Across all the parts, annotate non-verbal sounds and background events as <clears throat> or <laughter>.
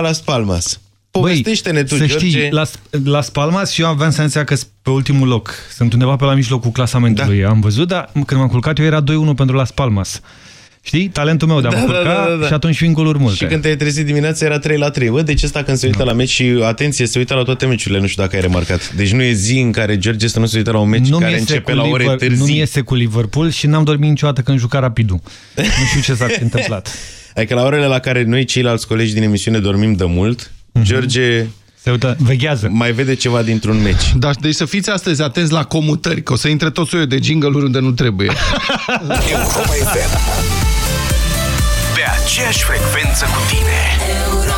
la Las Palmas. Povestește-ne tu, să George. Știi, la, la Palmas și eu aveam senzația că sunt pe ultimul loc. Sunt undeva pe la mijlocul clasamentului. Da. Am văzut, dar când m-am culcat eu era 2-1 pentru Las Palmas. Știi? Talentul meu de a da, mă culca da, da, da, da. și atunci vin goluri multe. Și când te-ai trezit dimineața era 3 la 3. Bă, deci ăsta când se uită da. la meci și, atenție, se uită la toate meciurile, nu știu dacă ai remarcat. Deci nu e zi în care George să nu se uită la un meci nu care începe la ore târzii. Nu iese cu Liverpool și n-am dormit niciodată când juca Rapidul. <laughs> nu știu ce s-a întâmplat. Adică la orele la care noi ceilalți colegi din emisiune dormim de mult, uh mhm. -huh. George se uită, veghează. Mai vede ceva dintr-un meci. Da, deci să fiți astăzi atenți la comutări, că o să intre tot soiul de jingle-uri unde nu trebuie. <laughs> Pe aceeași frecvență cu tine.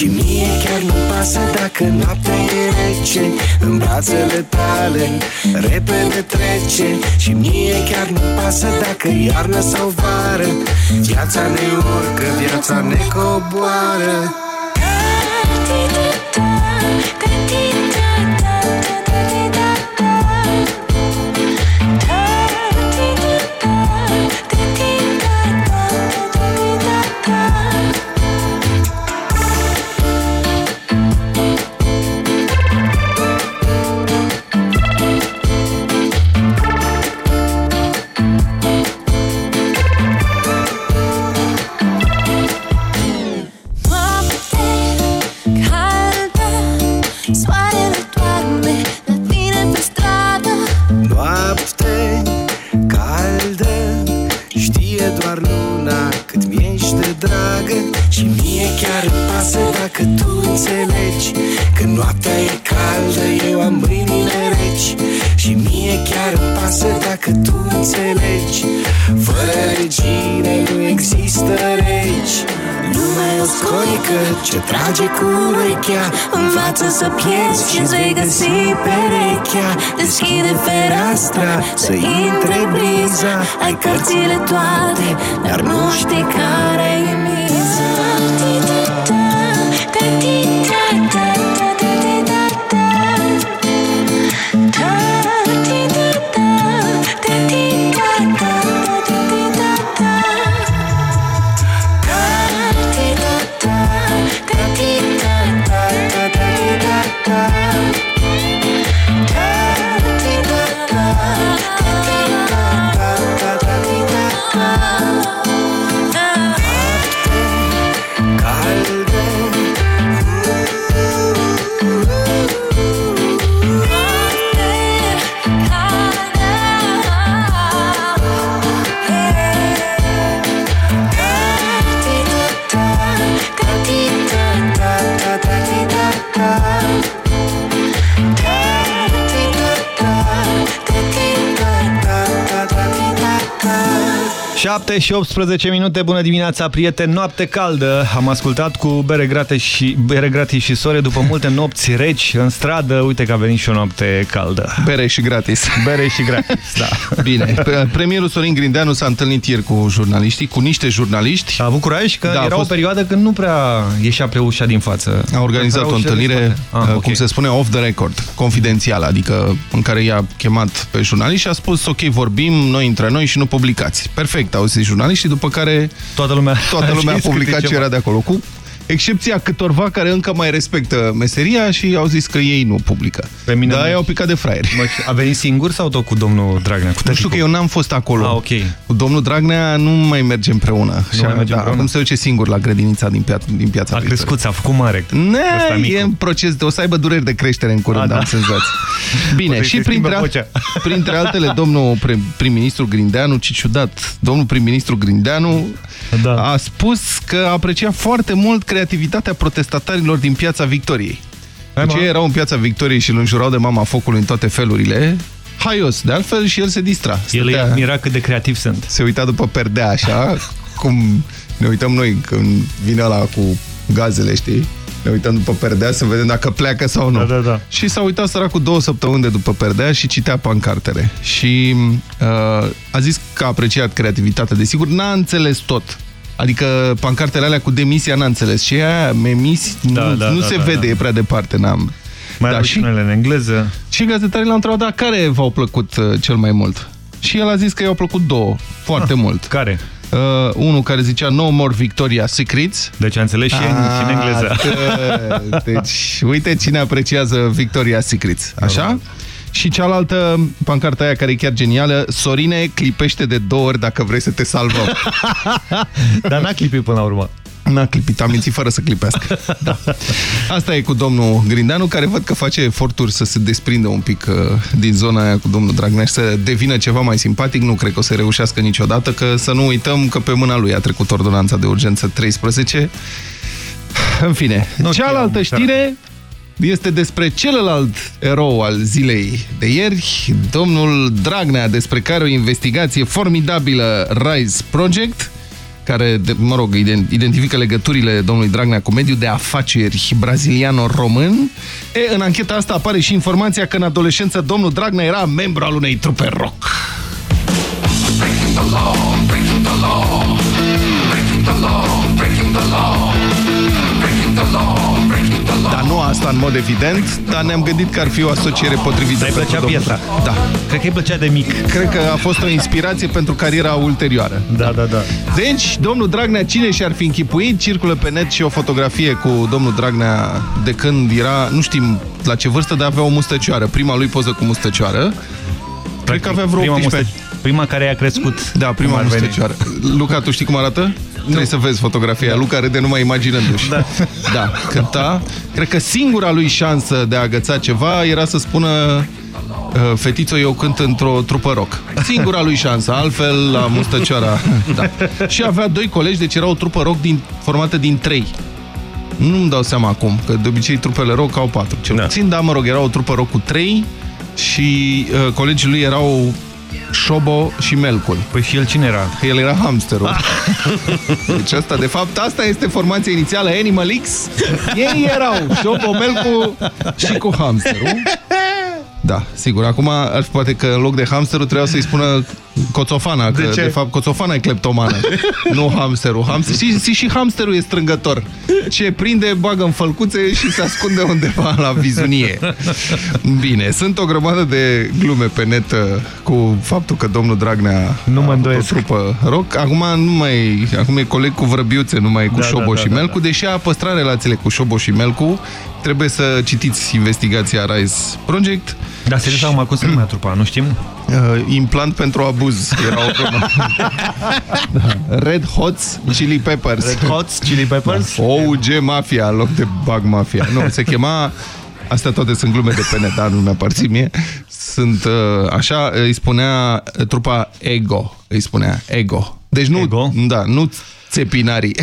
Și mie chiar nu pasă dacă noaptea e rece În brațele tale repede trece. Și mie chiar nu pasă dacă iarnă sau vară Viața ne urcă, viața ne coboară ce trage cu urechea Învață să pierzi și-ți vei găsi perechea. Deschide fereastra să intre briza Ai cărțile toate, dar nu știi care e 7 și 18 minute, bună dimineața, prieteni, noapte caldă. Am ascultat cu bere gratis și, bere gratis și sore după multe nopți reci în stradă. Uite că a venit și o noapte caldă. Bere și gratis. Bere și gratis, da. <laughs> Bine, premierul Sorin Grindeanu s-a întâlnit ieri cu jurnaliștii, cu niște jurnaliști. A avut curaj că da, era fost... o perioadă când nu prea ieșea pe ușa din față. A organizat o întâlnire, ah, uh, okay. cum se spune, off the record, confidențială, adică în care i-a chemat pe jurnaliști și a spus, ok, vorbim noi între noi și nu publicați. Perfect, au zis jurnaliștii, după care toată lumea, toată <laughs> lumea a publicat ce era de acolo. Cu excepția câtorva care încă mai respectă meseria și au zis că ei nu publică. Pe mine Dar au picat de fraieri. Mă, a venit singur sau tot cu domnul Dragnea? Cu nu știu că eu n-am fost acolo. Ah, okay. Cu domnul Dragnea nu mai merge împreună. Nu mai merge da, Acum se duce singur la grădinița din, pia din piața A crescut, s-a făcut mare. Ne, e în proces de... O să aibă dureri de creștere în curând, a, da. am senzați. <laughs> Bine, și printre, <laughs> printre altele, domnul prim-ministru Grindeanu, ce ciudat, domnul prim-ministru Grindeanu da. a spus că aprecia foarte mult creativitatea creativitatea protestatarilor din Piața Victoriei. Deci ei erau în Piața Victoriei și îl înjurau de mama focului în toate felurile. Haios, de altfel, și el se distra. El îi admira cât de creativ sunt. Se uita după perdea așa, cum ne uităm noi când vine la cu gazele, știi? Ne uităm după perdea să vedem dacă pleacă sau nu. Da, da, da. Și s-a uitat săracul două săptămâni de după perdea și citea pancartele. Și uh, a zis că a apreciat creativitatea. Desigur, n-a înțeles tot. Adică pancartele alea cu demisia n-a înțeles. Și aia, memis, da, nu, da, nu da, se da, vede, da. e prea departe, n-am... Mai da, și, în engleză. Și gazetarii l-au întrebat, da, care v-au plăcut uh, cel mai mult? Și el a zis că i-au plăcut două, foarte ah, mult. Care? Uh, unul care zicea No More Victoria Secrets. Deci a înțeles și, în, și în engleză. <laughs> Deci, uite cine apreciază Victoria Secrets. Așa? Și cealaltă, pancarta aia care e chiar genială, Sorine clipește de două ori dacă vrei să te salvăm. <laughs> Dar n-a clipit până la urmă. N-a clipit, am mințit fără să clipească. <laughs> Da. Asta e cu domnul Grindeanu, care văd că face eforturi să se desprindă un pic uh, din zona aia cu domnul Dragnea și să devină ceva mai simpatic. Nu cred că o să reușească niciodată, că să nu uităm că pe mâna lui a trecut ordonanța de urgență 13. În fine, nu cealaltă știre este despre celălalt erou al zilei de ieri, domnul Dragnea, despre care o investigație formidabilă Rise Project care, de, mă rog, identifică legăturile domnului Dragnea cu mediul de afaceri braziliano-român. E, în ancheta asta apare și informația că în adolescență domnul Dragnea era membru al unei trupe rock. Breaking the law, breaking the law, breaking the law, breaking the law, asta în mod evident, dar ne-am gândit că ar fi o asociere potrivită. Dar îi plăcea piesa. Da. Cred că îi plăcea de mic. Cred că a fost o inspirație pentru cariera ulterioară. Da, da, da. Deci, domnul Dragnea, cine și-ar fi închipuit, circulă pe net și o fotografie cu domnul Dragnea de când era, nu știm la ce vârstă, dar avea o mustăcioară. Prima lui poză cu mustăcioară. Cred că avea vreo prima 18 Prima care i-a crescut. Da, prima mustăcioară. Luca, tu știi cum arată? Trebuie să vezi fotografia. Da. Luca râde numai imaginându-și. Da. da. Cânta. Cred că singura lui șansă de a agăța ceva era să spună uh, Fetițo, eu cânt într-o trupă rock. Singura lui șansă, altfel la mustăcioara. Da. Și avea doi colegi, deci era o trupă rock din, formată din trei. Nu-mi dau seama acum, că de obicei trupele rock au patru. Cel da. puțin, dar mă rog, era o trupă rock cu trei și uh, colegii lui erau Șobo și Melcul. Păi și el cine era? El era hamsterul. Ah. <laughs> Deci asta, de fapt, asta este formația inițială Animal X. Ei erau Șobo, Melcu și cu hamsterul. Da, sigur. Acum, poate că în loc de hamsterul trebuia să-i spună coțofana, că de, ce? de fapt coțofana e cleptomană, <laughs> nu hamsterul. Hamster, și, și, și hamsterul e strângător. Ce prinde, bagă în fălcuțe și se ascunde undeva la vizunie. Bine, sunt o grămadă de glume pe net uh, cu faptul că domnul Dragnea nu mă o trupă rock. Acum nu mai, acum e coleg cu vrăbiuțe, nu mai cu da, Șoboș da, și da, Melcu, da, da. deși a păstrat relațiile cu Șoboș și Melcu. Trebuie să citiți investigația Rise Project. Da, serios, acum cum se numea trupa, nu știm? Uh, implant pentru abuz. Era o da. <laughs> Red Hots Chili Peppers. Red Hots Chili Peppers? Da. OUG Mafia, în loc de Bug Mafia. Nu, se chema... Astea toate sunt glume de pene, dar nu mi-aparțin mie. Sunt uh, așa, îi spunea trupa Ego. Îi spunea Ego. Deci nu, Ego? Da, nu țepinarii.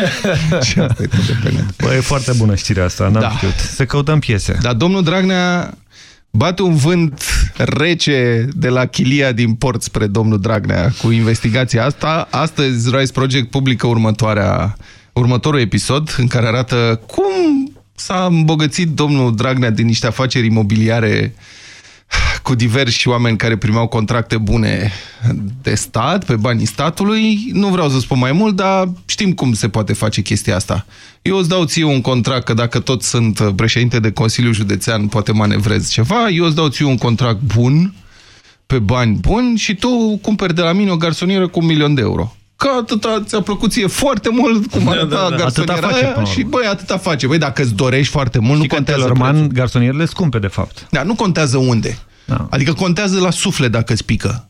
<laughs> și asta e tot de pe net. Bă, e foarte bună știrea asta, n-am da. știut. Să căutăm piese. Dar domnul Dragnea bate un vânt rece de la chilia din port spre domnul Dragnea cu investigația asta. Astăzi Rise Project publică următoarea, următorul episod în care arată cum s-a îmbogățit domnul Dragnea din niște afaceri imobiliare cu diversi oameni care primeau contracte bune de stat, pe banii statului. Nu vreau să spun mai mult, dar știm cum se poate face chestia asta. Eu îți dau ție un contract, că dacă tot sunt președinte de Consiliu Județean, poate manevrez ceva, eu îți dau ție un contract bun, pe bani buni, și tu cumperi de la mine o garsonieră cu un milion de euro că atâta ți-a plăcut ție foarte mult cum arăta da, da, da. garsoniera face, aia și băi, atâta face. Băi, dacă îți dorești foarte mult, Știi nu contează Telorman, garsonierele scumpe, de fapt. Da, nu contează unde. Da. Adică contează la suflet dacă îți pică.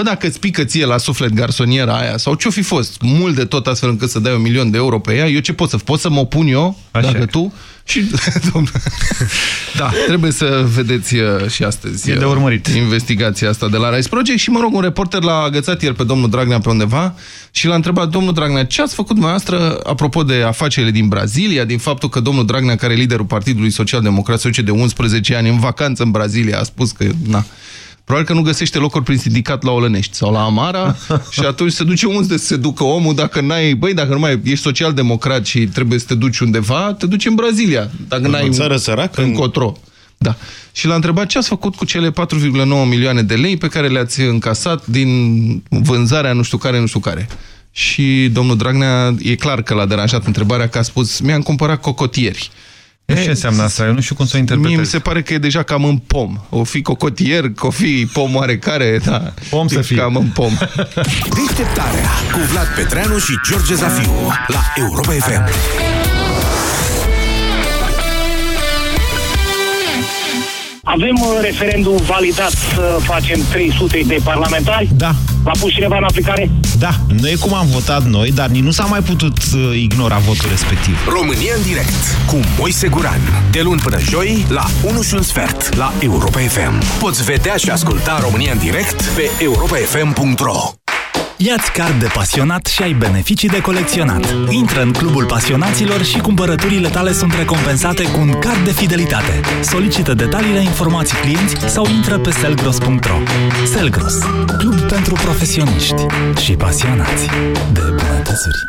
Bă, dacă îți pică ție la suflet garsoniera aia, sau ce-o fi fost, mult de tot astfel încât să dai un milion de euro pe ea, eu ce pot să pot să mă opun eu, Așa dacă e. tu... Și, <laughs> da, trebuie să vedeți uh, și astăzi e de urmărit. Uh, investigația asta de la Rice Project și, mă rog, un reporter l-a agățat ieri pe domnul Dragnea pe undeva și l-a întrebat, domnul Dragnea, ce ați făcut dumneavoastră apropo de afacerile din Brazilia, din faptul că domnul Dragnea, care e liderul Partidului Social Democrat, se duce de 11 ani în vacanță în Brazilia, a spus că, na, Probabil că nu găsește locuri prin sindicat la Olănești sau la Amara <laughs> și atunci se duce unde să se ducă omul dacă n-ai, băi, dacă nu mai ești social-democrat și trebuie să te duci undeva, te duci în Brazilia. Dacă n-ai în țară săracă, încotro. Da. Și l-a întrebat ce ați făcut cu cele 4,9 milioane de lei pe care le-ați încasat din vânzarea nu știu care, nu știu care. Și domnul Dragnea, e clar că l-a deranjat întrebarea că a spus, mi-am cumpărat cocotieri. Ce înseamnă asta? Eu nu știu cum să o interpretez. Mie mi se pare că e deja cam în pom. O fi cocotier, o fi pom oarecare, da. Pom să fie. Cam în pom. Deșteptarea cu Vlad Petreanu și George Zafiu la Europa FM. Avem uh, referendum validat să facem 300 de parlamentari? Da. L-a pus cineva în aplicare? Da. Noi cum am votat noi, dar nici nu s-a mai putut uh, ignora votul respectiv. România în direct cu Moise Guran. De luni până joi la 1 și un sfert la Europa FM. Poți vedea și asculta România în direct pe europafm.ro Iați card de pasionat și ai beneficii de colecționat. Intră în clubul pasionaților și cumpărăturile tale sunt recompensate cu un card de fidelitate. Solicită detaliile informații clienți sau intră pe selgros.ro. Selgros, club pentru profesioniști și pasionați de bunătățuri.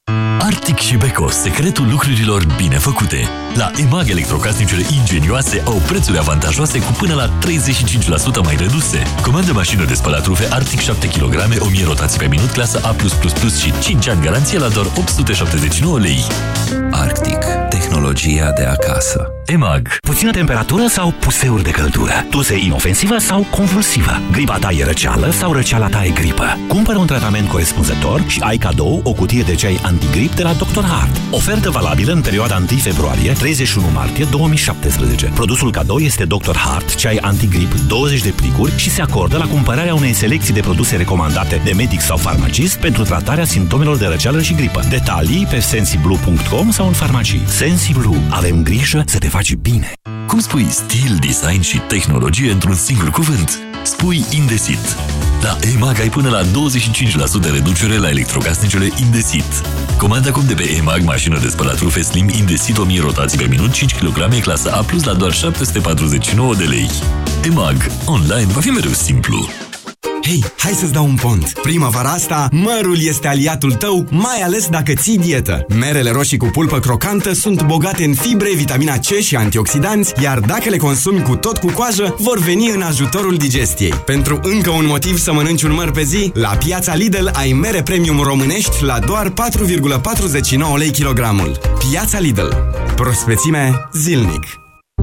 Arctic și Beko, secretul lucrurilor bine făcute. La EMAG, electrocasnicele ingenioase au prețuri avantajoase cu până la 35% mai reduse. Comandă mașină de spălat rufe Arctic 7 kg, 1000 rotații pe minut, clasă A+++ și 5 ani garanție la doar 879 lei. Arctic. Tehnologia de acasă. EMAG. Puțină temperatură sau puseuri de căldură? Tuse inofensivă sau convulsivă? Gripa ta e răceală sau răceala ta e gripă? Cumpără un tratament corespunzător și ai cadou o cutie de ceai antigrip de la Dr. Hart. Ofertă valabilă în perioada 1 februarie-31 martie 2017. Produsul cadou este Dr. Hart, ceai antigrip 20 de plicuri și se acordă la cumpărarea unei selecții de produse recomandate de medic sau farmacist pentru tratarea simptomelor de răceală și gripă. Detalii pe sensiblu.com sau în farmacii. Sensiblu. Avem grijă să te faci bine. Cum spui stil, design și tehnologie într-un singur cuvânt? Spui Indesit. La EMAG ai până la 25% reducere la electrocasnicele Indesit. Comanda acum de pe EMAG mașină de spălat rufe Slim Indesit 1000 rotații pe minut, 5 kg, clasă A+, la doar 749 de lei. EMAG. Online va fi mereu simplu. Hei, hai să-ți dau un pont! Primăvara asta, mărul este aliatul tău, mai ales dacă ții dietă. Merele roșii cu pulpă crocantă sunt bogate în fibre, vitamina C și antioxidanți, iar dacă le consumi cu tot cu coajă, vor veni în ajutorul digestiei. Pentru încă un motiv să mănânci un măr pe zi, la piața Lidl ai mere premium românești la doar 4,49 lei kilogramul. Piața Lidl. Prospețime zilnic.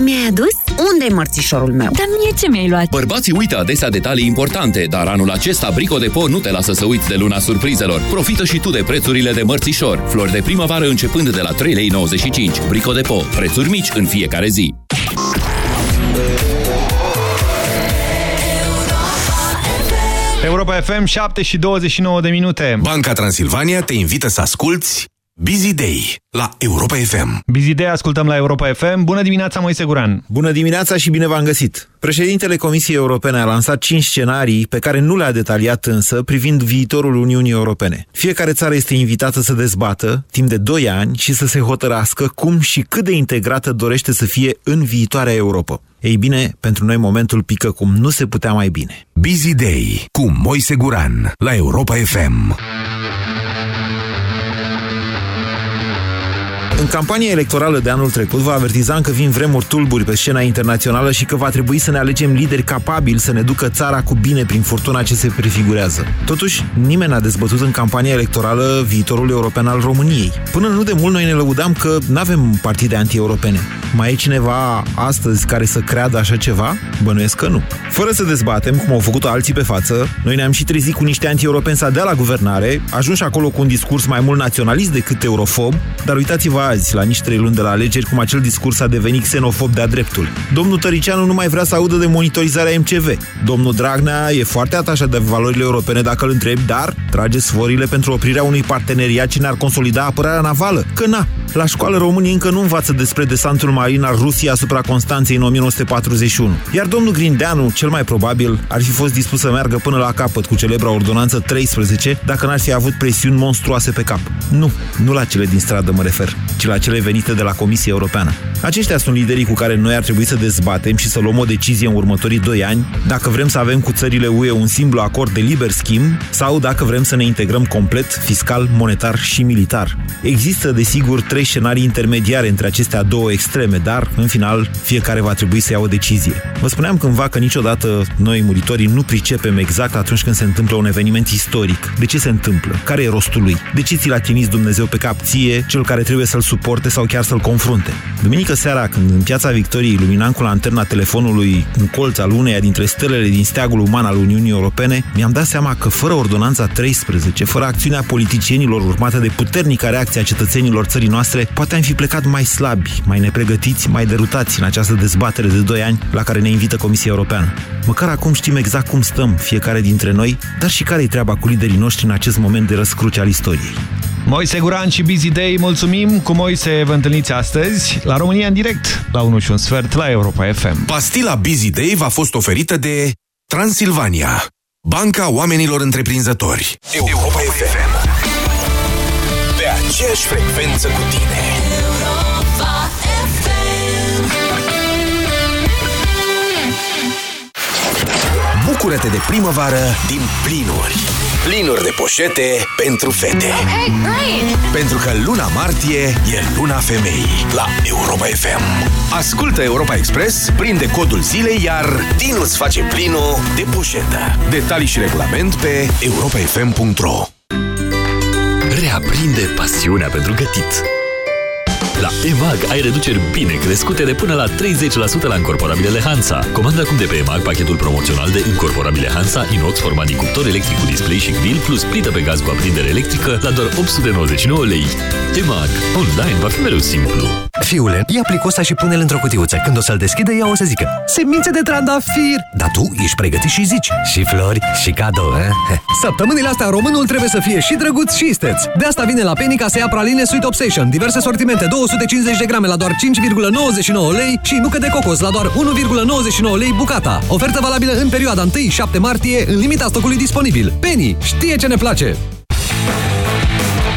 Mi-ai adus? Unde-i mărțișorul meu? Dar mie ce mi-ai luat? Bărbații uită adesea detalii importante, dar anul acesta Brico de Po nu te lasă să uiți de luna surprizelor. Profită și tu de prețurile de mărțișor. Flori de primăvară începând de la 3,95 lei. Brico de Po. Prețuri mici în fiecare zi. Europa FM, 7 și 29 de minute. Banca Transilvania te invită să asculti Busy Day la Europa FM. Busy Day ascultăm la Europa FM. Bună dimineața, Moise Guran! Bună dimineața și bine v-am găsit! Președintele Comisiei Europene a lansat cinci scenarii pe care nu le-a detaliat însă privind viitorul Uniunii Europene. Fiecare țară este invitată să dezbată timp de 2 ani și să se hotărască cum și cât de integrată dorește să fie în viitoarea Europa. Ei bine, pentru noi momentul pică cum nu se putea mai bine. Busy Day cu Moise Guran la Europa FM. În campania electorală de anul trecut vă avertizam că vin vremuri tulburi pe scena internațională și că va trebui să ne alegem lideri capabili să ne ducă țara cu bine prin furtuna ce se prefigurează. Totuși, nimeni n-a dezbătut în campania electorală viitorul european al României. Până nu de mult noi ne lăudam că nu avem partide anti-europene. Mai e cineva astăzi care să creadă așa ceva? Bănuiesc că nu. Fără să dezbatem, cum au făcut alții pe față, noi ne-am și trezit cu niște anti-europeni să dea la guvernare, ajunși acolo cu un discurs mai mult naționalist decât eurofob, dar uitați-vă azi, la nici trei luni de la alegeri, cum acel discurs a devenit xenofob de-a dreptul. Domnul Tăricianu nu mai vrea să audă de monitorizarea MCV. Domnul Dragnea e foarte atașat de valorile europene dacă îl întrebi, dar trage sforile pentru oprirea unui parteneriat ce ne-ar consolida apărarea navală. Că na, la școală românii încă nu învață despre desantul marin al Rusiei asupra Constanței în 1941. Iar domnul Grindeanu, cel mai probabil, ar fi fost dispus să meargă până la capăt cu celebra ordonanță 13 dacă n-ar fi avut presiuni monstruoase pe cap. Nu, nu la cele din stradă mă refer, ci la cele venite de la Comisia Europeană. Aceștia sunt liderii cu care noi ar trebui să dezbatem și să luăm o decizie în următorii doi ani dacă vrem să avem cu țările UE un simplu acord de liber schimb sau dacă vrem să ne integrăm complet fiscal, monetar și militar. Există, desigur, trei scenarii intermediare între acestea două extreme, dar, în final, fiecare va trebui să ia o decizie. Vă spuneam cândva că niciodată noi, muritorii, nu pricepem exact atunci când se întâmplă un eveniment istoric. De ce se întâmplă? Care e rostul lui? De ce ți l-a trimis Dumnezeu pe cap ție, cel care trebuie să-l suporte sau chiar să-l confrunte? Duminică seara, când în piața Victoriei luminam cu lanterna telefonului un colț al uneia dintre stelele din steagul uman al Uniunii Europene, mi-am dat seama că fără ordonanța 13, fără acțiunea politicienilor urmată de puternică reacție a cetățenilor țării noastre, poate am fi plecat mai slabi, mai nepregătiți, mai derutați în această dezbatere de 2 ani la care ne invită Comisia Europeană. Măcar acum știm exact cum stăm fiecare dintre noi, dar și care-i treaba cu liderii noștri în acest moment de răscruce al istoriei. Moise Guran și Busy Day, mulțumim! Cu Moise vă întâlniți astăzi la România în direct, la 1 și un sfert, la Europa FM. Pastila Busy Day v-a fost oferită de Transilvania, Banca Oamenilor Întreprinzători. Europa FM. Pe aceeași frecvență cu tine. Bucură-te de primăvară din plinuri. Plinuri de poșete pentru fete. Hey, great! Pentru că luna martie e luna femeii la Europa FM. Ascultă Europa Express, prinde codul zilei, iar Dinu îți face plinul de poșetă. Detalii și regulament pe europafm.ro Reaprinde pasiunea pentru gătit. La EMAG ai reduceri bine crescute de până la 30% la încorporabilele Hansa. Comanda acum de pe EMAG pachetul promoțional de încorporabile Hansa inox format din cuptor electric cu display și grill plus plită pe gaz cu aprindere electrică la doar 899 lei. EMAG. Online va fi mereu simplu. Fiule, ia plicul ăsta și pune-l într-o cutiuță. Când o să-l deschidă, ea o să zică Semințe de trandafir! Dar tu ești pregătit și zici Și flori, și cadou, eh? <laughs> Săptămânile astea românul trebuie să fie și drăguț și isteț. De asta vine la Penny ca să ia praline Sweet Obsession. Diverse sortimente, 250 de grame la doar 5,99 lei și nucă de cocos la doar 1,99 lei bucata. Ofertă valabilă în perioada 1-7 martie, în limita stocului disponibil. Penny știe ce ne place!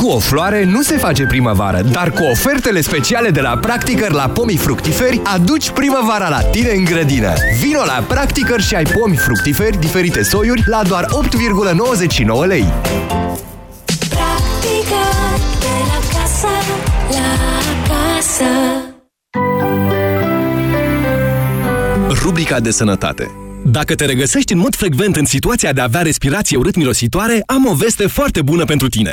Cu o floare nu se face primăvară, dar cu ofertele speciale de la Practicăr la pomii fructiferi, aduci primăvara la tine în grădină. Vino la Practicăr și ai pomi fructiferi diferite soiuri la doar 8,99 lei. Practică de la casă la casă. Rubrica de sănătate dacă te regăsești în mod frecvent în situația de a avea respirație urât-mirositoare, am o veste foarte bună pentru tine.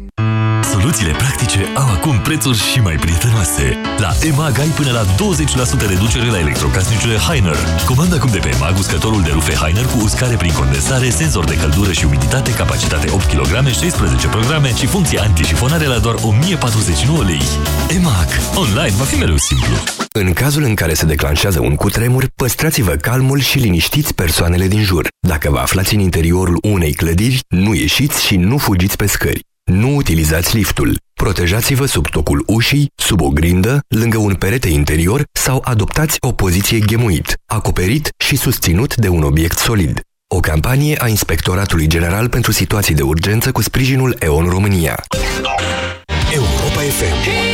Soluțiile practice au acum prețuri și mai prietenoase. La EMAG ai până la 20% reducere la electrocasnicele Heiner. Comanda acum de pe EMAG uscătorul de rufe Heiner cu uscare prin condensare, senzor de căldură și umiditate, capacitate 8 kg, 16 programe și funcție antișifonare la doar 1049 lei. EMAG. Online va fi mereu simplu. În cazul în care se declanșează un cutremur, păstrați-vă calmul și liniștiți persoanele din jur. Dacă vă aflați în interiorul unei clădiri, nu ieșiți și nu fugiți pe scări. Nu utilizați liftul. Protejați-vă sub tocul ușii, sub o grindă, lângă un perete interior sau adoptați o poziție ghemuit, acoperit și susținut de un obiect solid. O campanie a Inspectoratului General pentru Situații de Urgență cu sprijinul EON România. Europa FM.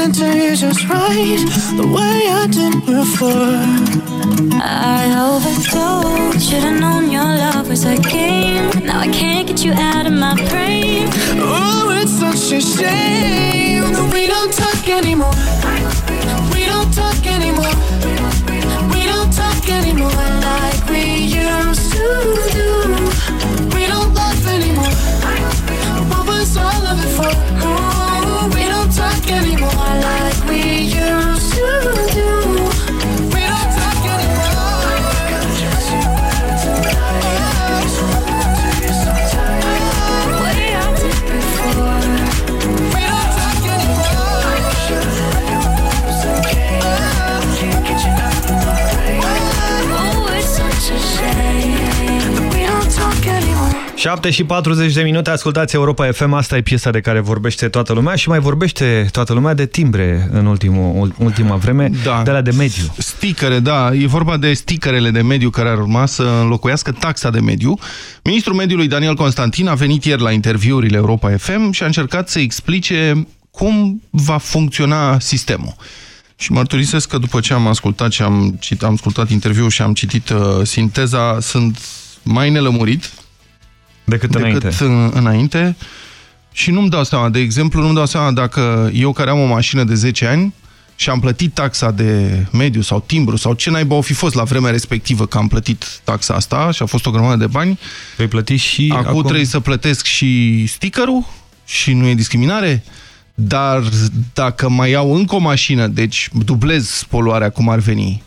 He's giving it to you just right, the way I did before. I overdosed. Should've known your love was a game. Now I can't get you out of my brain. Oh, it's such a shame that we don't talk anymore. We don't talk anymore. We don't talk anymore like we used to do. We don't laugh anymore. What was all of it for? give me more like we used to. 7 și 40 de minute, ascultați Europa FM, asta e piesa de care vorbește toată lumea și mai vorbește toată lumea de timbre în ultimul, ultima vreme, Da. de la de mediu. Sticăre, da. E vorba de sticărele de mediu care ar urma să înlocuiască taxa de mediu. Ministrul mediului Daniel Constantin a venit ieri la interviurile Europa FM și a încercat să explice cum va funcționa sistemul. Și mărturisesc că după ce am ascultat și am, cit, am ascultat interviul și am citit uh, sinteza, sunt mai nelămurit decât, decât înainte. în- înainte. Și nu-mi dau seama, de exemplu, nu-mi dau seama dacă eu care am o mașină de 10 ani și am plătit taxa de mediu sau timbru sau ce naiba o fi fost la vremea respectivă că am plătit taxa asta și a fost o grămadă de bani. Vei plăti și acum, acum- trebuie să plătesc și stickerul și nu e discriminare. Dar dacă mai iau încă o mașină, deci dublez poluarea cum ar veni,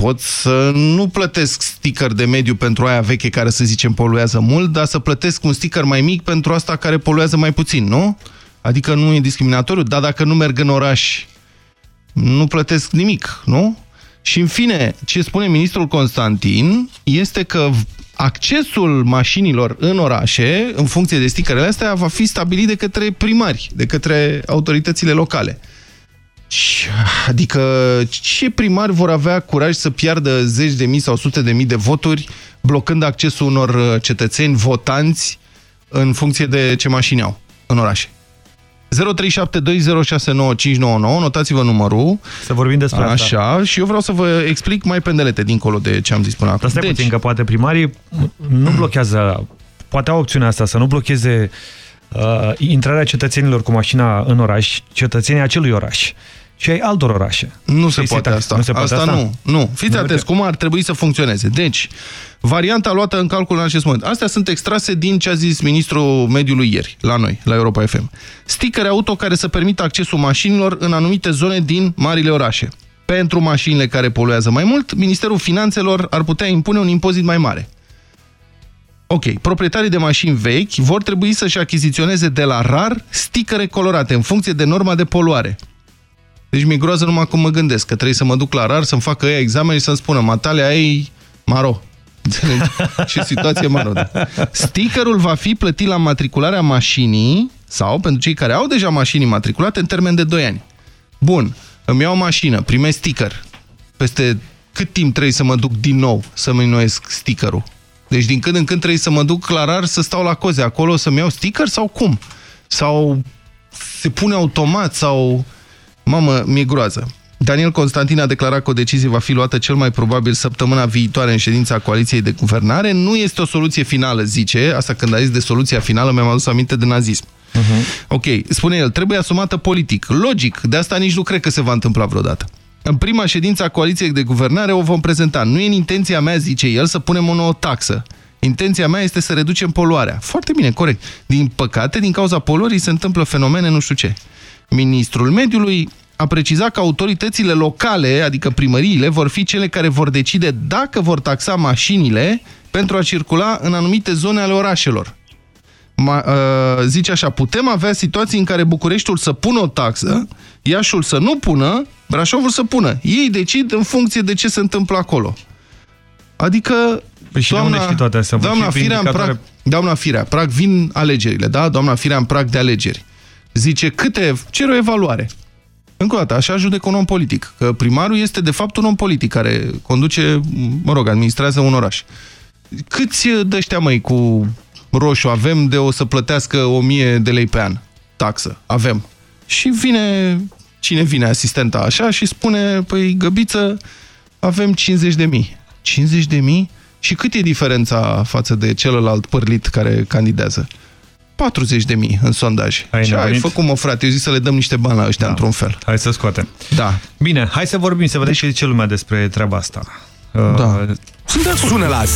pot să nu plătesc sticker de mediu pentru aia veche care să zicem poluează mult, dar să plătesc un sticker mai mic pentru asta care poluează mai puțin, nu? Adică nu e discriminatoriu, dar dacă nu merg în oraș, nu plătesc nimic, nu? Și în fine, ce spune ministrul Constantin este că accesul mașinilor în orașe, în funcție de stickerele astea, va fi stabilit de către primari, de către autoritățile locale. Ce- Adică ce primari vor avea curaj să piardă zeci de mii sau sute de mii de voturi blocând accesul unor uh, cetățeni votanți în funcție de ce mașini au în orașe? 0372069599, notați-vă numărul. Să vorbim despre asta. Așa, și eu vreau să vă explic mai pendelete dincolo de ce am zis până acum. Dar stai deci... puțin, că poate primarii nu blochează, poate au opțiunea asta, să nu blocheze uh, intrarea cetățenilor cu mașina în oraș, cetățenii acelui oraș și ai altor orașe. Nu se Ei poate tax- asta. Nu se poate asta, asta? nu. Nu. Fiți Nu atenți cum ar trebui să funcționeze. Deci, varianta luată în calcul în acest moment. Astea sunt extrase din ce a zis ministrul mediului ieri, la noi, la Europa FM. Stickere auto care să permită accesul mașinilor în anumite zone din marile orașe. Pentru mașinile care poluează mai mult, Ministerul Finanțelor ar putea impune un impozit mai mare. Ok, proprietarii de mașini vechi vor trebui să-și achiziționeze de la RAR sticăre colorate în funcție de norma de poluare. Deci mi-e groază numai cum mă gândesc, că trebuie să mă duc la RAR, să-mi facă ei examen și să-mi spună Matale, ai maro. <laughs> Înțelegi? Ce situație maro. Da. Stickerul va fi plătit la matricularea mașinii sau pentru cei care au deja mașini matriculate în termen de 2 ani. Bun, îmi iau o mașină, primesc sticker. Peste cât timp trebuie să mă duc din nou să-mi înnoiesc stickerul? Deci din când în când trebuie să mă duc la RAR să stau la coze acolo să-mi iau sticker sau cum? Sau se pune automat sau... Mamă, mi-e groază. Daniel Constantin a declarat că o decizie va fi luată cel mai probabil săptămâna viitoare în ședința Coaliției de Guvernare. Nu este o soluție finală, zice. Asta când a zis de soluția finală mi-am adus aminte de nazism. Uh-huh. Ok, spune el, trebuie asumată politic. Logic, de asta nici nu cred că se va întâmpla vreodată. În prima ședință a Coaliției de Guvernare o vom prezenta. Nu e în intenția mea, zice el, să punem o nouă taxă. Intenția mea este să reducem poluarea. Foarte bine, corect. Din păcate, din cauza poluării se întâmplă fenomene nu știu ce. Ministrul Mediului a precizat că autoritățile locale, adică primăriile, vor fi cele care vor decide dacă vor taxa mașinile pentru a circula în anumite zone ale orașelor. Ma, uh, zice așa, putem avea situații în care Bucureștiul să pună o taxă, Iașul să nu pună, Brașovul să pună. Ei decid în funcție de ce se întâmplă acolo. Adică, Păi și de unde știi toate astea? doamna Și prin Firea, în indicatoare- prag, doamna Firea, prag vin alegerile, da? Doamna Firea în prag de alegeri. Zice, câte, cer o evaluare. Încă o dată, așa judecă un om politic. Că primarul este de fapt un om politic care conduce, mă rog, administrează un oraș. Câți de ăștia, măi, cu roșu avem de o să plătească 1000 de lei pe an taxă? Avem. Și vine, cine vine, asistenta așa și spune, păi, găbiță, avem 50 de mii. 50 de mii? Și cât e diferența față de celălalt părlit care candidează? 40 de mii în sondaj. Ai Ce ai nebunit? făcut, mă, frate? Eu zic să le dăm niște bani la ăștia da. într-un fel. Hai să scoatem. Da. Bine, hai să vorbim, să vedem și ce lumea despre treaba asta. Da. Sună la 0372069599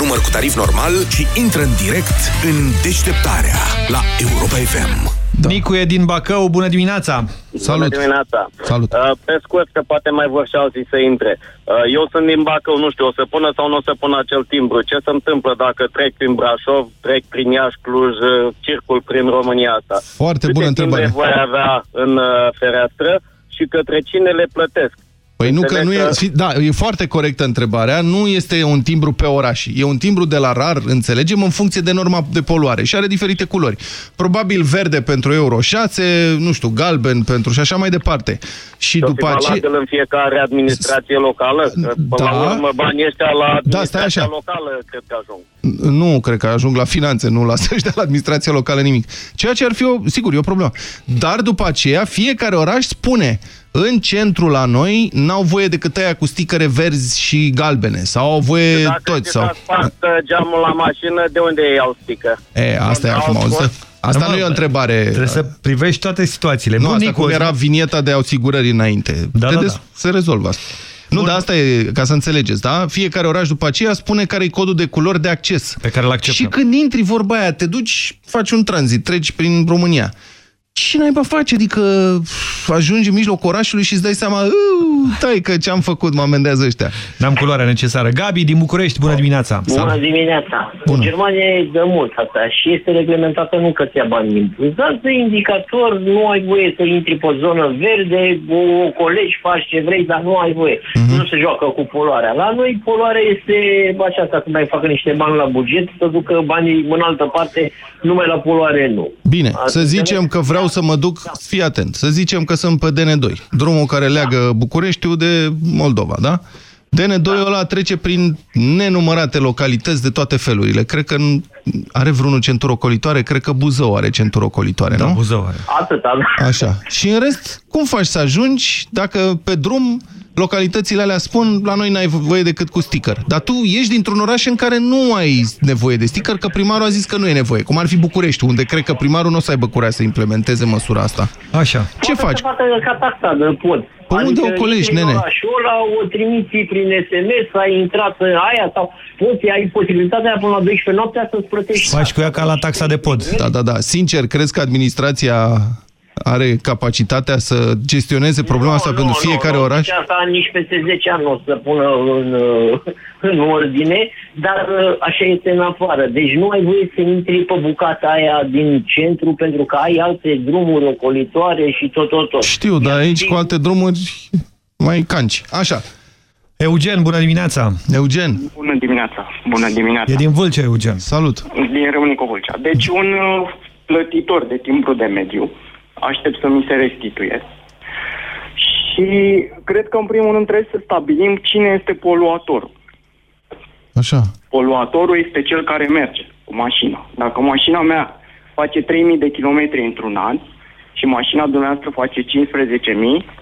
număr cu tarif normal și intră în direct în deșteptarea la Europa FM. Da. Nicu e din Bacău, bună dimineața! Bună dimineața. Salut. Uh, pe scurt, că poate mai vor și alții să intre. Uh, eu sunt din Bacău, nu știu, o să pună sau nu o să pună acel timbru. Ce se întâmplă dacă trec prin Brașov, trec prin Iași, Cluj, uh, circul prin România asta? Foarte Câte bună timbre întrebare. voi avea în uh, fereastră și către cine le plătesc? Păi nu că Înțeleg nu e... că- fi- Da, e foarte corectă întrebarea. Nu este un timbru pe oraș. E un timbru de la rar, înțelegem, în funcție de norma de poluare. Și are diferite culori. Probabil verde pentru Euro 6, nu știu, galben pentru și așa mai departe. Și Să după fie aceea... valabil în fiecare administrație locală? Că, până Da. la urmă, banii ăștia la Da, administrația stai așa. locală cred că ajung. Nu cred că ajung la finanțe, nu la <laughs> să-și dea la administrația locală nimic. Ceea ce ar fi, o, sigur, e o problemă. Dar după aceea, fiecare oraș spune în centru la noi n-au voie decât aia cu sticăre verzi și galbene. Sau au voie Dacă toți. ți Sau... s-a spart uh, geamul la mașină, de unde iau stică? E, asta e Au acum, scos- auzi? Asta nu e o întrebare. Trebuie să privești toate situațiile. Nu, Bun, asta Nicu, cum era vinieta de asigurări înainte. Da, Te da, des- da. Se rezolvă asta. Nu, dar asta e, ca să înțelegeți, da? Fiecare oraș după aceea spune care e codul de culori de acces. Pe care îl acceptăm. Și când intri vorba aia, te duci, faci un tranzit, treci prin România. Ce naiba face? Adică pf, ajungi în mijlocul orașului și îți dai seama, "Uuu, tai că ce-am făcut, mă amendează ăștia. N-am culoarea necesară. Gabi din București, bună dimineața. Bună dimineața! Bună. În Germania e de mult asta și este reglementată nu că ți-a bani din plus. Dar de indicator, nu ai voie să intri pe zonă verde, o colegi, faci ce vrei, dar nu ai voie. Mhm. Nu se joacă cu poluarea. La noi poluarea este aceasta, când mai facă niște bani la buget, să ducă banii în altă parte, numai la poluare nu. Bine, Ați să înțeles? zicem că vreau să mă duc, fii atent, să zicem că sunt pe DN2, drumul care leagă Bucureștiul de Moldova, da? DN2-ul ăla trece prin nenumărate localități de toate felurile. Cred că n- are vreunul centură ocolitoare, cred că Buzău are centură ocolitoare, Da, nu? Buzău are. Atâta, da. Așa. Și în rest, cum faci să ajungi dacă pe drum localitățile alea spun la noi n-ai voie decât cu sticker. Dar tu ești dintr-un oraș în care nu ai nevoie de sticker, că primarul a zis că nu e nevoie. Cum ar fi București, unde cred că primarul nu o să aibă curaj să implementeze măsura asta. Așa. Ce faci? Să facă ca taxa de pod. Pe unde o colegi, intri în nene? orașul ăla, o trimiți prin SMS, ai intrat în aia sau poți, ai posibilitatea până la 12 noaptea să-ți plătești. Faci cu ea ca la taxa de pod. Da, da, da. Sincer, crezi că administrația are capacitatea să gestioneze problema asta pentru fiecare nu, oraș? Nici asta nici peste 10 ani nu o să pună în, uh, <laughs> în ordine, dar uh, așa este în afară. Deci nu ai voie să intri pe bucata aia din centru pentru că ai alte drumuri ocolitoare și tot, tot, tot. Știu, dar aici cu alte drumuri mai canci. Așa. Eugen, bună dimineața! Eugen. Bună dimineața! Bună dimineața! E din Vâlcea, Eugen. Salut! Din Râmnicu Vâlcea. Deci un uh, plătitor de timbru de mediu aștept să mi se restituie. Și cred că în primul rând trebuie să stabilim cine este poluatorul. Așa. Poluatorul este cel care merge cu mașina. Dacă mașina mea face 3000 de kilometri într-un an și mașina dumneavoastră face 15.000,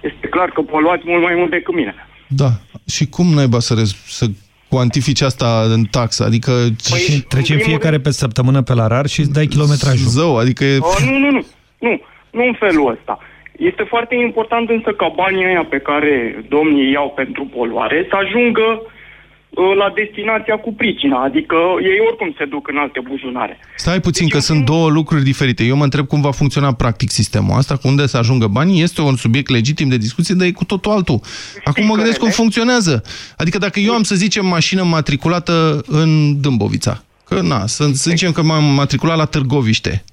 este clar că poluați mult mai mult decât mine. Da. Și cum naiba să, rez- să cuantifici asta în taxă? Adică... Păi, Treci în fiecare pe săptămână pe la rar și îți dai kilometrajul. Zău, adică e... Uh, nu, nu, nu, nu, nu în felul ăsta. Este foarte important însă ca banii ăia pe care domnii iau pentru poluare să ajungă uh, la destinația cu pricina, adică ei oricum se duc în alte buzunare. Stai puțin, că sunt două lucruri diferite. Eu mă întreb cum va funcționa practic sistemul asta, cu unde să ajungă banii. Este un subiect legitim de discuție, dar e cu totul altul. Acum mă gândesc cum funcționează. Adică dacă eu am, să zicem, mașină matriculată în Dâmbovița, că na, să, să zicem că m-am matriculat la Târgoviște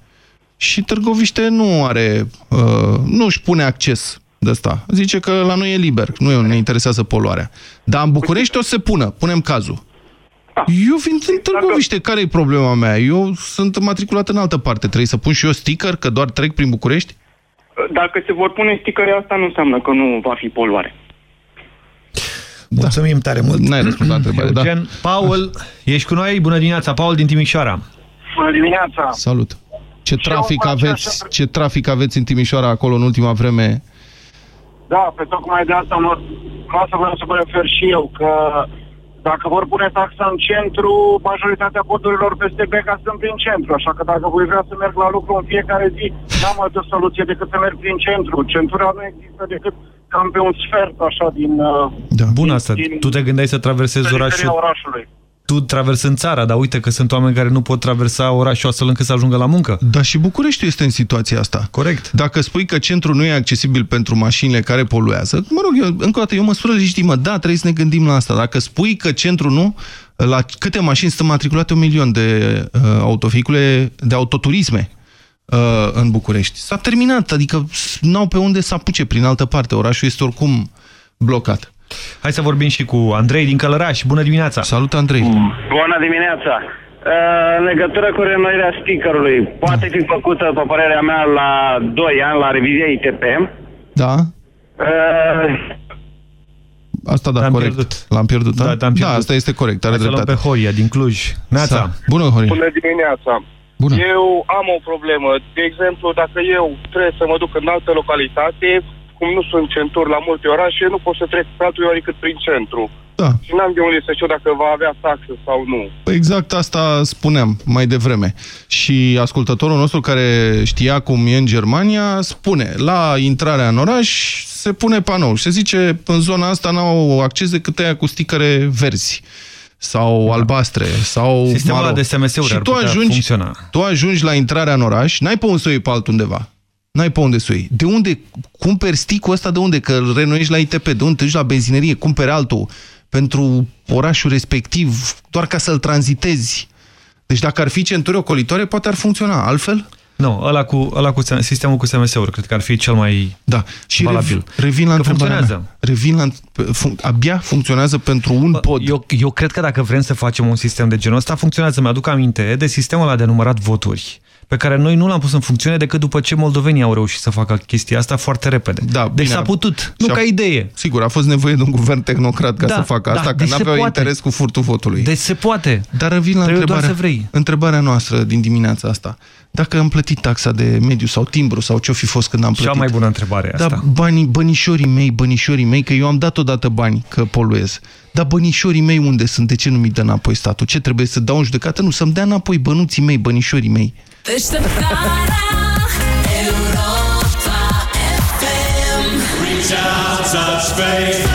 și Târgoviște nu are, uh, nu își pune acces de asta. Zice că la noi e liber, nu ne interesează poluarea. Dar în București o să se pună, punem cazul. Eu vin în Târgoviște, care e problema mea? Eu sunt matriculat în altă parte, trebuie să pun și eu sticker că doar trec prin București? Dacă se vor pune sticăre, asta nu înseamnă că nu va fi poluare. Mulțumim tare mult. N-ai răspuns la întrebare, da. Eugen, Paul, ești cu noi? Bună dimineața, Paul din Timișoara. Bună dimineața! Salut! Ce trafic eu aveți, ce trafic aveți în Timișoara acolo în ultima vreme? Da, pe tocmai de asta mă, asta vreau să mă refer și eu, că dacă vor pune taxa în centru, majoritatea podurilor peste Beca sunt prin centru, așa că dacă voi vrea să merg la lucru în fiecare zi, n-am altă soluție decât să merg prin centru. Centura nu există decât cam pe un sfert, așa, din uh, Da. Bun asta. Tu te gândeai să traversezi periferia orașul, orașului. Tu traversând țara, dar uite că sunt oameni care nu pot traversa orașul astfel încât să ajungă la muncă. Dar și Bucureștiul este în situația asta. Corect. Dacă spui că centrul nu e accesibil pentru mașinile care poluează, mă rog, eu, încă o dată, e o măsură legitimă. Da, trebuie să ne gândim la asta. Dacă spui că centrul nu, la câte mașini sunt matriculate un milion de uh, autovehicule, de autoturisme uh, în București? S-a terminat, adică n-au pe unde să apuce prin altă parte. Orașul este oricum blocat. Hai să vorbim și cu Andrei din Călăraș. Bună dimineața! Salut, Andrei! Bună dimineața! Uh, În legătură cu renoirea stickerului, poate fi făcută, pe părerea mea, la 2 ani, la revizia ITP. Da? Uh, Asta da, corect. L-am pierdut. Da, da, da, asta este corect, are Hai să luăm dreptate. pe Horia din Cluj. Neața! Sa- Bună, Horia! Bună dimineața! Bună. Eu am o problemă. De exemplu, dacă eu trebuie să mă duc în altă localitate, cum nu sunt centuri la multe orașe, nu pot să trec pe altul decât prin centru. Da. Și n-am de unde să știu dacă va avea taxă sau nu. Exact asta spuneam mai devreme. Și ascultătorul nostru care știa cum e în Germania spune, la intrarea în oraș se pune panou și se zice, în zona asta n-au acces decât aia cu sticăre verzi sau albastre sau Sistemul ăla de SMS-uri și ar tu putea ajungi, funcționa. tu ajungi la intrarea în oraș, n-ai pe unde să o iei pe altundeva. N-ai pe unde să o iei. De unde cumperi sticul ăsta? De unde? Că îl renoiești la ITP. De unde te duci la benzinărie? Cumperi altul pentru orașul respectiv, doar ca să-l tranzitezi. Deci dacă ar fi centuri ocolitoare, poate ar funcționa. Altfel? Nu, ăla cu, ăla cu sistemul cu SMS-uri, cred că ar fi cel mai da. Și valabil. rev- revin la Că întrebarea funcționează. mea. Revin la, fun abia funcționează pentru un pod. Eu, eu cred că dacă vrem să facem un sistem de genul ăsta, funcționează. Mi-aduc aminte de sistemul ăla de numărat voturi, pe care noi nu l-am pus în funcțiune decât după ce moldovenii au reușit să facă chestia asta foarte repede. Da, deci bine, s-a putut, nu și-a- ca idee. Sigur, a fost nevoie de un guvern tehnocrat ca Da, să facă da, asta, că deci se n-aveau poate. interes cu furtul votului. Deci se poate. Dar revin la Trebuie doar întrebarea, să vrei. întrebarea noastră din dimineața asta. Dacă am plătit taxa de mediu sau timbru sau ce-o fi fost când am Cea plătit. mai bună întrebare Da, asta. banii, bănișorii mei, bănișorii mei, că eu am dat odată bani că poluez. Dar bănișorii mei unde sunt? De ce nu mi dă înapoi statul? Ce trebuie să dau în judecată? Nu, să-mi dea înapoi bănuții mei, bănișorii mei. Luister para Europa FM. Reach out, touch faith.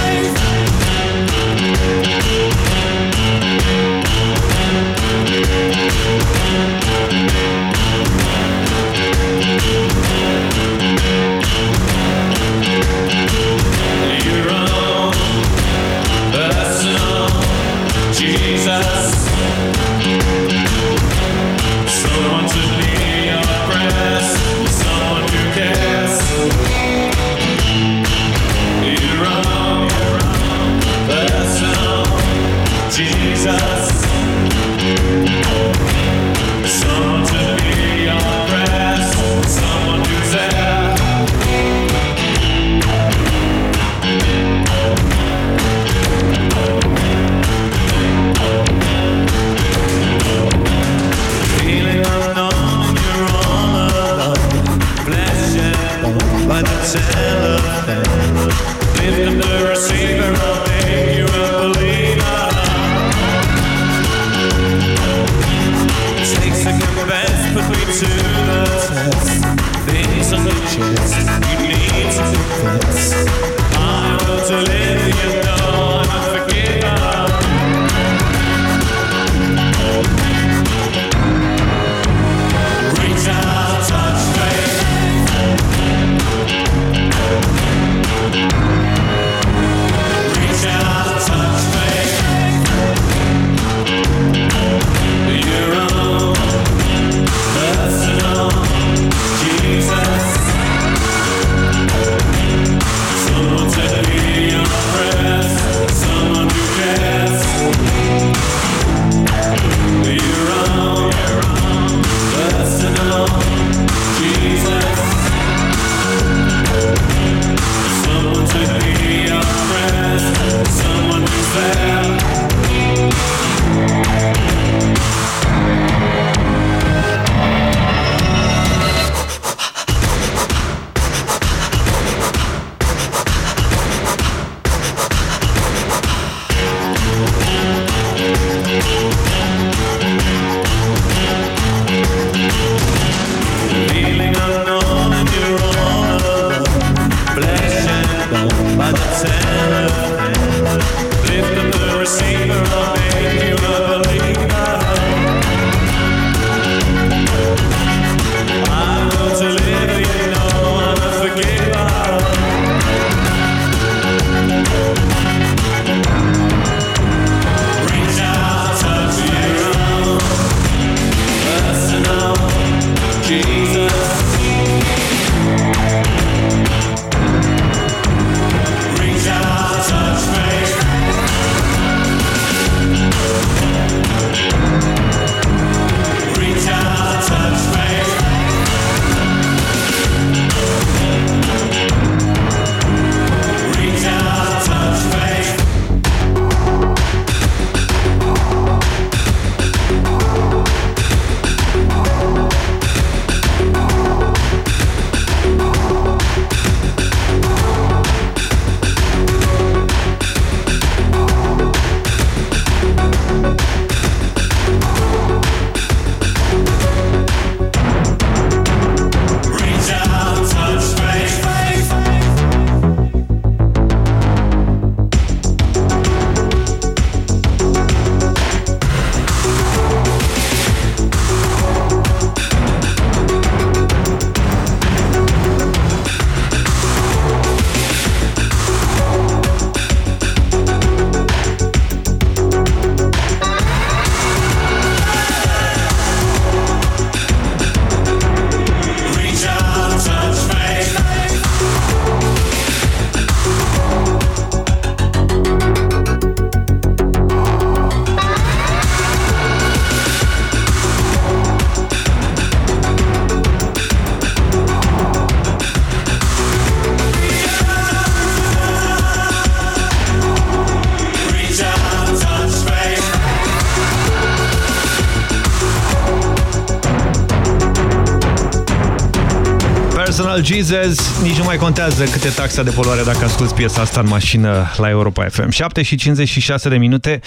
International Jesus, nici nu mai contează câte taxa de poluare dacă asculti piesa asta în mașină la Europa FM. 7 și 56 de minute,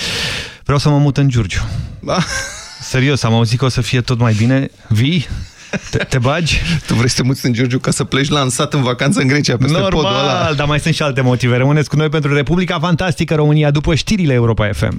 vreau să mă mut în Giurgiu. Da. Serios, am auzit că o să fie tot mai bine. Vii? Te, te bagi? Tu vrei să te muți în Giurgiu ca să pleci lansat în vacanță în Grecia peste podul ăla? Normal, dar mai sunt și alte motive. Rămâneți cu noi pentru Republica Fantastică România după știrile Europa FM.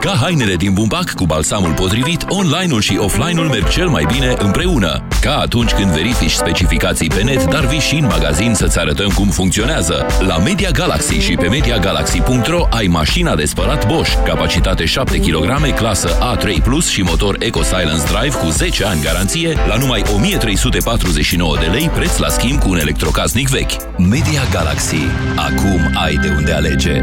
Ca hainele din bumbac cu balsamul potrivit, online-ul și offline-ul merg cel mai bine împreună. Ca atunci când verifici specificații pe net, dar vii și în magazin să-ți arătăm cum funcționează. La Media Galaxy și pe MediaGalaxy.ro ai mașina de spălat Bosch, capacitate 7 kg, clasă A3+, Plus și motor Eco Silence Drive cu 10 ani garanție, la numai 1349 de lei, preț la schimb cu un electrocasnic vechi. Media Galaxy. Acum ai de unde alege.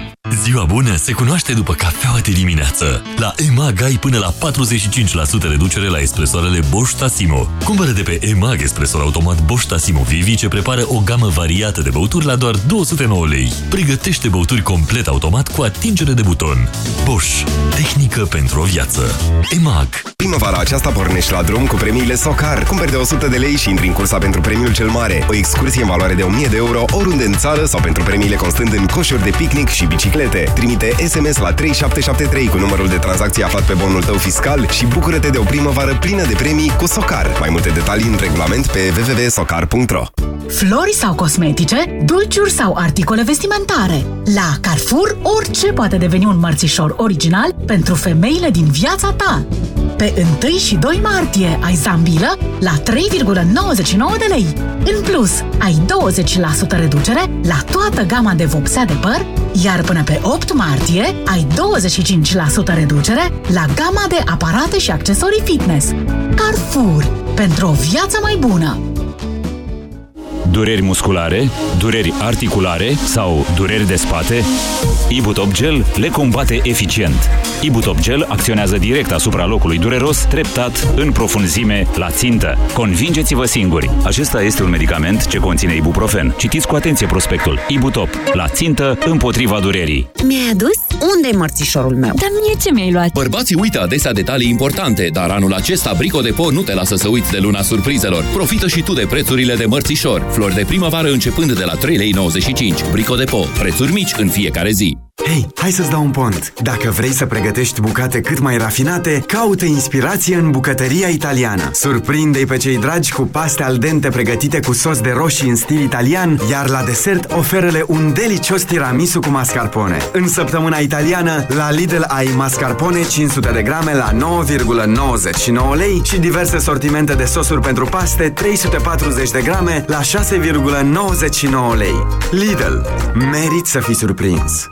Ziua bună se cunoaște după cafeaua de dimineață. La EMAG ai până la 45% reducere la espresoarele Bosch Tassimo. Cumpără de pe EMAG espresor automat Bosch Tassimo Vivi ce prepară o gamă variată de băuturi la doar 209 lei. Pregătește băuturi complet automat cu atingere de buton. Bosch. Tehnică pentru o viață. EMAG. Primăvara aceasta pornești la drum cu premiile Socar. Cumperi de 100 de lei și intri în cursa pentru premiul cel mare. O excursie în valoare de 1000 de euro oriunde în țară sau pentru premiile constând în coșuri de picnic și biciclete. Trimite SMS la 3773 cu numărul de tranzacție aflat pe bonul tău fiscal și bucură-te de o primăvară plină de premii cu Socar. Mai multe detalii în regulament pe www.socar.ro Flori sau cosmetice, dulciuri sau articole vestimentare. La Carrefour, orice poate deveni un mărțișor original pentru femeile din viața ta. Pe 1 și 2 martie ai zambilă la 3,99 de lei. În plus, ai 20% reducere la toată gama de vopsea de păr, iar până pe 8 martie ai 25% reducere la gama de aparate și accesorii fitness. Carrefour. Pentru o viață mai bună! Dureri musculare, dureri articulare sau dureri de spate? Ibutop Gel le combate eficient. Ibutop Gel acționează direct asupra locului dureros, treptat, în profunzime, la țintă. Convingeți-vă singuri! Acesta este un medicament ce conține ibuprofen. Citiți cu atenție prospectul. Ibutop. La țintă, împotriva durerii. Mi-ai adus? Unde-i mărțișorul meu? Dar mie ce mi-ai luat? Bărbații uită adesea detalii importante, dar anul acesta Brico de Po nu te lasă să uiți de luna surprizelor. Profită și tu de prețurile de mărțișor. Flori de primăvară începând de la 3,95 lei. Brico de Po. Prețuri mici în fiecare zi. Hei, hai să-ți dau un pont. Dacă vrei să pregătești bucate cât mai rafinate, caută inspirație în bucătăria italiană. Surprinde-i pe cei dragi cu paste al dente pregătite cu sos de roșii în stil italian, iar la desert oferă-le un delicios tiramisu cu mascarpone. În săptămâna italiană, la Lidl ai mascarpone 500 de grame la 9,99 lei și diverse sortimente de sosuri pentru paste 340 de grame la 6,99 lei. Lidl. Merit să fii surprins!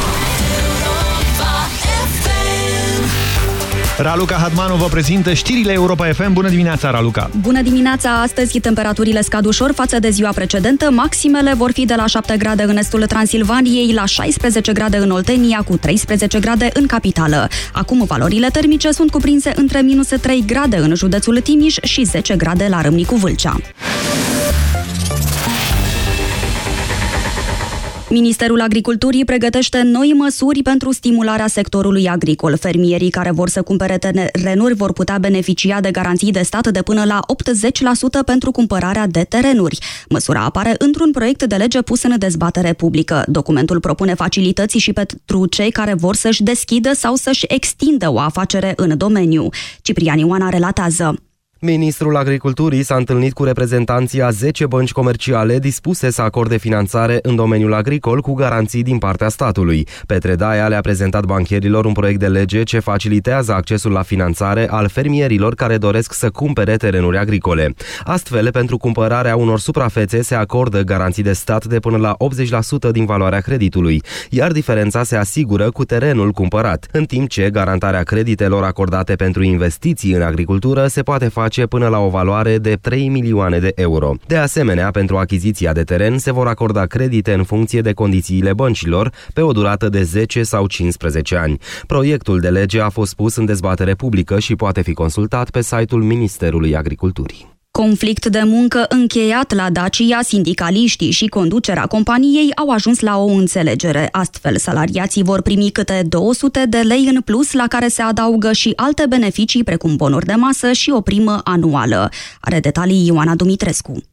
Raluca Hadmanu vă prezintă știrile Europa FM. Bună dimineața, Raluca! Bună dimineața! Astăzi temperaturile scad ușor față de ziua precedentă. Maximele vor fi de la 7 grade în estul Transilvaniei, la 16 grade în Oltenia, cu 13 grade în capitală. Acum valorile termice sunt cuprinse între minus 3 grade în județul Timiș și 10 grade la Râmnicu Vâlcea. Ministerul Agriculturii pregătește noi măsuri pentru stimularea sectorului agricol. Fermierii care vor să cumpere terenuri vor putea beneficia de garanții de stat de până la 80% pentru cumpărarea de terenuri. Măsura apare într-un proiect de lege pus în dezbatere publică. Documentul propune facilități și pentru cei care vor să-și deschidă sau să-și extindă o afacere în domeniu. Ciprian Ioana relatează. Ministrul Agriculturii s-a întâlnit cu reprezentanții a 10 bănci comerciale dispuse să acorde finanțare în domeniul agricol cu garanții din partea statului. Petre Daia le-a prezentat bancherilor un proiect de lege ce facilitează accesul la finanțare al fermierilor care doresc să cumpere terenuri agricole. Astfel, pentru cumpărarea unor suprafețe se acordă garanții de stat de până la 80% din valoarea creditului, iar diferența se asigură cu terenul cumpărat, în timp ce garantarea creditelor acordate pentru investiții în agricultură se poate face face până la o valoare de 3 milioane de euro. De asemenea, pentru achiziția de teren se vor acorda credite în funcție de condițiile băncilor pe o durată de 10 sau 15 ani. Proiectul de lege a fost pus în dezbatere publică și poate fi consultat pe site-ul Ministerului Agriculturii. Conflict de muncă încheiat la Dacia, sindicaliștii și conducerea companiei au ajuns la o înțelegere. Astfel, salariații vor primi câte 200 de lei în plus, la care se adaugă și alte beneficii precum bonuri de masă și o primă anuală. Are detalii Ioana Dumitrescu.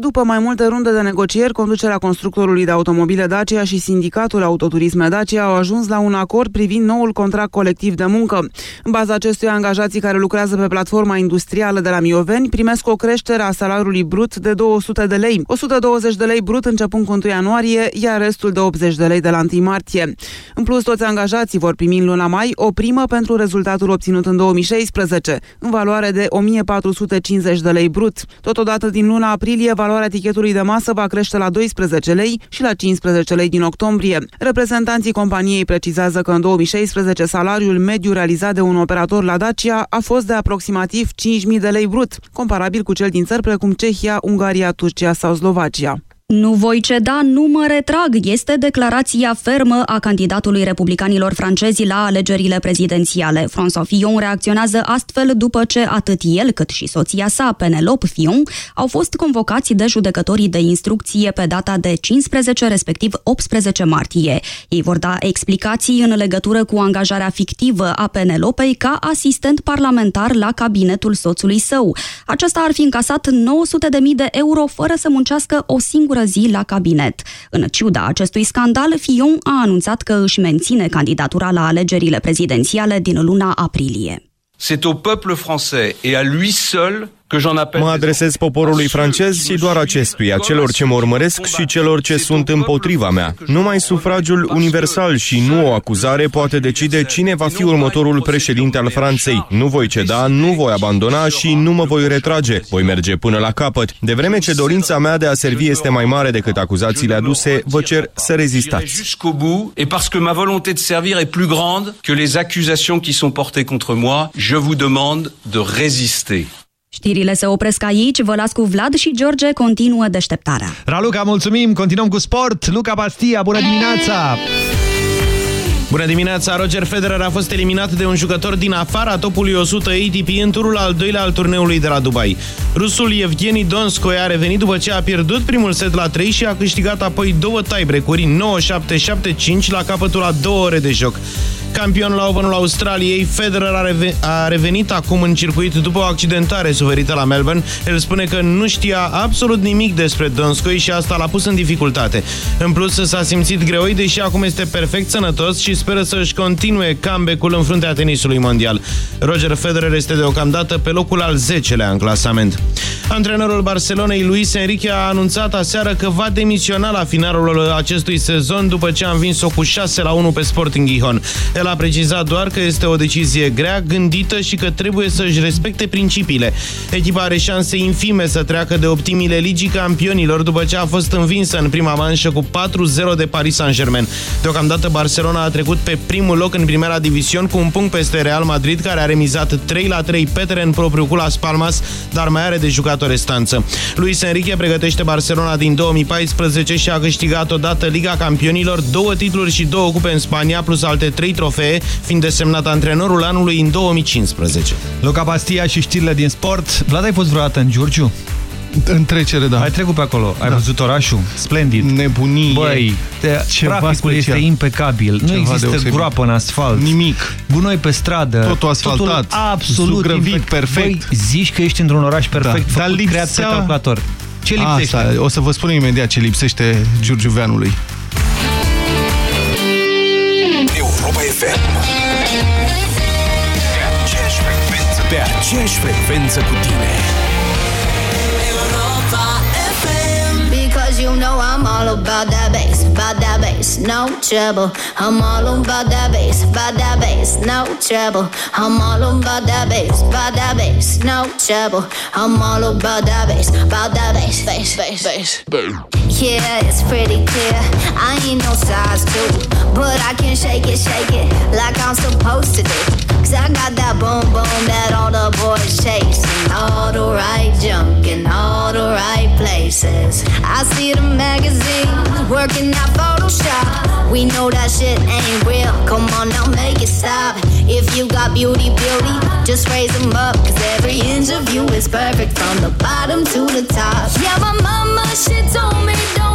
După mai multe runde de negocieri, conducerea constructorului de automobile Dacia și sindicatul autoturisme Dacia au ajuns la un acord privind noul contract colectiv de muncă. În baza acestuia, angajații care lucrează pe platforma industrială de la Mioveni primesc o creștere a salariului brut de 200 de lei, 120 de lei brut începând cu 1 ianuarie, iar restul de 80 de lei de la 1 martie. În plus, toți angajații vor primi în luna mai o primă pentru rezultatul obținut în 2016, în valoare de 1450 de lei brut. Totodată, din luna aprilie, va valoarea tichetului de masă va crește la 12 lei și la 15 lei din octombrie. Reprezentanții companiei precizează că în 2016 salariul mediu realizat de un operator la Dacia a fost de aproximativ 5.000 de lei brut, comparabil cu cel din țări precum Cehia, Ungaria, Turcia sau Slovacia. Nu voi ceda, nu mă retrag, este declarația fermă a candidatului republicanilor francezi la alegerile prezidențiale. François Fillon reacționează astfel după ce atât el cât și soția sa, Penelope Fillon, au fost convocați de judecătorii de instrucție pe data de 15, respectiv 18 martie. Ei vor da explicații în legătură cu angajarea fictivă a Penelopei ca asistent parlamentar la cabinetul soțului său. Acesta ar fi încasat 900.000 de euro fără să muncească o singură singură zi la cabinet. În ciuda acestui scandal, Fion a anunțat că își menține candidatura la alegerile prezidențiale din luna aprilie. C'est au peuple français et à lui seul Mă adresez poporului francez și doar acestuia, celor ce mă urmăresc și celor ce sunt împotriva mea. Numai sufragiul universal și nu o acuzare poate decide cine va fi următorul președinte al Franței. Nu voi ceda, nu voi abandona și nu mă voi retrage. Voi merge până la capăt. De vreme ce dorința mea de a servi este mai mare decât acuzațiile aduse, vă cer să rezistați. Jusqu'au bout, et parce que ma volonté de servir est plus grande que les accusations qui sont portées contre moi, je vous demande de résister. Știrile se opresc aici, vă las cu Vlad și George, continuă deșteptarea. Raluca, mulțumim, continuăm cu sport. Luca Bastia, bună dimineața! Bună dimineața! Roger Federer a fost eliminat de un jucător din afara topului 100 ATP în turul al doilea al turneului de la Dubai. Rusul Evgeni Donskoy a revenit după ce a pierdut primul set la 3 și a câștigat apoi două tiebreak-uri 9-7-7-5 la capătul a două ore de joc. Campion la Openul Australiei, Federer a, reve a revenit acum în circuit după o accidentare suferită la Melbourne. El spune că nu știa absolut nimic despre Donskoy și asta l-a pus în dificultate. În plus, s-a simțit greoi, deși acum este perfect sănătos și speră să își continue comeback-ul în fruntea tenisului mondial. Roger Federer este deocamdată pe locul al 10-lea în clasament. Antrenorul Barcelonei, Luis Enrique, a anunțat aseară că va demisiona la finalul acestui sezon după ce a învins-o cu 6 la 1 pe Sporting Gijón. El a precizat doar că este o decizie grea, gândită și că trebuie să-și respecte principiile. Echipa are șanse infime să treacă de optimile ligii campionilor după ce a fost învinsă în prima manșă cu 4-0 de Paris Saint-Germain. Deocamdată Barcelona a trecut pe primul loc în primera division cu un punct peste Real Madrid, care a remizat 3 la 3 pe teren propriu cu Las Palmas, dar mai are de jucat o restanță. Luis Enrique pregătește Barcelona din 2014 și a câștigat odată Liga Campionilor, două titluri și două cupe în Spania, plus alte trei trofee, fiind desemnat antrenorul anului în 2015. Luca Bastia și știrile din sport. Vlad, ai fost vreodată în Giurgiu? În trecere, da. Ai trecut pe acolo, ai da. văzut orașul? Splendid. Nebunie. Băi, te, Ceva traficul special. este impecabil. Ceva nu există deosebit. groapă în asfalt. Nimic. Gunoi pe stradă. Totul asfaltat, Totul absolut zugrăvit, infect. perfect. Băi, zici că ești într-un oraș perfect, Da, da, dar făcut, creat pe lipsea- calculator. Ce lipsește? Asta, o să vă spun imediat ce lipsește Giurgiuveanului. Europa FM. Pe aceeași frecvență, pe aceeași frecvență cu tine. No trouble. I'm all about that bass, about that bass, no trouble. I'm all about that bass, about that bass, no trouble. I'm all about that bass, by that bass no trouble I'm all about that bass, bass, bass, bass. Yeah, it's pretty clear. I ain't no size two, but I can shake it, shake it like I'm supposed to do. Cause I got that boom boom that all the boys chase. All the right junk in all the right places. I see the magazines working out Photoshop. We know that shit ain't real. Come on now, make it stop. If you got beauty, beauty, just raise them up. Cause every inch of you is perfect from the bottom to the top. Yeah, my mama, she told me don't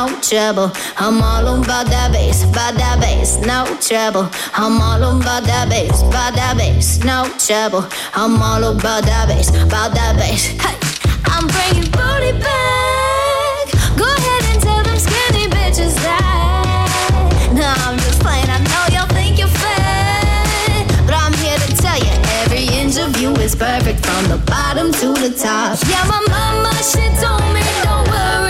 no trouble. I'm all about that bass, about that bass, no trouble. I'm all about that bass, about that bass, no trouble. I'm all about that bass, about that bass. Hey, I'm bringing booty back. Go ahead and tell them skinny bitches that. No, I'm just playing. I know y'all think you're fat, but I'm here to tell you every inch of you is perfect from the bottom to the top. Yeah, my mama she told me don't worry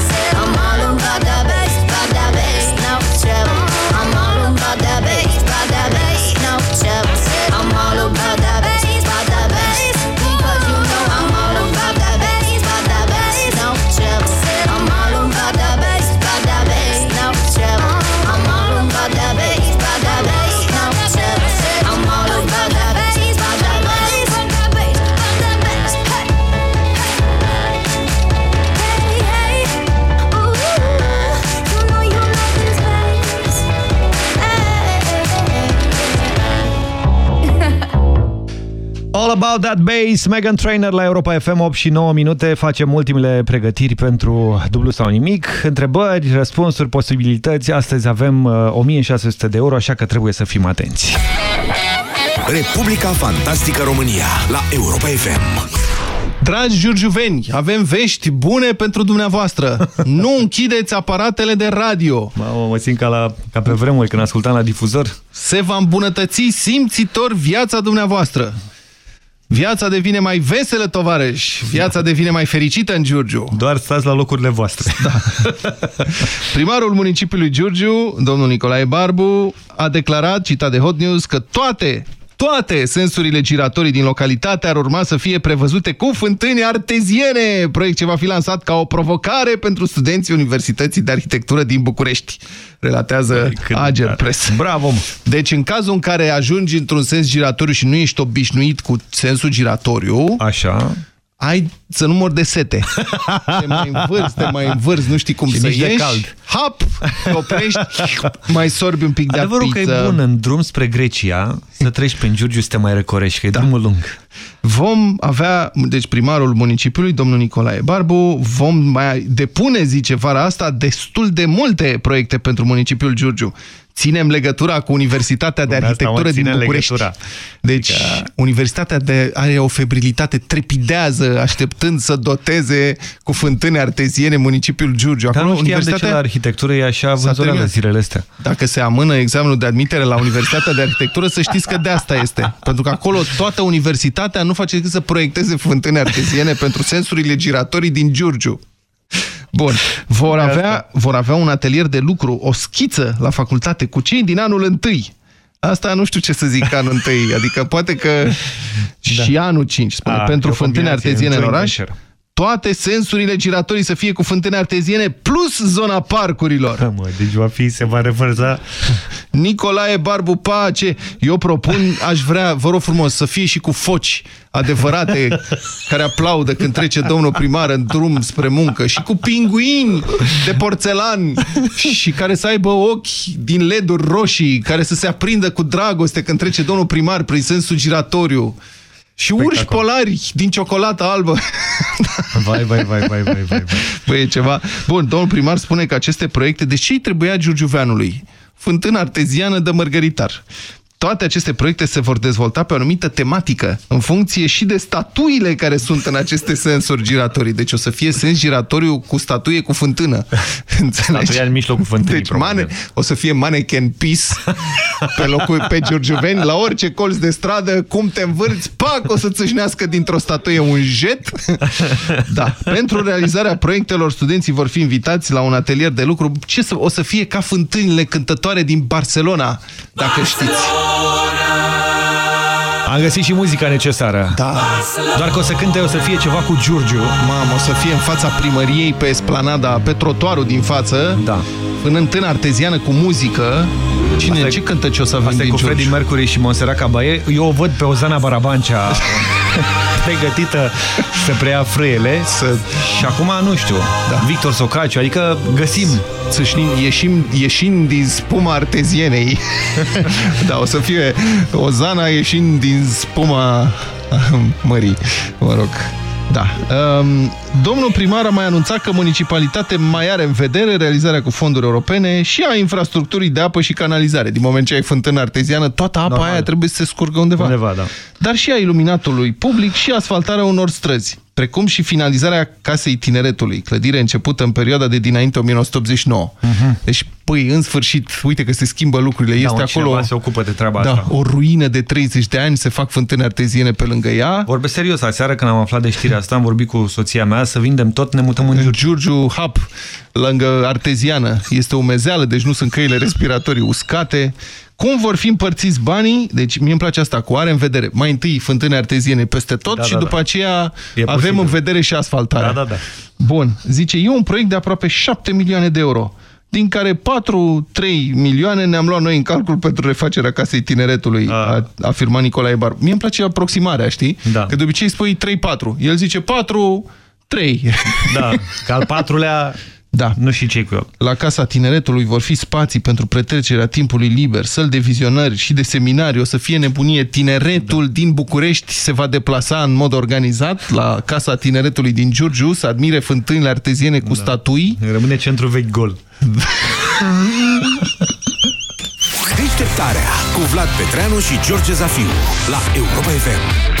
All About That Bass, Megan Trainer la Europa FM 8 și 9 minute. Facem ultimele pregătiri pentru dublu sau nimic. Întrebări, răspunsuri, posibilități. Astăzi avem uh, 1600 de euro, așa că trebuie să fim atenți. Republica Fantastică România la Europa FM. Dragi giurgiuveni, avem vești bune pentru dumneavoastră. Nu <laughs> închideți aparatele de radio. Mă, mă simt ca, la, ca pe vremuri când ascultam la difuzor. Se va îmbunătăți simțitor viața dumneavoastră. Viața devine mai veselă, tovarăși. Viața devine mai fericită în Giurgiu. Doar stați la locurile voastre. Da. Primarul municipiului Giurgiu, domnul Nicolae Barbu, a declarat, citat de Hot News, că toate toate sensurile giratorii din localitate ar urma să fie prevăzute cu fântâni arteziene, proiect ce va fi lansat ca o provocare pentru studenții Universității de Arhitectură din București, relatează Ager Press. Bravo! Mă. Deci în cazul în care ajungi într-un sens giratoriu și nu ești obișnuit cu sensul giratoriu, Așa. Ai să nu mor de sete. Te mai învârzi, te mai învârzi, nu știi cum Și să nici de ieși. cald. Hap, te oprești, mai sorbi un pic de Adevărul apiță. că e bun în drum spre Grecia să treci prin Giurgiu să te mai răcorești, că e Da. drumul lung. vom avea, deci primarul municipiului, domnul Nicolae Barbu, vom mai depune, zice, vara asta, destul de multe proiecte pentru municipiul Giurgiu. Ținem legătura cu Universitatea de Dom'le, asta, mă, Arhitectură din ține București. legătura. Deci, Universitatea de, are o febrilitate, trepidează, așteptând să doteze cu fântâne arteziene municipiul Giurgiu. Dar Acolo, nu știam de ce la arhitectură e așa vânzurată terminat. zilele astea. Dacă se amână examenul de admitere la Universitatea de Arhitectură, să știți că de asta este. Pentru că acolo toată universitatea nu face decât să proiecteze fântâne arteziene pentru sensurile giratorii din Giurgiu. Bun. Vor avea, vor avea un atelier de lucru, o schiță la facultate cu cei din anul întâi. Asta nu știu ce să zic anul întâi, adică poate că și anul 5, spune, A, pentru e o fântâne combinație, arteziene în joint oraș. venture. Toate sensurile giratorii să fie cu fântâne arteziene plus zona parcurilor. Da, mă, deci va fi, se va reforța. Nicolae Barbu Pace, eu propun, aș vrea, vă rog frumos, să fie și cu foci adevărate care aplaudă când trece domnul primar în drum spre muncă și cu pinguini de porțelan și care să aibă ochi din leduri roșii, care să se aprindă cu dragoste când trece domnul primar prin sensul giratoriu. Și urși polari din ciocolată albă. <laughs> Vai, vai, vai, vai, vai, vai. Băi, e ceva... Bun, domnul primar spune că aceste proiecte, de ce îi trebuia Giurgiuveanului? Fântână arteziană de mărgăritar. Toate aceste proiecte se vor dezvolta pe o anumită tematică, în funcție și de statuile care sunt în aceste sensuri giratorii. Deci o să fie sens giratoriu cu statuie cu fântână. <laughs> Înțelegi? Statuia în mijlocul fântânii, Deci mane, o să fie mannequin piece <laughs> pe locul pe Giurgiuveni, la orice colț de stradă, cum te învârți, pac, o să țâșnească dintr-o statuie un jet. <laughs> Da. Pentru realizarea proiectelor, studenții vor fi invitați la un atelier de lucru. Ce să, o să fie ca fântânile cântătoare din Barcelona, dacă știți. Am găsit și muzica necesară. Da. Doar că o să cânte, o să fie ceva cu Giurgiu. Mamă, o să fie în fața primăriei, pe esplanada, pe trotuarul din față. Da. În întână arteziană cu muzică. Cine, Asta e- ce cântă ce o să avem Asta e din cu Giurgiu? Freddie Mercury și Monserrat Caballé. Eu o văd pe Ozana Barabancea <laughs> <laughs> pregătită să preia frâiele. Să... Și acum, nu știu, da. Victor Socaciu, adică găsim. Țâșnim, ieșim, ieșind din spuma artezienei. <laughs> da, o să fie Ozana ieșind din spuma <laughs> mării, mă rog. Da. Um, domnul primar a mai anunțat că municipalitatea mai are în vedere realizarea cu fonduri europene și a infrastructurii de apă și canalizare. Din moment ce ai fântână arteziană, toată apa Normal. aia trebuie să se scurgă undeva. Undeva, da. Dar și a iluminatului public și asfaltarea unor străzi, precum și finalizarea Casei Tineretului, clădire începută în perioada de dinainte 1989. Deci, păi, în sfârșit, uite că se schimbă lucrurile. Da, este mă, acolo cineva se ocupă de treaba da, asta. o ruină de 30 de ani, se fac fântâni arteziene pe lângă ea. Vorbesc serios, aseară când am aflat de știrea asta, am vorbit cu soția mea să vindem tot, ne mutăm în În Giurgiu. Giurgiu Hub, lângă arteziană, este umezeală, deci nu sunt căile respiratorii uscate. Cum vor fi împărțiți banii? Deci mie îmi place asta cu are în vedere. Mai întâi fântâni arteziene peste tot Da, și da, după da. aceea E avem posibil. în vedere și asfaltarea. Da, da, da. Bun, zice, e un proiect de aproape 7 milioane de euro, din care 4-3 milioane ne-am luat noi în calcul pentru refacerea Casei Tineretului, a, a afirmat Nicolae Bar. Mie îmi place aproximarea, știi? Da. Că de obicei spui 3-4. El zice 4... 3. Da, că al patrulea Da. nu știu ce cu el. La Casa Tineretului vor fi spații pentru petrecerea timpului liber, săli de vizionări și de seminarii. O să fie nebunie. Tineretul da. din București se va deplasa în mod organizat la Casa Tineretului din Giurgiu să admire fântânile arteziene cu da. statui. Rămâne centru vechi gol. Deșteptarea cu Vlad Petreanu și George Zafiu la Europa FM.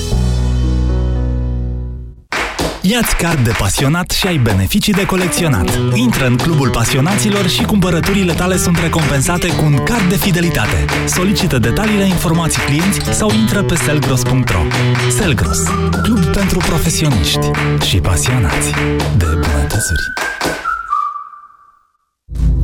Iați card de pasionat și ai beneficii de colecționat. Intră în clubul pasionaților și cumpărăturile tale sunt recompensate cu un card de fidelitate. Solicită detaliile informații clienți sau intră pe selgros.ro. Selgros, club pentru profesioniști și pasionați de bunătățuri.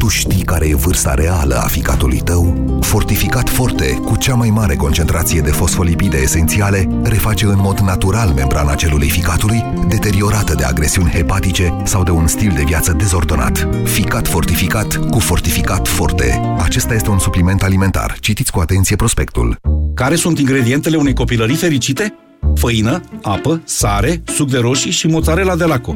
Tu tu știi care e vârsta reală a ficatului tău? Fortificat Forte, cu cea mai mare concentrație de fosfolipide esențiale, reface în mod natural membrana celulei ficatului, deteriorată de agresiuni hepatice sau de un stil de viață dezordonat. Ficat fortificat cu Fortificat Forte. Acesta este un supliment alimentar. Citiți cu atenție prospectul. Care sunt ingredientele unei copilării fericite? Făină, apă, sare, suc de roșii și mozzarella de laco.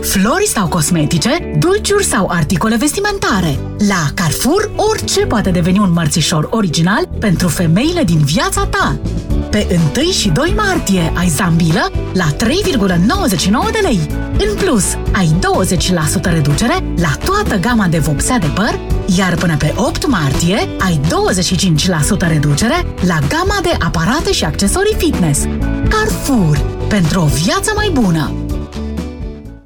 Flori sau cosmetice, dulciuri sau articole vestimentare. La Carrefour, orice poate deveni un mărțișor original pentru femeile din viața ta. Pe 1 și 2 martie ai zambilă la 3,99 de lei. În plus, ai 20% reducere la toată gama de vopsea de păr, iar până pe 8 martie ai 25% reducere la gama de aparate și accesorii fitness. Carrefour. Pentru o viață mai bună!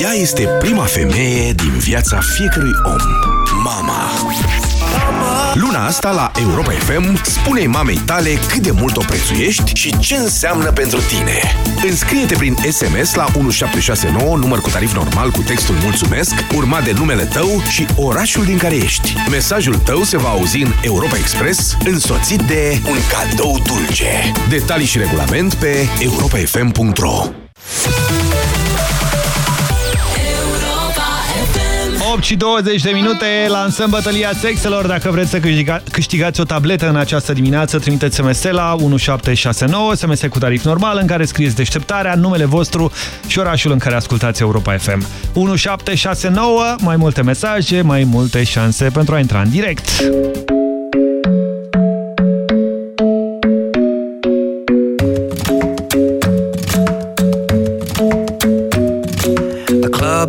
Ea este prima femeie din viața fiecărui om. Mama. Luna asta la Europa FM spune mamei tale cât de mult o prețuiești și ce înseamnă pentru tine. Înscrie-te prin SMS la 1769, număr cu tarif normal cu textul Mulțumesc, urmat de numele tău și orașul din care ești. Mesajul tău se va auzi în Europa Express, însoțit de un cadou dulce. Detalii și regulament pe europafm.ro 8 și 20 de minute, lansăm bătălia sexelor. Dacă vreți să câștiga, câștigați o tabletă în această dimineață, trimiteți SMS la 1769, SMS cu tarif normal, în care scrieți deșteptarea, numele vostru și orașul în care ascultați Europa FM. 1769, mai multe mesaje, mai multe șanse pentru a intra în direct.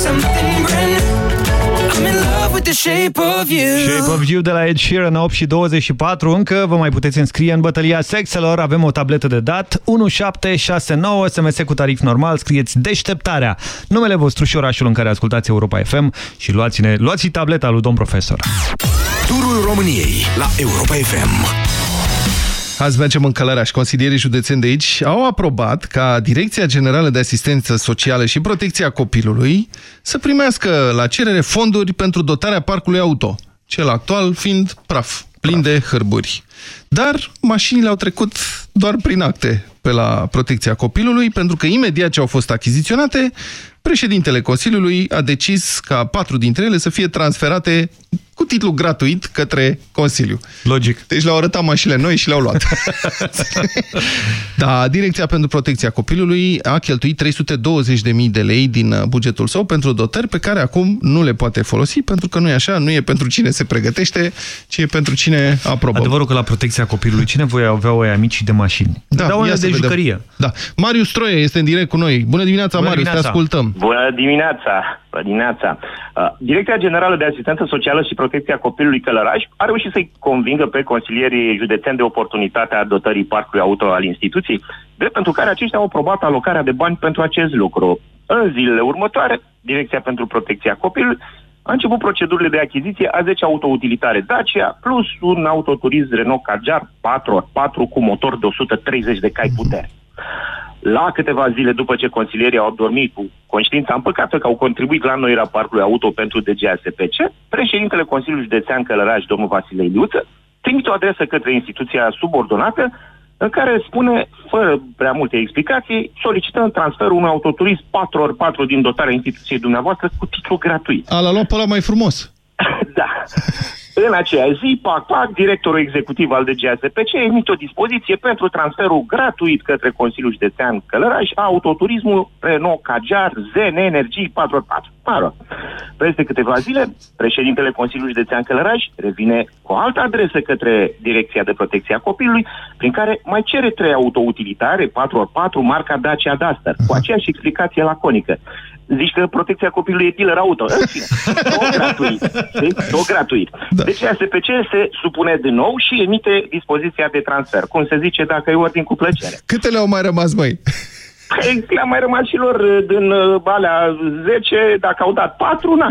Something brand new. I'm in love with the shape of you. Shape of You de la Ed Sheeran, 8 și 24. Încă vă mai puteți înscrie în bătălia sexelor. Avem o tabletă de dat. 1769, SMS cu tarif normal. Scrieți deșteptarea. Numele vostru și orașul în care ascultați Europa FM și luați-ne, luați tableta lui domn profesor. Turul României la Europa FM. Azi mergem în Călăraș. Consilierii județeni de aici au aprobat ca Direcția Generală de Asistență Socială și Protecția Copilului să primească la cerere fonduri pentru dotarea parcului auto, cel actual fiind praf, plin de hârburi. Dar mașinile au trecut doar prin acte pe la Protecția Copilului, pentru că imediat ce au fost achiziționate, președintele Consiliului a decis ca patru dintre ele să fie transferate cu titlu gratuit către Consiliu. Logic. Deci le-au arătat mașinile noi și le-au luat. <laughs> da, Direcția pentru Protecția Copilului a cheltuit 320.000 de lei din uh, bugetul său pentru dotări pe care acum nu le poate folosi, pentru că nu e așa, nu e pentru cine se pregătește, ci e pentru cine aprobă. Adevărul că la protecția copilului, cine voi avea o mici de mașini? Da, Dau ia de să vedem. jucărie. Da. Marius Troie este în direct cu noi. Bună dimineața, Bună Marius, te dimineața. ascultăm. Bună dimineața! Bună dimineața! Uh, Direcția Generală de Asistență Socială și Protecția Copilului Călăraș a reușit să-i convingă pe consilierii județeni de oportunitatea dotării parcului auto al instituției, drept pentru care aceștia au aprobat alocarea de bani pentru acest lucru. În zilele următoare, Direcția pentru Protecția Copilului a început procedurile de achiziție a 10 autoutilitare Dacia plus un autoturism Renault Kadjar 4x4 cu motor de 130 de cai putere. La câteva zile după ce consilierii au dormit cu conștiința împăcată că au contribuit la înnoirea parcului auto pentru DGASPC, președintele Consiliului Județean Călăraș, domnul Vasile Iliuță, trimite o adresă către instituția subordonată în care spune, fără prea multe explicații, solicităm transferul unui autoturism 4x4 din dotarea instituției dumneavoastră cu titlu gratuit. A, l-a luat pe ăla mai frumos. <laughs> Da. În aceea zi, PAC, PAC, directorul executiv al DGASPC emite o dispoziție pentru transferul gratuit către Consiliul Județean Călăraș a autoturismul Renault Kadjar ZN Energii 4x4. Mă rog. Peste câteva zile, președintele Consiliului Județean Călăraș revine cu o altă adresă către Direcția de Protecție a Copilului, prin care mai cere trei autoutilitare 4x4 marca Dacia Duster, cu aceeași explicație laconică. Zici că protecția copilului e dealer auto. În fine, tot <laughs> gratuit. știi? Tot gratuit. Da. Deci ASPC se supune din nou și emite dispoziția de transfer. Cum se zice, dacă e ordin cu plăcere. Câtele au mai rămas, măi? Păi, Le-a mai rămas și lor uh, din uh, alea 10, dacă au dat 4, na.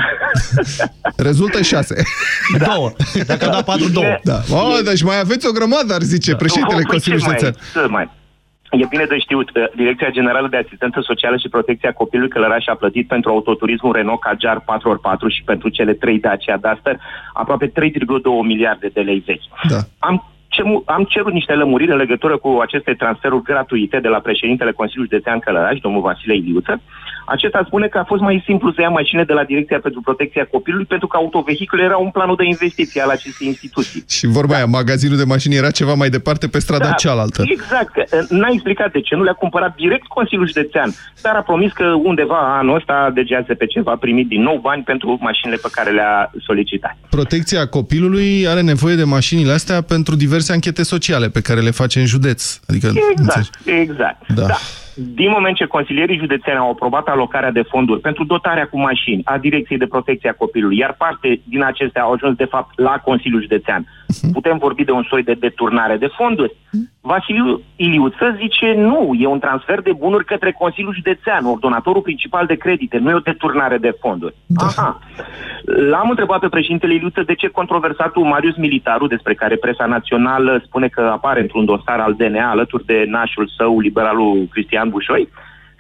<laughs> Rezultă 6. Da. Două. Dacă a dat 4, două. Da. Oh, deci mai aveți o grămadă, ar zice președintele Păi, Consiliului ce mai- Județean. Să mai. E bine de știut, uh, Direcția Generală de Asistență Socială și Protecția Copilului Călăraș a plătit pentru autoturismul Renault Kadjar 4x4 și pentru cele trei Dacia Duster aproape 3,2 miliarde de lei vechi. Da. Am, cemu- am cerut niște lămuriri în legătură cu aceste transferuri gratuite de la președintele Consiliului Județean Călăraș, domnul Vasile Iliuță. Acesta spune că a fost mai simplu să ia mașinile de la Direcția pentru Protecția Copilului pentru că autovehicule erau un planul de investiție al acestei instituții. Și vorba aia, magazinul de mașini era ceva mai departe pe strada cealaltă. Exact. că, uh, N-a explicat de ce nu le-a cumpărat direct Consiliul Județean, dar a promis că undeva anul ăsta DGASPC va primi din nou bani pentru mașinile pe care le-a solicitat. Protecția copilului are nevoie de mașinile astea pentru diverse anchete sociale pe care le face în județ. Adică, Exact, exact. Da. da. Din moment ce consilierii județeni au aprobat alocarea de fonduri pentru dotarea cu mașini a Direcției de Protecție a Copilului, iar parte din acestea au ajuns, de fapt, la Consiliul Județean, putem vorbi de un soi de deturnare de fonduri. Vasiliu Iliuță zice nu, e un transfer de bunuri către Consiliul Județean, ordonatorul principal de credite, nu e o deturnare de fonduri. Aha. L-am întrebat pe președintele Iliuță de ce controversatul Marius Militaru, despre care presa națională spune că apare într-un dosar al DNA alături de nașul său, liberalul Cristian Bușoi,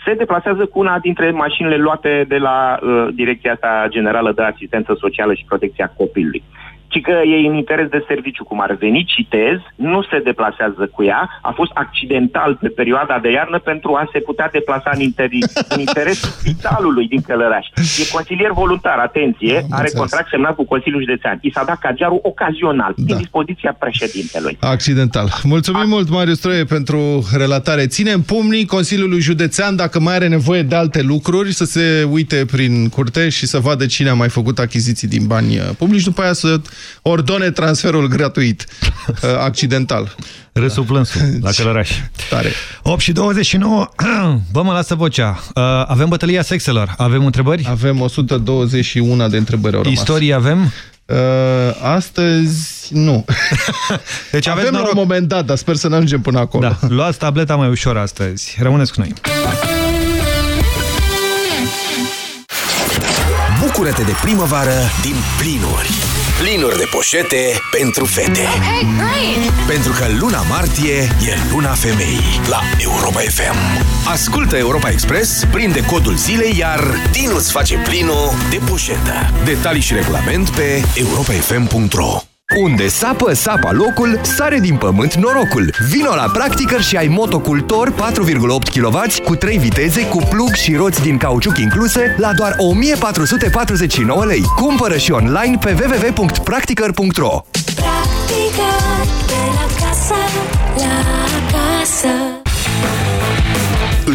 se deplasează cu una dintre mașinile luate de la uh, Direcția asta Generală de Asistență Socială și Protecția Copilului. Ci că e în interes de serviciu, cum ar veni, citez, nu se deplasează cu ea, a fost accidental pe perioada de iarnă pentru a se putea deplasa în, interi, în interesul <laughs> spitalului din Călăraș. E consilier voluntar, atenție, are înțeles. contract semnat cu Consiliul Județean. I s-a dat cagiarul ocazional, din dispoziția președintelui. Accidental. Mulțumim mult, Marius Troie, pentru relatare. Ținem pumnii Consiliului Județean, dacă mai are nevoie de alte lucruri, să se uite prin curte și să vadă cine a mai făcut achiziții din bani uh, publici, după aia să ordone transferul gratuit, <laughs> uh, accidental. Râsul plânsul, la Călăraș. Tare. 8 și 29, <clears throat> bă, mă lasă vocea. Uh, avem bătălia sexelor. Avem întrebări? Avem 121 de întrebări au rămas. Istorie avem? Uh, astăzi, nu. <laughs> Deci aveți Avem la noroc. un moment dat, dar sper să ne ajungem până acolo. Da, <laughs> luați tableta mai ușor astăzi. Rămâneți cu noi. Bucură-te de primăvară din plinuri. Plinuri de poșete pentru fete. Pentru că luna martie e luna femeii la Europa FM. Ascultă Europa Express, prinde codul zilei, iar Dinu îți face plinul de poșetă. Detalii și regulament pe europafm.ro Unde sapă sapa locul, sare din pământ norocul. Vino la Practicăr și ai motocultor 4,8 kW cu 3 viteze, cu plug și roți din cauciuc incluse la doar 1449 lei. Cumpără și online pe www.practicăr.ro Practica de la casă la casă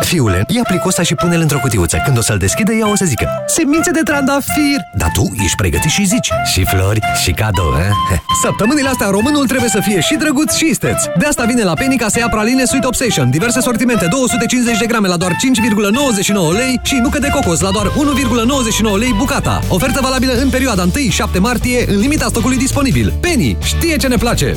Fiule, ia plicul ăsta și pune-l într-o cutiuță. Când o să-l deschide, ea o să zică Semințe de trandafir! Dar tu ești pregătit și zici Și flori, și cadou, eh? <laughs> Săptămânile astea românul trebuie să fie și drăguț și isteț. De asta vine la Penny ca să ia praline Sweet Obsession. Diverse sortimente, 250 de grame la doar 5,99 lei și nucă de cocos la doar 1,99 lei bucata. Ofertă valabilă în perioada 1-7 martie, în limita stocului disponibil. Penny știe ce ne place!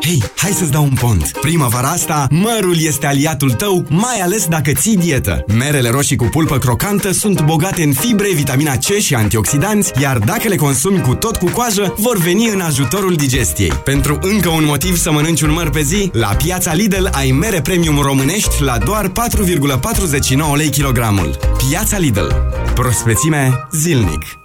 Hei, hai să-ți dau un pont! Primăvara asta, mărul este aliatul tău, mai ales dacă ții dietă. Merele roșii cu pulpă crocantă sunt bogate în fibre, vitamina C și antioxidanți, iar dacă le consumi cu tot cu coajă, vor veni în ajutorul digestiei. Pentru încă un motiv să mănânci un măr pe zi, la piața Lidl ai mere premium românești la doar 4,49 lei kilogramul. Piața Lidl. Prospețime zilnic.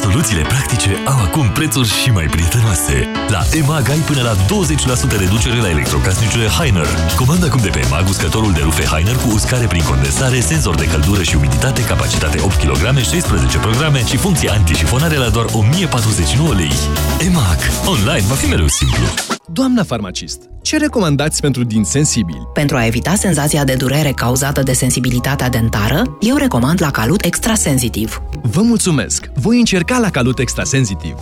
Soluțiile practice au acum prețuri și mai prietenoase. La EMAG ai până la 20% reducere la electrocasnicele Heiner. Comanda acum de pe EMAG uscătorul de rufe Heiner cu uscare prin condensare, senzor de căldură și umiditate, capacitate 8 kg, 16 programe și funcție antișifonare la doar 1049 lei. EMAG. Online va fi mereu simplu. Doamna farmacist, ce recomandați pentru din sensibili? Pentru a evita senzația de durere cauzată de sensibilitatea dentară, eu recomand la Calut Extrasensitiv. Vă mulțumesc! Voi încerca la Calut Extrasensitiv.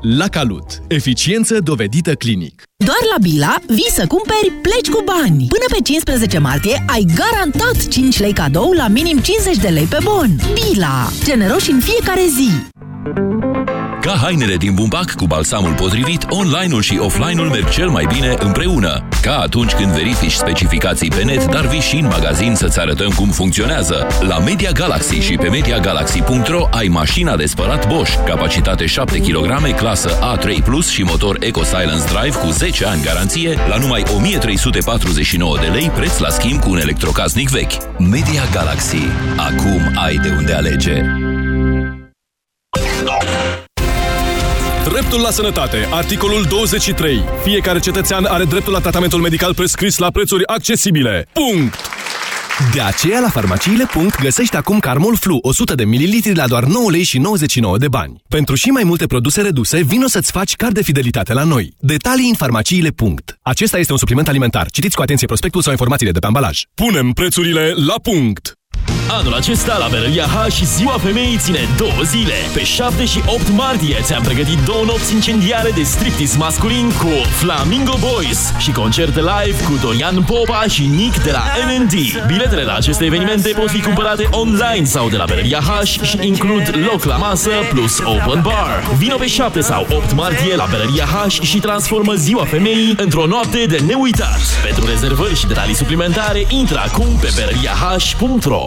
La Calut. Eficiență dovedită clinic. Doar la Bila vii să cumperi, pleci cu bani. Până pe 15 martie ai garantat 5 lei cadou la minim 50 de lei pe bon. Bila. Generoși în fiecare zi. Ca hainele din bumbac cu balsamul potrivit, online-ul și offline-ul merg cel mai bine împreună. Ca atunci când verifici specificații pe net, dar vii și în magazin să-ți arătăm cum funcționează. La Media Galaxy și pe MediaGalaxy.ro ai mașina de spălat Bosch, capacitate 7 kg, clasă A3+, Plus și motor Eco Silence Drive cu 10 ani garanție, la numai 1349 de lei, preț la schimb cu un electrocasnic vechi. Media Galaxy. Acum ai de unde alege. Dreptul la sănătate. Articolul 23. Fiecare cetățean are dreptul la tratamentul medical prescris la prețuri accesibile. Punct! De aceea, la farmaciile. găsești acum Carmol Flu 100 de ml la doar 9 lei și 99 de bani. Pentru și mai multe produse reduse, vino să-ți faci card de fidelitate la noi. Detalii în farmaciile. Acesta este un supliment alimentar. Citiți cu atenție prospectul sau informațiile de pe ambalaj. Punem prețurile la punct! Anul acesta la Berăria H și Ziua Femeii ține două zile. Pe 7 și 8 martie ți-am pregătit două nopți incendiare de striptease masculin cu Flamingo Boys și concerte live cu Dorian Popa și Nick de la NND. Biletele la aceste evenimente pot fi cumpărate online sau de la Berăria H și includ loc la masă plus open bar. Vino pe 7 sau 8 martie la Berăria H și transformă Ziua Femeii într-o noapte de neuitat. Pentru rezervări și detalii suplimentare, intră acum pe berăriah.ro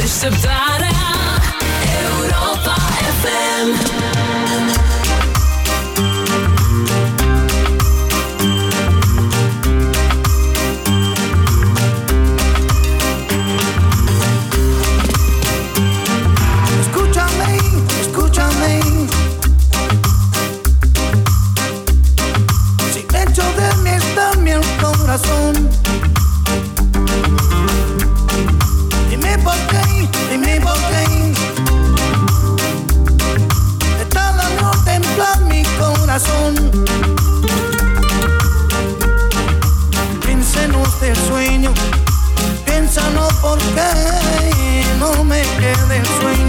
Deșteptarea Europa FM quede el sueño. Piénsalo porque no me quede el sueño.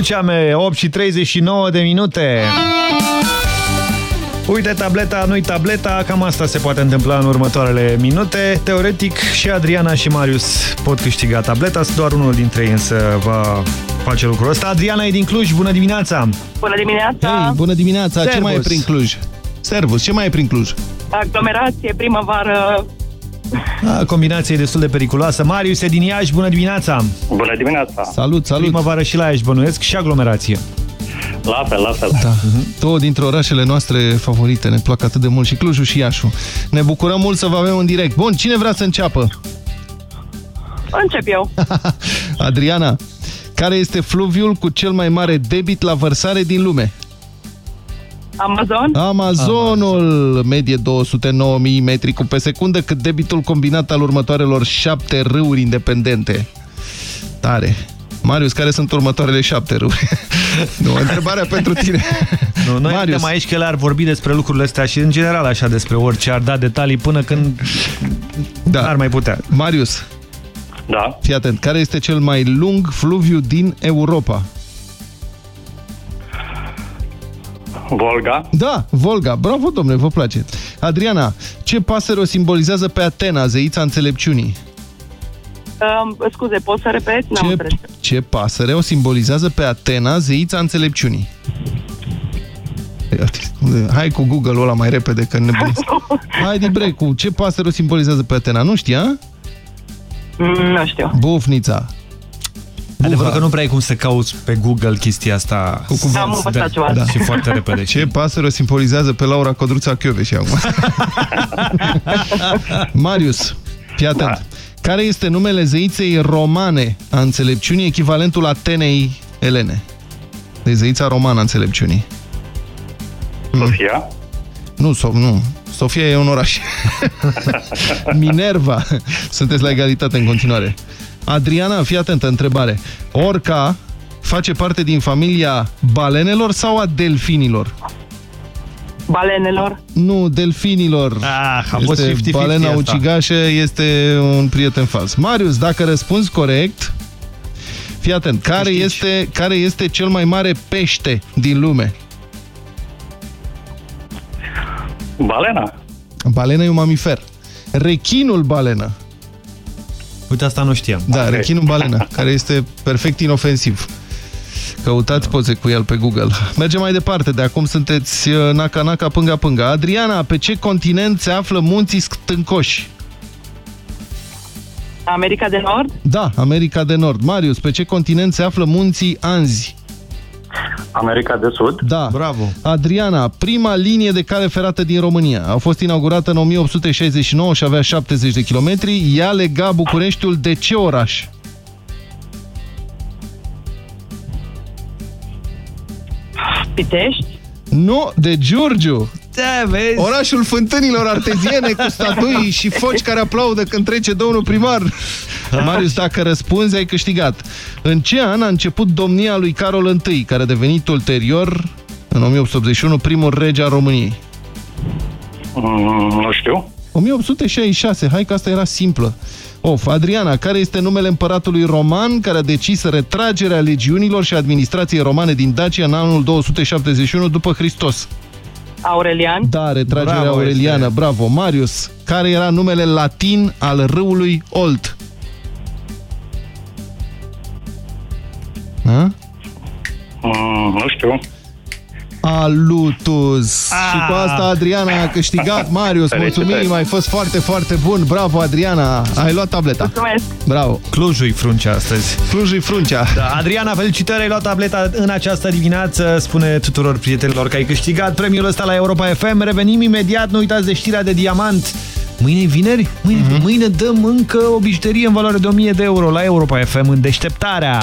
Escuchame, 8 și 39 de minute. Uite tableta, nu-i tableta, cam asta se poate întâmpla în următoarele minute. Teoretic și Adriana și Marius pot câștiga tableta, doar unul dintre ei însă va face lucrul ăsta. Adriana e din Cluj, bună dimineața! Bună dimineața! Hei, bună dimineața! Ce Servus. mai e prin Cluj? Servus, ce mai e prin Cluj? Aglomerație, primăvară. A, combinație destul de periculoasă. Marius e din Iași, bună dimineața! Bună dimineața! Salut, salut! Primăvară și la Iași bănuiesc și aglomerație. La fel, la fel. Da. Două dintre orașele noastre favorite, ne plac atât de mult și Clujul și Iașul. Ne bucurăm mult să vă avem în direct. Bun, cine vrea să înceapă? Încep eu. <laughs> Adriana, care este fluviul cu cel mai mare debit la vărsare din lume? Amazon? Amazonul, medie 209.000 metri cu pe secundă, cât debitul combinat al următoarelor șapte râuri independente. Tare. Marius, care sunt următoarele șapte râuri? <laughs> nu, întrebarea pentru tine. <laughs> Nu, noi Marius. suntem aici că le ar vorbi despre lucrurile astea și în general așa despre orice, ar da detalii până când da. ar mai putea. Marius. Da. Fii atent, care este cel mai lung fluviu din Europa? Volga. Da, Volga. Bravo, domnule, vă place. Adriana, ce pasăre o simbolizează pe Atena, zeița înțelepciunii? Um, scuze, poți să repet? N-am Ce, înțeles. ce pasăre o simbolizează pe Atena, zeița înțelepciunii? Hai cu Google-ul ăla mai repede, că ne <laughs> Hai de break cu ce pasăre o simbolizează pe Atena? Nu știa? Mm, Nu știu. Bufnița. Adevărul că nu prea ai cum să cauți pe Google chestia asta. Cu cuvânt. Am învățat ceva. Da, și foarte repede. Ce pasăre o simbolizează pe Laura Codruța și acum? <laughs> Marius, fii atent. Da. Care este numele zeiței romane a înțelepciunii, echivalentul Atenei Elene? De zeița romană a înțelepciunii. Sofia. Nu, so, nu. Sofia e un oraș. <laughs> Minerva. Sunteți la egalitate în continuare. Adriana, fii atentă, întrebare. Orca face parte din familia balenelor sau a delfinilor? Balenelor. Nu, delfinilor. Ah, a fost este 50-50 balena asta. ucigașă este un prieten fals. Marius, dacă răspunzi corect, fii atent, care este, care este cel mai mare pește din lume? Balena. Balena e un mamifer. Rechinul balenă. Uite, asta nu știam. Da, rechinul balena, <laughs> care este perfect inofensiv. Căutați poze cu el pe Google. Mergem mai departe, de acum sunteți uh, naca-naca, pânga-pânga. Adriana, pe ce continent se află munții stâncoși? America de Nord? Da, America de Nord. Marius, pe ce continent se află munții Anzi? America de Sud. Da. Bravo. Adriana, prima linie de cale ferată din România. A fost inaugurată în 1869 și avea 70 de kilometri. Ea lega Bucureștiul de ce oraș? Pitești? Nu, de Giurgiu. Da, vezi? Orașul fântânilor arteziene cu statui și foci care aplaudă când trece domnul primar. Marius, dacă răspunzi, ai câștigat. În ce an a început domnia lui Carol I, care a devenit ulterior, în 1881, primul rege al României? Mm, nu știu. 1866, hai că asta era simplă. Of, Adriana, care este numele împăratului roman care a decis retragerea legiunilor și administrației romane din Dacia în anul 271 după Hristos? Aurelian? Da, retragerea Bravo, aureliană, este. bravo. Marius, care era numele latin al râului Olt? Ha? Mm, nu știu. Alutus. Ah. Și cu asta Adriana a câștigat. Marius, mulțumim, Felicitări. ai fost foarte, foarte bun. Bravo, Adriana. Ai luat tableta. Mulțumesc. Bravo. Clujul-i fruncea astăzi. Clujul fruncea. Da, Adriana, felicitări, ai luat tableta în această dimineață. Spune tuturor prietenilor că ai câștigat premiul ăsta la Europa FM. Revenim imediat, nu uitați de știrea de diamant. Mâine e vineri? Mâine, Mhm. mâine dăm încă o bijuterie în valoare de 1000 de euro la Europa FM în deșteptarea.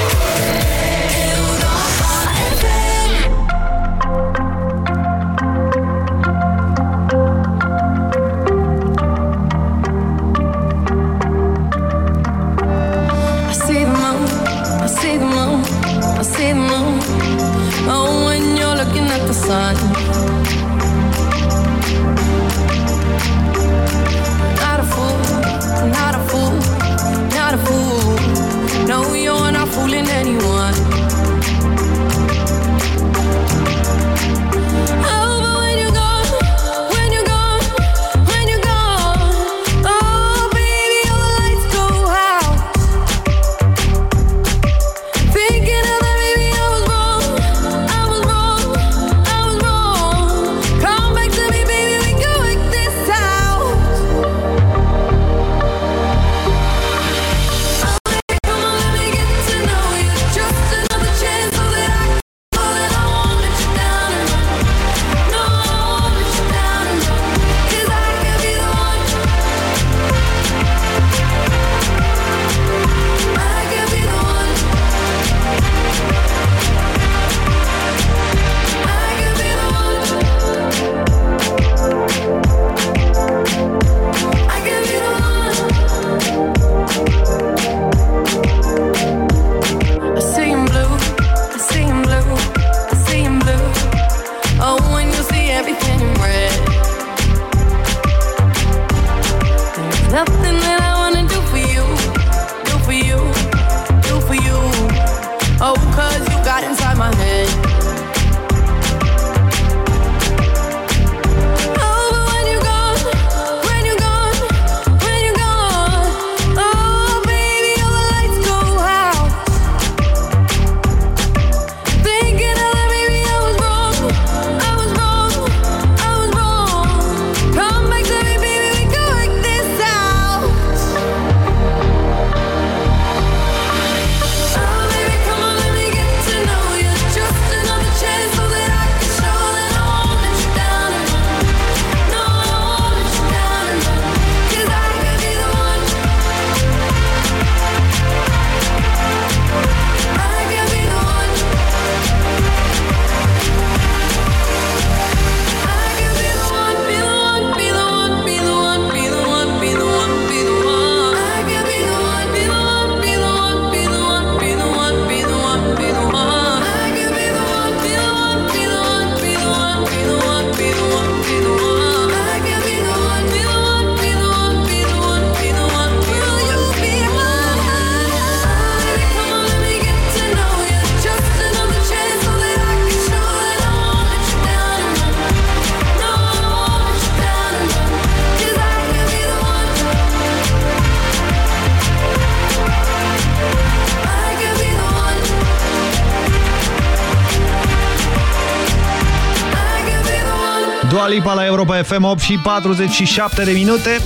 Lipa la Europa FM 8 și 47 de minute.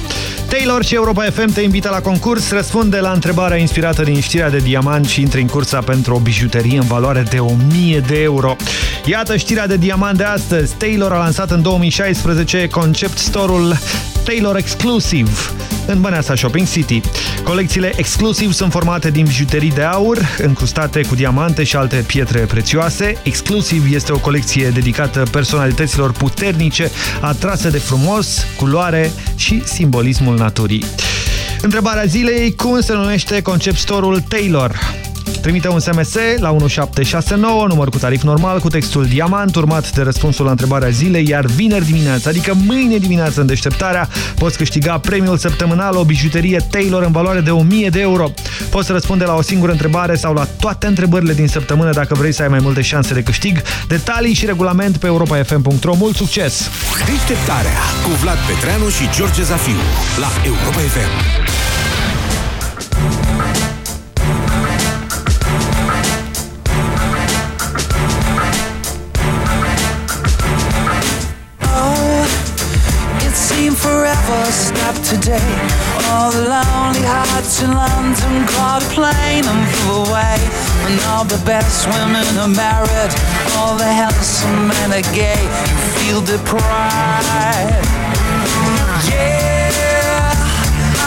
Taylor și Europa FM te invită la concurs. Răspunde la întrebarea inspirată din știrea de diamant și intri în cursa pentru o bijuterie în valoare de 1000 de euro. Iată știrea de diamant de astăzi. Taylor a lansat în 2016 concept store-ul Taylor Exclusive în Băneasa Shopping City. Colecțiile Exclusive sunt formate din bijuterii de aur, încrustate cu diamante și alte pietre prețioase. Exclusive este o colecție dedicată personalităților puternice, atrase de frumos, culoare și simbolismul naturii. Întrebarea zilei, cum se numește concept store-ul Taylor? Trimite un SMS la 1769, număr cu tarif normal, cu textul Diamant, urmat de răspunsul la întrebarea zilei, iar vineri dimineața, adică mâine dimineață în deșteptarea, poți câștiga premiul săptămânal, o bijuterie Taylor în valoare de 1000 de euro. Poți răspunde la o singură întrebare sau la toate întrebările din săptămână dacă vrei să ai mai multe șanse de câștig. Detalii și regulament pe europafm.ro. Mult succes! Deșteptarea cu Vlad Petreanu și George Zafiu la Europa FM. Forever stopped today. All the lonely hearts in London caught a plane and flew away. And all the best women are married, all the handsome men are gay. You feel deprived.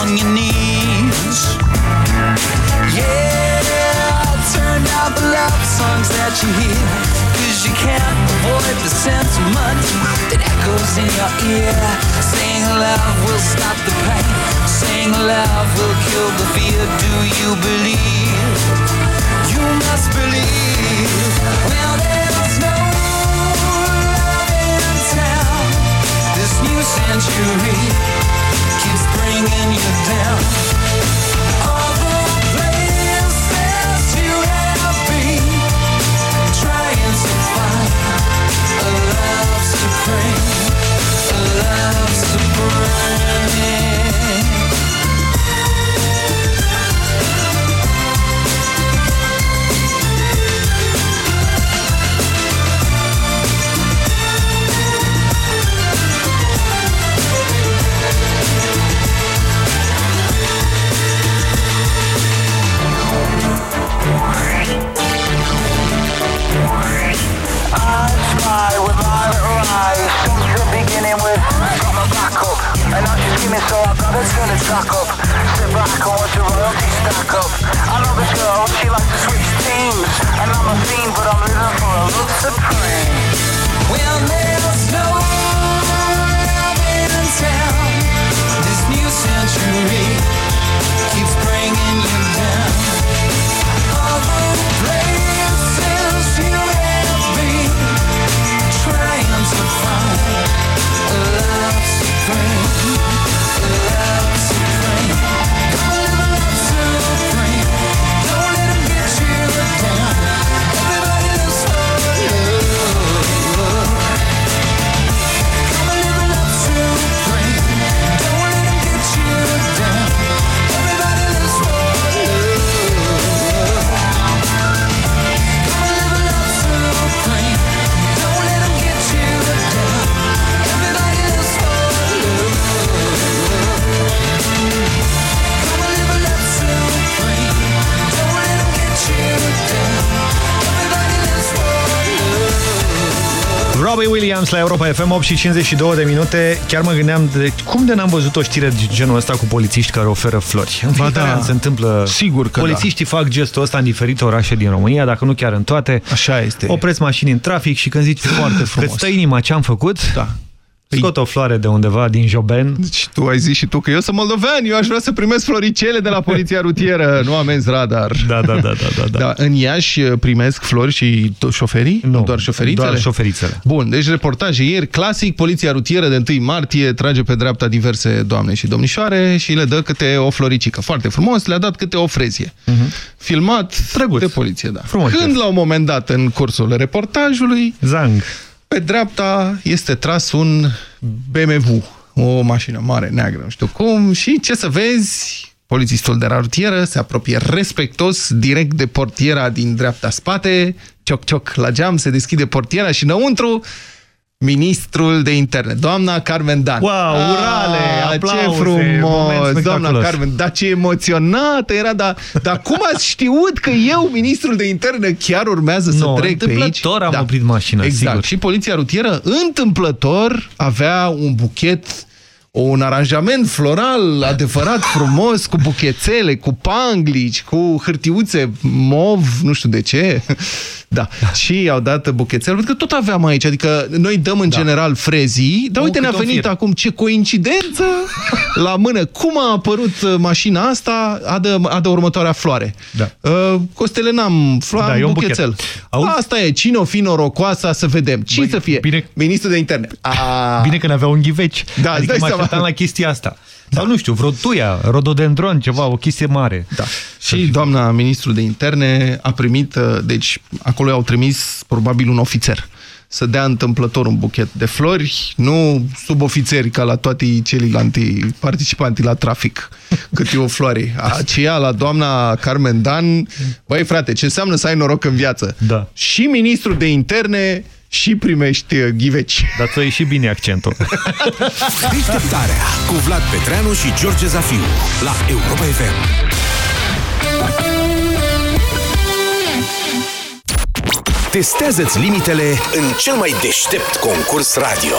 On your knees. Yeah, turn out the love songs that you hear. Cause you can't avoid the sentiment that echoes in your ear. Saying love will stop the pain. Saying love will kill the fear. Do you believe? You must believe. Well, there's no love in town. This new century keeps bringing you down. I beginning with got my back up And I'm screaming so I gotta turn the track up. Sit back and watch royalty stack up? I know this girl, she likes to switch teams And I'm a fiend but I'm living for a love supreme. There's no love in town. This new century keeps bringing you down. All the love Williams la Europa FM 8 și 52 de minute. Chiar mă gândeam de cum de n-am văzut o știre de genul ăsta cu polițiști care oferă flori. În fiecare da. an se întâmplă. Sigur că Polițiștii fac gestul ăsta în diferite orașe din România, dacă nu chiar în toate. Așa este. Opresc mașini în trafic și când zici Foarte frumos. Că stă inima ce am făcut, da. Scot o floare de undeva din Joben. Deci tu ai zis și tu că eu sunt moldovean, eu aș vrea să primesc floricele de la poliția rutieră, <laughs> nu amenzi radar. Da, da, da, da, da, da. da în Iași primesc flori și to- șoferii? Nu, doar șoferițele? doar șoferițele. Bun, deci reportaje ieri, clasic, poliția rutieră de 1 martie trage pe dreapta diverse doamne și domnișoare și le dă câte o floricică. Foarte frumos, le-a dat câte o frezie. Filmat Drăguț. de poliție, da. Frumos. Când la un moment dat în cursul reportajului, Zang. Pe dreapta este tras un BMW, o mașină mare, neagră, nu știu cum, și ce să vezi, polițistul de la rutieră se apropie respectos direct de portiera din dreapta spate, cioc, cioc, la geam, se deschide portiera și înăuntru ministrul de interne, doamna Carmen Dan. Wow, urale, Ah, aplauze, Ce moment frumos, doamna spectaculos. Carmen, dar ce emoționată era, dar, dar cum ați știut că eu, ministrul de interne, chiar urmează să Nu, trec pe aici? întâmplător am oprit mașina, Exact. sigur. Și poliția rutieră, întâmplător, avea un buchet, un aranjament floral adevărat, frumos, cu buchețele, cu panglici, cu hârtiuțe mov, nu știu de ce. Da. Și i-au dat buchețele, pentru că tot aveam aici. Adică noi dăm în general frezii, dar Un uite, ne-a câte un venit fir. acum ce coincidență <laughs> la mână. Cum a apărut uh, mașina asta, adă, adă următoarea floare. Da. Uh, Costele n-am floare, Da, da, e un buchețel. buchet. Auzi? Asta e, cine o fi norocoasa să vedem. Cine Băi, să fie? bine- Ministrul de interne. A... Bine că n-aveau un ghiveci. Da, îți adică dai mă seama. așteptam la chestia asta. Sau nu știu, vreo tuia, rododendron, ceva, o chestie mare. Da. Și doamna ministrul de interne a primit, uh, deci acolo i-au trimis probabil un ofițer să dea întâmplător un buchet de flori, nu subofițeri ca la toate ceilalți participanți la trafic, <laughs> cât e o floare. Aceea la doamna Carmen Dan, băi frate, ce înseamnă să ai noroc în viață? Da. Și ministrul de interne și primești uh, ghiveci. Dar ți-a ieșit bine accentul. <laughs> Deșteptarea cu Vlad Petreanu și George Zafiu la Europa FM. Testează-ți limitele în cel mai deștept concurs radio.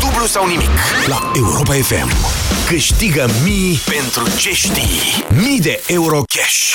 Dublu sau nimic la Europa FM. Câștigă mii pentru ce știi. Mii de euro cash.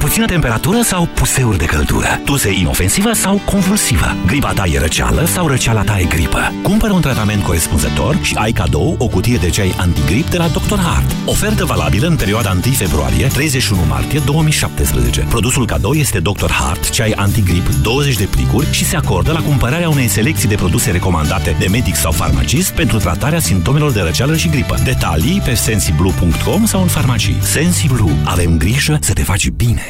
Puțină temperatură sau puseuri de căldură? Tuse inofensivă sau convulsivă? Gripa ta e răceală sau răceala ta e gripă? Cumpără un tratament corespunzător și ai cadou o cutie de ceai antigrip de la Dr. Hart. Ofertă valabilă în perioada 1 februarie-31 martie 2017. Produsul cadou este Dr. Hart, ceai antigrip 20 de plicuri și se acordă la cumpărarea unei selecții de produse recomandate de medic sau farmacist pentru tratarea simptomelor de răceală și gripă. Detalii pe sensiblu.com sau în farmacii. Sensiblu. Avem grijă să te faci bine.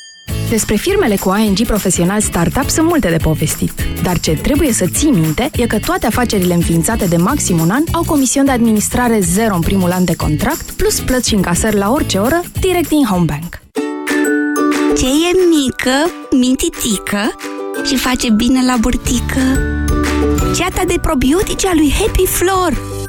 Despre firmele cu ING profesional startup sunt multe de povestit. Dar ce trebuie să ții minte e că toate afacerile înființate de maxim un an au comision de administrare zero în primul an de contract, plus plăți și încasări la orice oră, direct din Homebank. Ce e mică, mintitică și face bine la burtică? Ceata de probiotice a lui Happy Flor.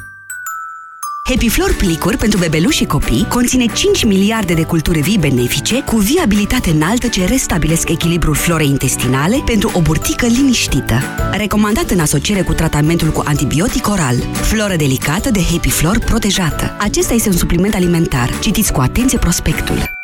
Happy Flor plicuri pentru bebeluși și copii conține 5 miliarde de culturi vii benefice cu viabilitate înaltă ce restabilesc echilibrul florei intestinale pentru o burtică liniștită. Recomandat în asociere cu tratamentul cu antibiotic oral. Floră delicată de Happy Flor protejată. Acesta este un supliment alimentar. Citiți cu atenție prospectul.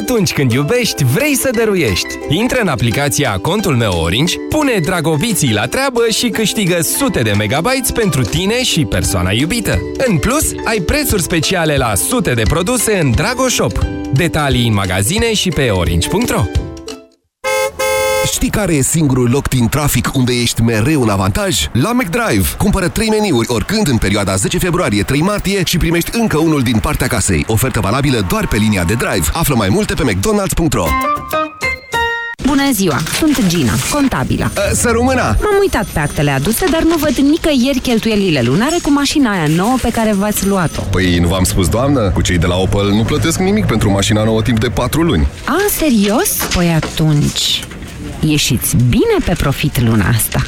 Atunci când iubești, vrei să dăruiești. Intră în aplicația Contul meu Orange, pune dragobiții la treabă și câștigă sute de megabytes pentru tine și persoana iubită. În plus, ai prețuri speciale la sute de produse în Dragoshop. Detalii în magazine și pe orange.ro Știi care e singurul loc din trafic unde ești mereu în avantaj? La McDrive! Cumpără 3 meniuri oricând în perioada 10 februarie-3 martie și primești încă unul din partea casei. Ofertă valabilă doar pe linia de drive. Află mai multe pe mcdonalds.ro Bună ziua, sunt Gina, contabilă. Să rămână! M-am uitat pe actele aduse, dar nu văd nicăieri cheltuielile lunare cu mașina aia nouă pe care v-ați luat-o. Păi nu v-am spus, doamnă? Cu cei de la Opel nu plătesc nimic pentru mașina nouă timp de 4 luni. A, serios? Păi atunci... Ieșiți bine pe profit luna asta.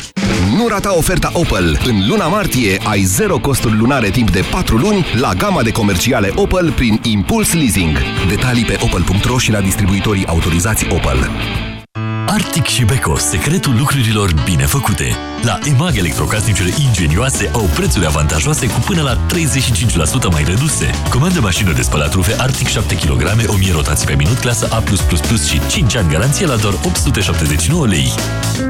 Nu rata oferta Opel. În luna martie ai zero costuri lunare timp de 4 luni la gama de comerciale Opel prin Impuls Leasing. Detalii pe opel.ro și la distribuitorii autorizați Opel. Arctic și Beko, secretul lucrurilor bine făcute. La EMAG, electrocasnicele ingenioase au prețuri avantajoase cu până la 35% mai reduse. Comandă mașină de spălat rufe Arctic 7 kg, 1000 rotații pe minut, clasă A+++ și 5 ani garanție la doar 879 lei.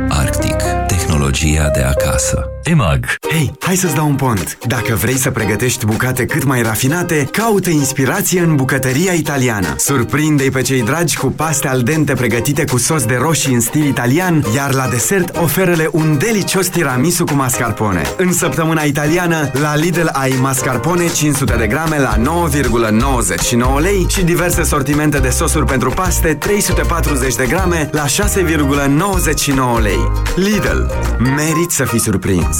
Arctic. Tehnologia de acasă. EMAG. Hei, hai să-ți dau un pont. Dacă vrei să pregătești bucate cât mai rafinate, caută inspirație în bucătăria italiană. Surprinde-i pe cei dragi cu paste al dente pregătite cu sos de roșii în stil italian, iar la desert oferele un delicios tiramisu cu mascarpone. În săptămâna italiană, la Lidl ai mascarpone 500 de grame la 9,99 lei și diverse sortimente de sosuri pentru paste 340 de grame la 6,99 lei. Lidl. Merit să fii surprins!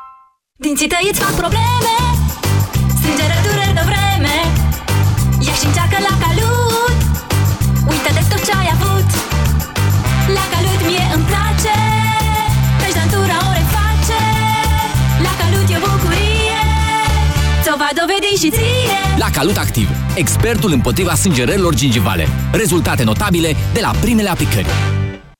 Dinții tăi îți fac probleme. Strângere, dureri de vreme. Ia și încearcă la calut. Uită de tot ce ai avut. La calut mie îmi place. Preșdantura o reface. La calut e o bucurie. Ți-o va dovedi și ție. La Calut Activ, expertul împotriva sângerărilor gingivale. Rezultate notabile de la primele aplicări.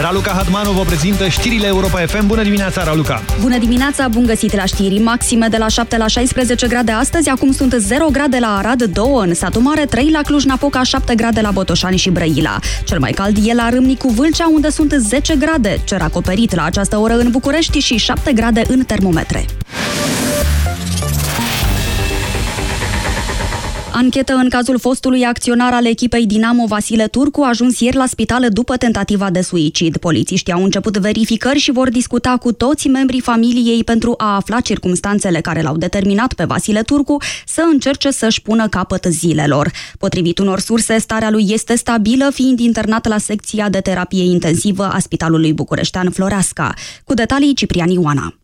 Raluca Hatmanu vă prezintă știrile Europa FM. Bună dimineața, Raluca! Bună dimineața, bun găsit la știri. Maxime de la 7 la 16 grade astăzi, acum sunt 0 grade la Arad, 2 în Satu Mare, 3 la Cluj-Napoca, 7 grade la Botoșani și Brăila. Cel mai cald e la Râmnicu Vâlcea, unde sunt 10 grade. Cer acoperit la această oră în București și 7 grade în termometre. Anchetă în cazul fostului acționar al echipei Dinamo Vasile Turcu a ajuns ieri la spital după tentativa de suicid. Polițiștii au început verificări și vor discuta cu toți membrii familiei pentru a afla circumstanțele care l-au determinat pe Vasile Turcu să încerce să-și pună capăt zilelor. Potrivit unor surse, starea lui este stabilă, fiind internat la secția de terapie intensivă a Spitalului Bucureștean Floreasca. Cu detalii Ciprian Ioana.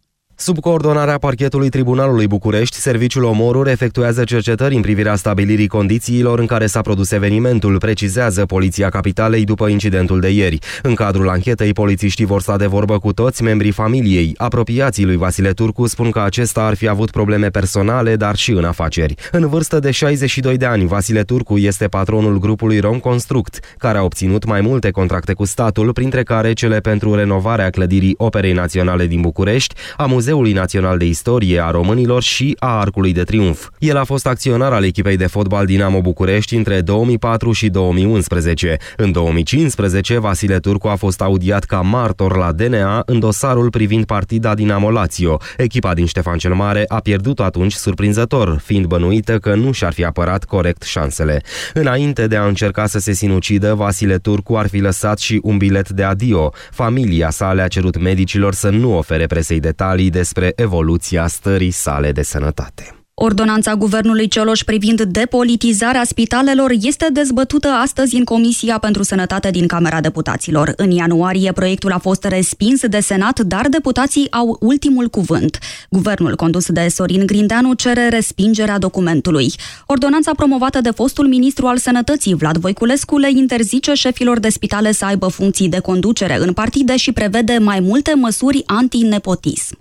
Sub coordonarea parchetului Tribunalului București, Serviciul Omoruri efectuează cercetări în privirea stabilirii condițiilor în care s-a produs evenimentul, precizează Poliția Capitalei după incidentul de ieri. În cadrul anchetei, polițiștii vor sta de vorbă cu toți membrii familiei. Apropiații lui Vasile Turcu spun că acesta ar fi avut probleme personale, dar și în afaceri. În vârstă de 62 de ani, Vasile Turcu este patronul grupului Rom Construct, care a obținut mai multe contracte cu statul, printre care cele pentru renovarea clădirii Operei Naționale din București, a Muzeului Național de Istorie a Românilor și a Arcului de Triunf. El a fost acționar al echipei de fotbal Dinamo București între 2004 și 2011. În 2015, Vasile Turcu a fost audiat ca martor la DNA în dosarul privind partida Dinamo Lazio. Echipa din Ștefan cel Mare a pierdut atunci surprinzător, fiind bănuită că nu și-ar fi apărat corect șansele. Înainte de a încerca să se sinucidă, Vasile Turcu ar fi lăsat și un bilet de adio. Familia sa le-a cerut medicilor să nu ofere presei detalii despre evoluția stării sale de sănătate. Ordonanța guvernului Cioloș privind depolitizarea spitalelor este dezbătută astăzi în Comisia pentru Sănătate din Camera Deputaților. În ianuarie, proiectul a fost respins de Senat, dar deputații au ultimul cuvânt. Guvernul condus de Sorin Grindeanu cere respingerea documentului. Ordonanța promovată de fostul ministru al Sănătății, Vlad Voiculescu, le interzice șefilor de spitale să aibă funcții de conducere în partide și prevede mai multe măsuri antinepotism.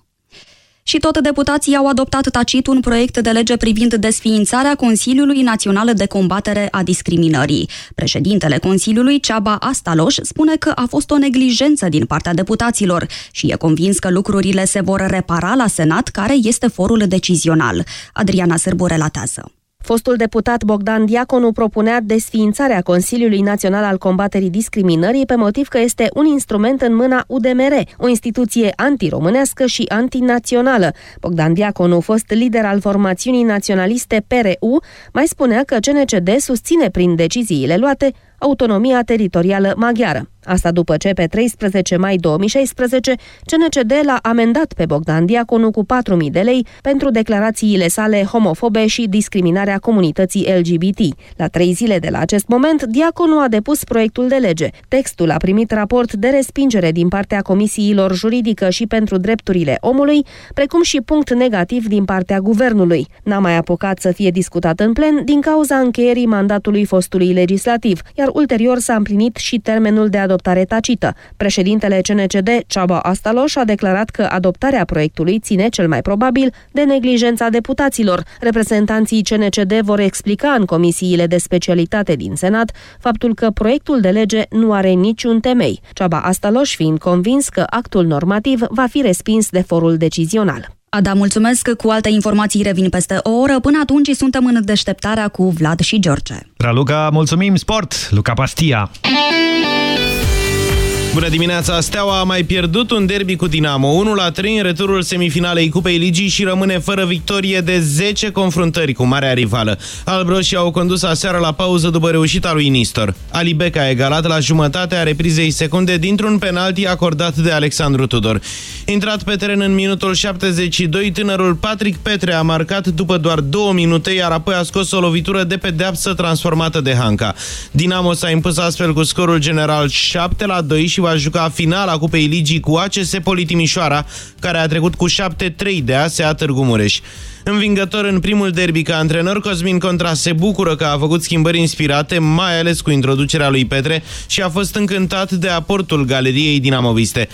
Și tot deputații au adoptat tacit un proiect de lege privind desființarea Consiliului Național de Combatere a Discriminării. Președintele Consiliului, Ceaba Astaloș, spune că a fost o neglijență din partea deputaților și e convins că lucrurile se vor repara la Senat, care este forul decizional. Adriana Sârbu relatează. Fostul deputat Bogdan Diaconu propunea desființarea Consiliului Național al Combaterii Discriminării pe motiv că este un instrument în mâna UDMR, o instituție antiromânească și antinațională. Bogdan Diaconu, fost lider al formațiunii naționaliste PRU, mai spunea că CNCD susține prin deciziile luate autonomia teritorială maghiară. Asta după ce pe 13 mai 2016 CNCD l-a amendat pe Bogdan Diaconu cu 4.000 de lei pentru declarațiile sale homofobe și discriminarea comunității LGBT. La trei zile de la acest moment, Diaconu a depus proiectul de lege. Textul a primit raport de respingere din partea comisiilor juridică și pentru drepturile omului, precum și punct negativ din partea guvernului. N-a mai apucat să fie discutat în plen din cauza încheierii mandatului fostului legislativ, iar ulterior s-a împlinit și termenul de adoptare tacită. Președintele CNCD, Ceaba Astaloș, a declarat că adoptarea proiectului ține cel mai probabil de neglijența deputaților. Reprezentanții CNCD vor explica în comisiile de specialitate din Senat faptul că proiectul de lege nu are niciun temei. Ceaba Astaloș fiind convins că actul normativ va fi respins de forul decizional. Ada, mulțumesc. Cu alte informații revin peste o oră. Până atunci suntem în deșteptarea cu Vlad și George. Raluca, mulțumim, sport, Luca Pastia. Bună dimineața! Steaua a mai pierdut un derby cu Dinamo, 1-3 în returul semifinalei Cupei Ligii și rămâne fără victorie de 10 confruntări cu marea rivală. Albroșii au condus aseară la pauză după reușita lui Nistor. Ali Bec a egalat la jumătatea reprizei secunde dintr-un penalti acordat de Alexandru Tudor. Intrat pe teren în minutul 72, tânărul Patrick Petre a marcat după doar două minute, iar apoi a scos o lovitură de pedeapsă transformată de Hanca. Dinamo s-a impus astfel cu scorul general 7 la 2 și va juca finala Cupei Ligii cu ACS Politimișoara, care a trecut cu 7-3 de ASEA Târgu Mureș. Învingător în primul derby ca antrenor, Cosmin Contra se bucură că a făcut schimbări inspirate, mai ales cu introducerea lui Petre și a fost încântat de aportul galeriei dinamoviste.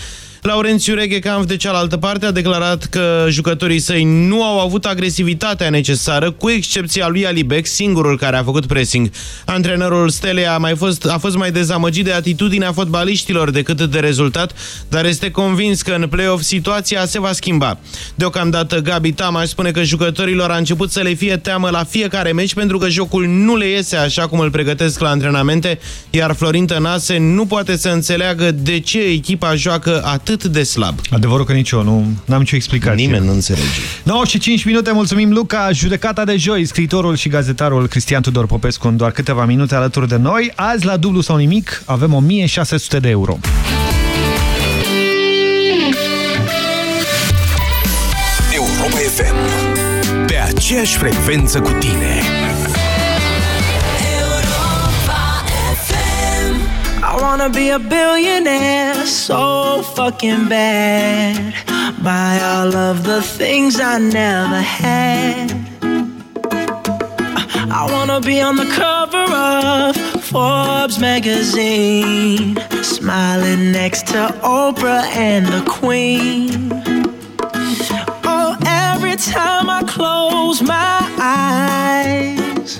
Laurențiu Reghecamp, de cealaltă parte, a declarat că jucătorii săi nu au avut agresivitatea necesară, cu excepția lui Alibec, singurul care a făcut pressing. Antrenorul Stelei a, mai fost, a fost mai dezamăgit de atitudinea fotbaliștilor decât de rezultat, dar este convins că în play-off situația se va schimba. Deocamdată Gabi Tamaș spune că jucătorilor a început să le fie teamă la fiecare meci pentru că jocul nu le iese așa cum îl pregătesc la antrenamente, iar Florin Tănase nu poate să înțeleagă de ce echipa joacă atât de slab. Adevărul că nici eu nu am nicio explicație. Nimeni nu înțelege. 9 și 5 minute, mulțumim Luca, judecata de joi, scritorul și gazetarul Cristian Tudor Popescu în doar câteva minute alături de noi. Azi la dublu sau nimic avem 1600 de euro. Europa FM. Pe aceeași frecvență cu tine. Wanna be a billionaire so fucking bad. Buy all of the things I never had. I wanna be on the cover of Forbes magazine, smiling next to Oprah and the Queen. Oh, every time I close my eyes,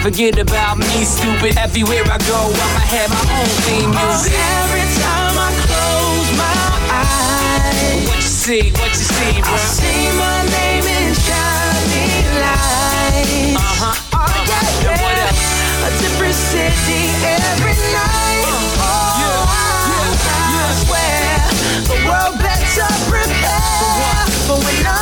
forget about me, stupid. Everywhere I go, I'ma have my own theme music. Every time I close my eyes, What you see? What you see, bro? I see my name in shining lights. Uh-huh. Oh, yeah, And what else? A different city every night. Oh, I swear the world better prepare for when I'm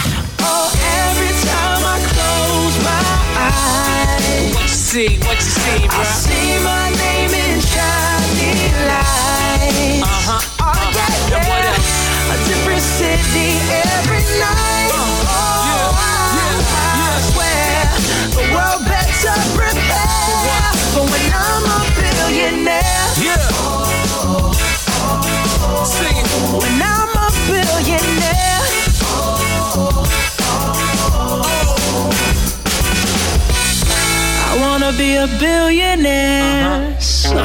see? What you see, bro? I see my name in shining lights. Uh-huh. Oh, yeah, And what yeah. else? A different city be a billionaire so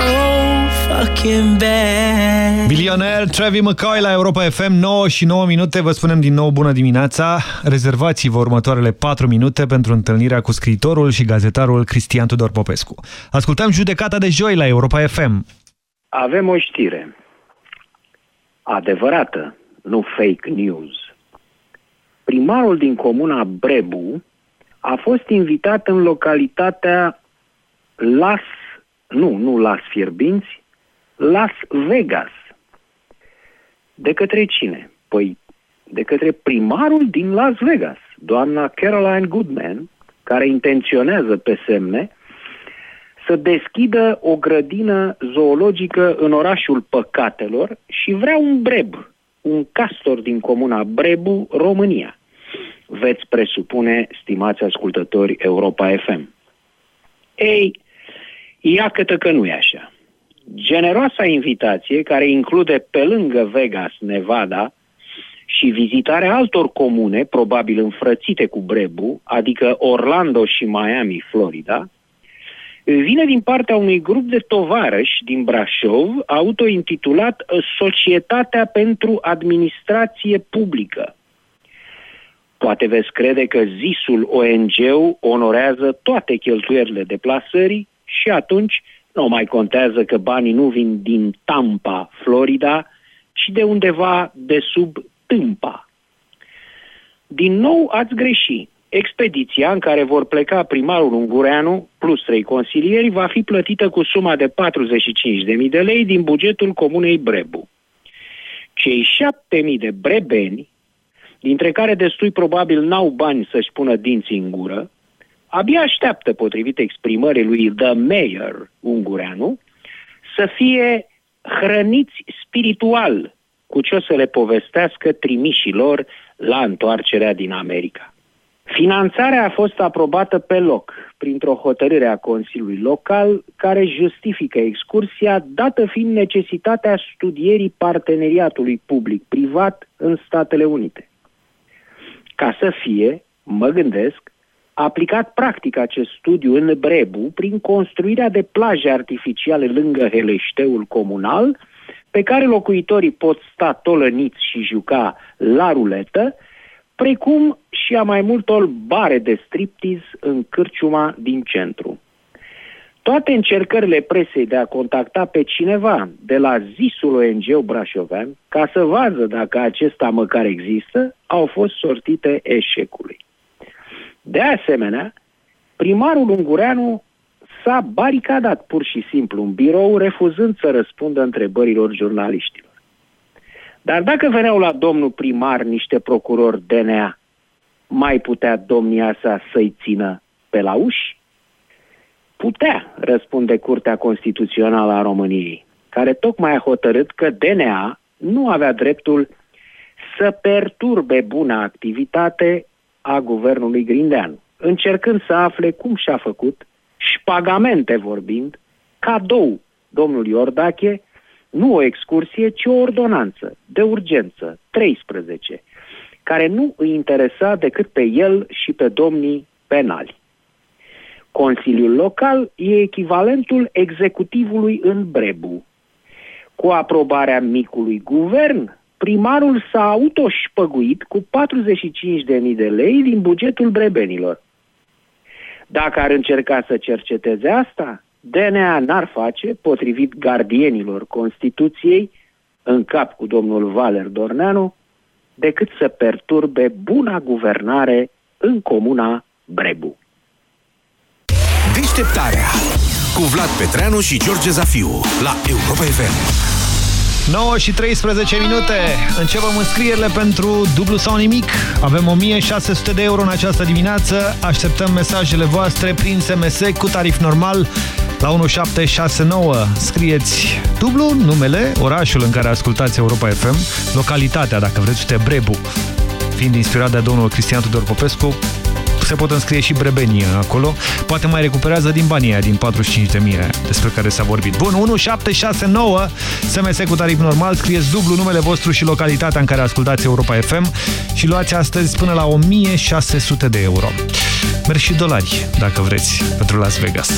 fucking bad. Milioner Trevi McCoy la Europa FM 9 și 9 minute. Vă spunem din nou bună dimineața. Rezervați-vă următoarele 4 minute pentru întâlnirea cu scriitorul și gazetarul Cristian Tudor Popescu. Ascultăm judecata de joi la Europa FM. Avem o știre. Adevărată, nu fake news. Primarul din comuna Brebu a fost invitat în localitatea Las, nu, nu Las Fierbinți, Las Vegas. De către cine? Păi, de către primarul din Las Vegas, doamna Caroline Goodman, care intenționează pe semne să deschidă o grădină zoologică în orașul Păcatelor și vrea un breb, un castor din comuna Brebu, România. Veți presupune, stimați ascultători Europa FM. Ei, iată că nu e așa. Generoasa invitație, care include pe lângă Vegas, Nevada, și vizitarea altor comune, probabil înfrățite cu Brebu, adică Orlando și Miami, Florida, vine din partea unui grup de tovarăși din Brașov, autointitulat Societatea pentru Administrație Publică. Poate veți crede că zisul ONG onorează toate cheltuierile deplasării și atunci nu mai contează că banii nu vin din Tampa, Florida, ci de undeva de sub Tâmpa. Din nou ați greșit. Expediția în care vor pleca primarul Ungureanu plus trei consilieri va fi plătită cu suma de 45.000 de lei din bugetul comunei Brebu. Cei 7.000 de brebeni, dintre care destui probabil n-au bani să-și pună dinții în gură, abia așteaptă, potrivit exprimării lui The Mayor Ungureanu, să fie hrăniți spiritual cu ce o să le povestească trimișii lor la întoarcerea din America. Finanțarea a fost aprobată pe loc printr-o hotărâre a Consiliului Local care justifică excursia, dată fiind necesitatea studierii parteneriatului public-privat în Statele Unite. Ca să fie, mă gândesc, aplicat practic acest studiu în Brebu prin construirea de plaje artificiale lângă Heleșteul comunal, pe care locuitorii pot sta tolăniți și juca la ruletă, precum și a mai multor bare de striptiz în cârciuma din centru. Toate încercările presei de a contacta pe cineva de la zisul ONG Brașovean ca să vadă dacă acesta măcar există, au fost sortite eșecului. De asemenea, primarul Ungureanu s-a baricadat pur și simplu în birou, refuzând să răspundă întrebărilor jurnaliștilor. Dar dacă veneau la domnul primar niște procurori DNA, mai putea domnia sa să-i țină pe la uși? Putea, răspunde Curtea Constituțională a României, care tocmai a hotărât că DNA nu avea dreptul să perturbe buna activitate a guvernului Grindeanu, încercând să afle cum și-a făcut, șpagamente vorbind, cadou domnului Iordache, nu o excursie, ci o ordonanță de urgență, 13, care nu îi interesa decât pe el și pe domnii penali. Consiliul local e echivalentul executivului în Brebu. Cu aprobarea micului guvern, primarul s-a autoșpăguit cu 45.000 de lei din bugetul brebenilor. Dacă ar încerca să cerceteze asta, DNA n-ar face, potrivit gardienilor Constituției, în cap cu domnul Valer Dorneanu, decât să perturbe buna guvernare în comuna Brebu. Deșteptarea cu Vlad Petreanu și George Zafiu la Europa FM. 9 și 13 minute. Începem înscrierile pentru dublu sau nimic. Avem 1600 de euro în această dimineață. Așteptăm mesajele voastre prin SMS cu tarif normal la 1769. Scrieți dublu, numele, orașul în care ascultați Europa FM, localitatea, dacă vreți, uite, Brebu. Fiind inspirat de domnul Cristian Tudor Popescu, se pot înscrie și brebenii acolo. Poate mai recuperează din banii aia, din 45.000 despre care s-a vorbit. Bun, 1769, SMS cu tarif normal, scrieți dublu numele vostru și localitatea în care ascultați Europa FM și luați astăzi până la 1600 de euro. Merg și dolari, dacă vreți, pentru Las Vegas.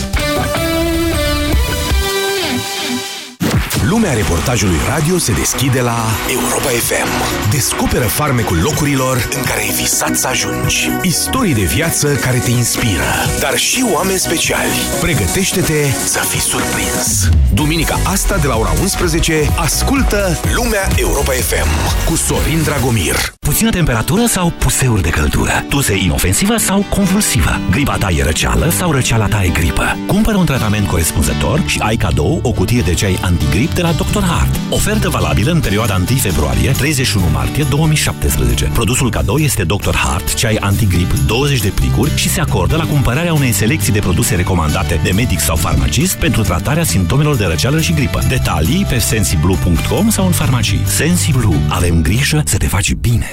Lumea reportajului radio se deschide la Europa FM. Descoperă farmecul locurilor în care ai visat să ajungi. Istorii de viață care te inspiră, dar și oameni speciali. Pregătește-te să fii surprins. Duminica asta de la ora 11, ascultă Lumea Europa FM cu Sorin Dragomir. Puțină temperatură sau puseuri de căldură? Tuse inofensivă sau convulsivă? Gripa ta e răceală sau răceala ta e gripă? Cumpără un tratament corespunzător și ai cadou o cutie de ceai antigrip de la Dr. Hart. Ofertă valabilă în perioada 1 februarie-31 martie 2017. Produsul cadou este Dr. Hart, ceai antigrip 20 de plicuri și se acordă la cumpărarea unei selecții de produse recomandate de medic sau farmacist pentru tratarea simptomelor de răceală și gripă. Detalii pe sensiblu.com sau în farmacii. Sensiblu. Avem grijă să te faci bine.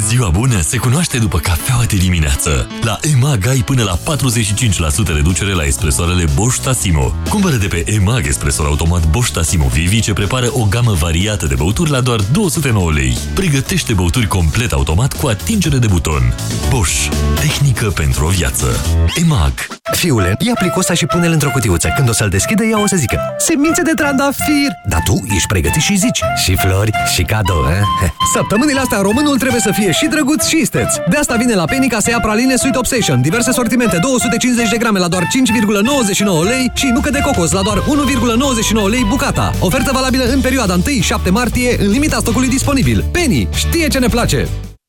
Ziua bună se cunoaște după cafeaua de dimineață. La EMAG ai până la 45% reducere la espresoarele Bosch Tassimo. Cumpără de pe EMAG espresor automat Bosch Tassimo Vivi ce prepară o gamă variată de băuturi la doar 209 lei. Pregătește băuturi complet automat cu atingere de buton. Bosch. Tehnică pentru o viață. EMAG. Fiule, ia plicul ăsta și pune-l într-o cutiuță. Când o să-l deschide, ea o să zică Semințe de trandafir! Dar tu ești pregătit și zici Și flori, și cadou, eh? <laughs> Săptămânile astea românul trebuie să fie și drăguț și isteț. De asta vine la Penny ca să ia praline Sweet Obsession. Diverse sortimente, 250 de grame la doar 5,99 lei și nucă de cocos la doar 1,99 lei bucata. Ofertă valabilă în perioada 1-7 martie, în limita stocului disponibil. Penny știe ce ne place!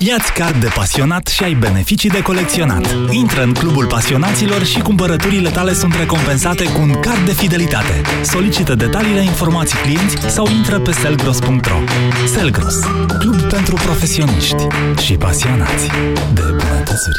Iați card de pasionat și ai beneficii de colecționat. Intră în clubul pasionaților și cumpărăturile tale sunt recompensate cu un card de fidelitate. Solicită detaliile informații clienți sau intră pe selgros.ro. Selgros, club pentru profesioniști și pasionați de bunătățuri.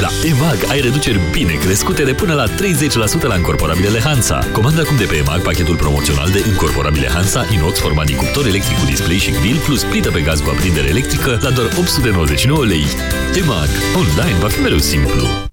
La EMAG ai reduceri bine crescute de până la 30% la încorporabilele Hansa. Comanda acum de pe EMAG pachetul promoțional de încorporabile Hansa inox format din cuptor electric cu display și grill plus plită pe gaz cu aprindere electrică la doar 899 lei. EMAG. Online va fi mereu simplu.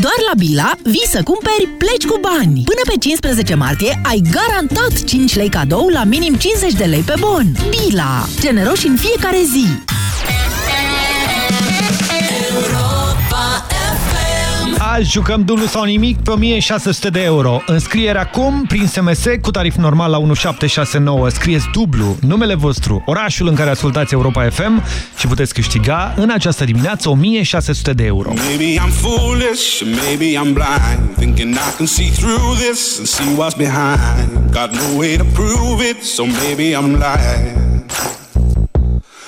Doar la Bila vii să cumperi, pleci cu bani. Până pe 15 martie ai garantat 5 lei cadou la minim 50 de lei pe bon. Bila. Generoși în fiecare zi. Jucăm dublu sau nimic pe 1600 de euro. Înscriere acum prin SMS cu tarif normal la 1769. Scrieți dublu, numele vostru, orașul în care ascultați Europa FM și puteți câștiga în această dimineață 1600 de euro. Maybe I'm foolish, maybe I'm blind Thinking I can see through this and see what's behind Got no way to prove it, so maybe I'm lying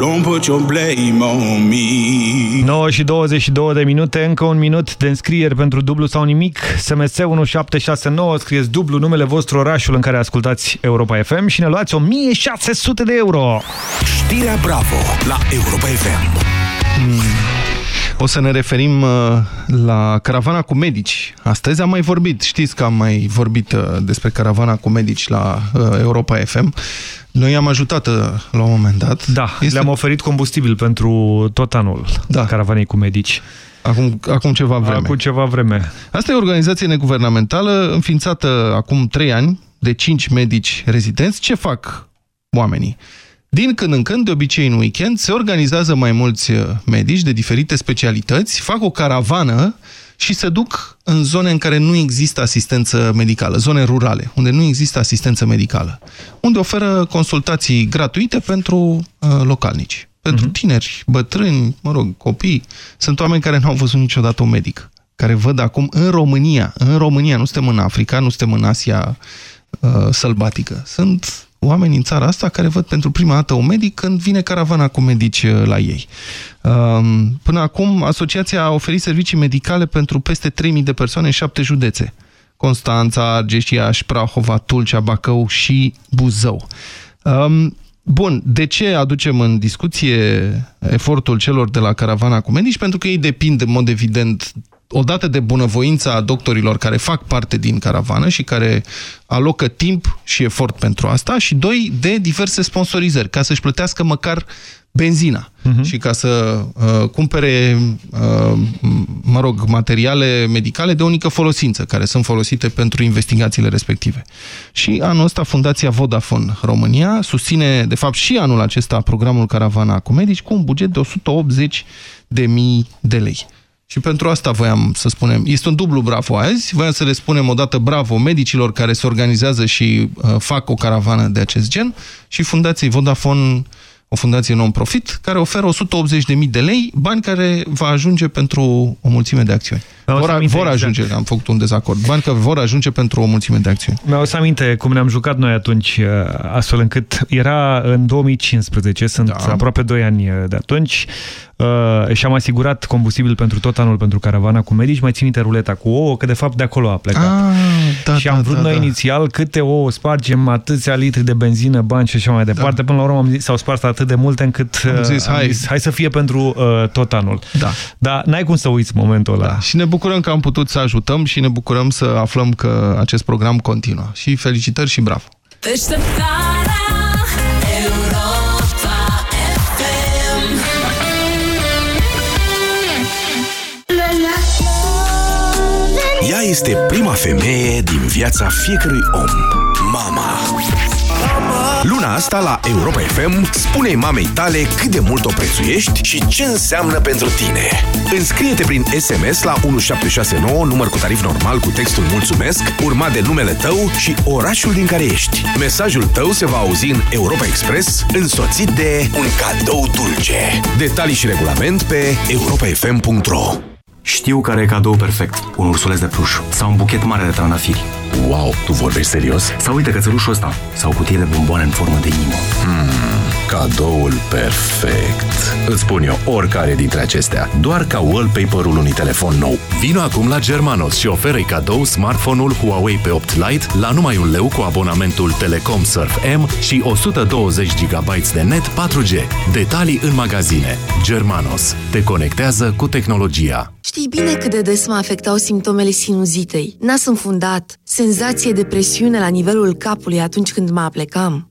Don't put your blame on me. 9 și 22 de minute, încă un minut de înscrieri pentru dublu sau nimic. SMS 1769, scrieți dublu numele vostru, orașul în care ascultați Europa FM și ne luați 1600 de euro. Știrea Bravo la Europa FM. O să ne referim uh, la caravana cu medici. Astăzi am mai vorbit, știți că am mai vorbit uh, despre caravana cu medici la uh, Europa FM. Noi am ajutat uh, la un moment dat. Da, este... le-am oferit combustibil pentru tot anul da. caravanei cu medici. Acum, acum ceva vreme. Acum ceva vreme. Asta e o organizație neguvernamentală înființată acum 3 ani de 5 medici rezidenți. Ce fac oamenii? Din când în când, de obicei în weekend, se organizează mai mulți uh, medici de diferite specialități, fac o caravană și se duc în zone în care nu există asistență medicală, zone rurale, unde nu există asistență medicală, unde oferă consultații gratuite pentru uh, localnici, pentru uh -huh. tineri, bătrâni, mă rog, copii. Sunt oameni care nu au văzut niciodată un medic, care văd acum în România, în România, nu suntem în Africa, nu suntem în Asia uh, sălbatică, sunt oameni în țara asta care văd pentru prima dată un medic când vine caravana cu medici uh, la ei. Um, până acum, asociația a oferit servicii medicale pentru peste 3000 de persoane în șapte județe. Constanța, Argeș, Iași, Prahova, Tulcea, Bacău și Buzău. Um, Bun, de ce aducem în discuție efortul celor de la caravana cu medici? Pentru că ei depind în mod evident odată de bunăvoința doctorilor care fac parte din caravană și care alocă timp și efort pentru asta și doi, de diverse sponsorizări, ca să-și plătească măcar benzina uh-huh. și ca să uh, cumpere, uh, mă rog, materiale medicale de unică folosință, care sunt folosite pentru investigațiile respective. Și anul ăsta Fundația Vodafone România susține, de fapt, și anul acesta programul Caravana cu Medici cu un buget de 180 de mii de lei. Și pentru asta voiam să spunem, este un dublu bravo azi, voiam să le spunem odată bravo medicilor care se organizează și uh, fac o caravană de acest gen și Fundației Vodafone, o fundație non-profit, care oferă 180.000 de lei, bani care va ajunge pentru o mulțime de acțiuni. Vor, vor ajunge, exact. am făcut un dezacord, bani care vor ajunge pentru o mulțime de acțiuni. Mi-au să aminte cum ne-am jucat noi atunci, uh, astfel încât era în 2015, sunt da. aproape 2 ani uh, de atunci, uh, și am asigurat combustibil pentru tot anul pentru caravana cu medici, mai ținite ruleta cu ouă, că de fapt de acolo a plecat. Ah, da, și am da, vrut da, noi da. inițial câte ouă spargem, atâția litri de benzină, bani și așa mai departe. Da. Până la urmă s-au spart atât de multe încât Am zis, am hai. zis, hai să fie pentru uh, tot anul. Da. Dar n-ai cum să uiți momentul ăla. Da. Și ne bucurăm că am putut să ajutăm și ne bucurăm să aflăm că acest program continuă. Și felicitări și bravo! Deșteptarea Europa FM Ea este prima femeie din viața fiecărui om. Mama. Luna asta la Europa FM spune mamei tale cât de mult o prețuiești și ce înseamnă pentru tine. Înscrie-te prin SMS la 1769, număr cu tarif normal cu textul Mulțumesc, urmat de numele tău și orașul din care ești. Mesajul tău se va auzi în Europa Express, însoțit de un cadou dulce. Detalii și regulament pe europafm.ro Știu care e cadou perfect. Un ursuleț de pluș sau un buchet mare de trandafiri. Wow, tu vorbești serios? Sau uite cățelușul ăsta sau o cutie de bomboane în formă de inimă. Hmm, cadoul perfect. Îți spun eu oricare dintre acestea, doar ca wallpaper-ul unui telefon nou. Vino acum la Germanos și oferă cadou smartphone-ul Huawei P8 Lite la numai un leu cu abonamentul Telecom Surf M și 120 GB de net 4G. Detalii în magazine. Germanos. Te conectează cu tehnologia. Știi bine cât de des mă afectau simptomele sinuzitei. Nas înfundat, senzație de presiune la nivelul capului atunci când mă aplecam.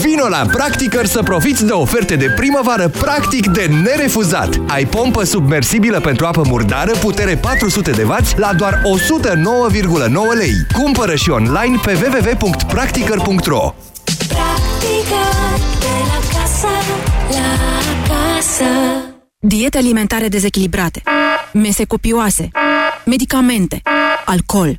Vino la Practicăr să profiți de oferte de primăvară practic de nerefuzat. Ai pompă submersibilă pentru apă murdară, putere 400 de W la doar 109,9 lei. Cumpără și online pe www.practicăr.ro Practica de la casă, la casă. Diete alimentare dezechilibrate, mese copioase, medicamente, alcool.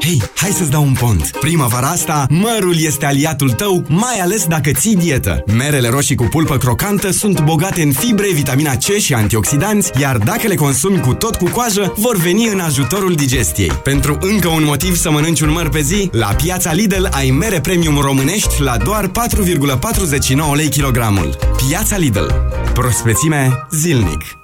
Hei, hai să-ți dau un pont. Primăvara asta, mărul este aliatul tău, mai ales dacă ții dietă. Merele roșii cu pulpă crocantă sunt bogate în fibre, vitamina C și antioxidanți, iar dacă le consumi cu tot cu coajă, vor veni în ajutorul digestiei. Pentru încă un motiv să mănânci un măr pe zi, la piața Lidl ai mere premium românești la doar 4,49 lei kilogramul. Piața Lidl. Prospețime zilnic.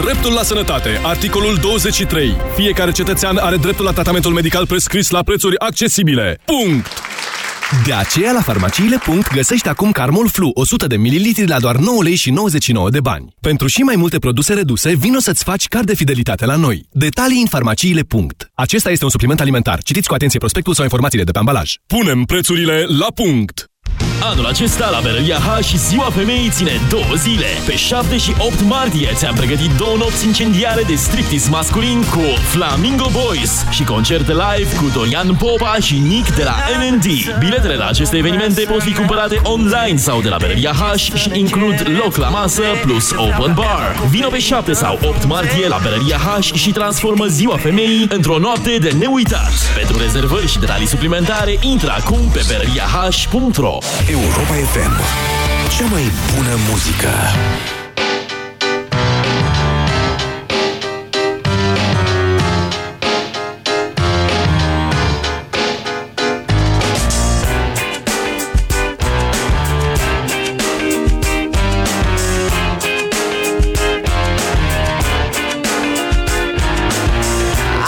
Dreptul la sănătate. Articolul 23. Fiecare cetățean are dreptul la tratamentul medical prescris la prețuri accesibile. Punct! De aceea, la farmaciile. găsești acum Carmol Flu 100 de ml la doar 9 lei și 99 de bani. Pentru și mai multe produse reduse, vino să-ți faci card de fidelitate la noi. Detalii în farmaciile. Acesta este un supliment alimentar. Citiți cu atenție prospectul sau informațiile de pe ambalaj. Punem prețurile la punct! Anul acesta la Berăria H și Ziua Femeii ține două zile. Pe 7 și 8 martie ți-am pregătit două nopți incendiare de striptease masculin cu Flamingo Boys și concerte live cu Dorian Popa și Nick de la NND. Biletele la aceste evenimente pot fi cumpărate online sau de la Berăria H și includ loc la masă plus open bar. Vino pe 7 sau 8 martie la Berăria H și transformă Ziua Femeii într-o noapte de neuitat. Pentru rezervări și detalii suplimentare, intră acum pe berăriah.ro Europa FM. Cea mai bună muzică.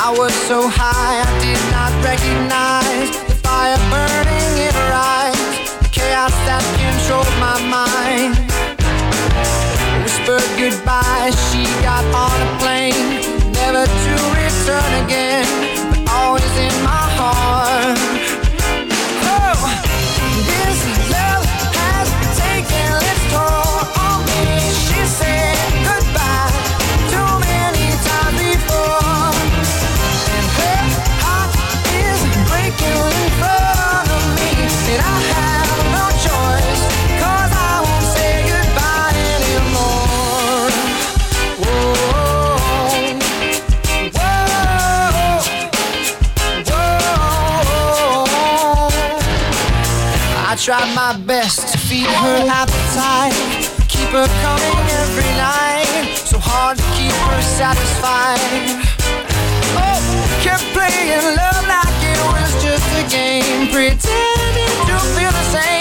I was so high tried my best to feed her appetite, keep her coming every night. So hard to keep her satisfied. Oh, kept playing love like it was just a game, pretending to feel the same.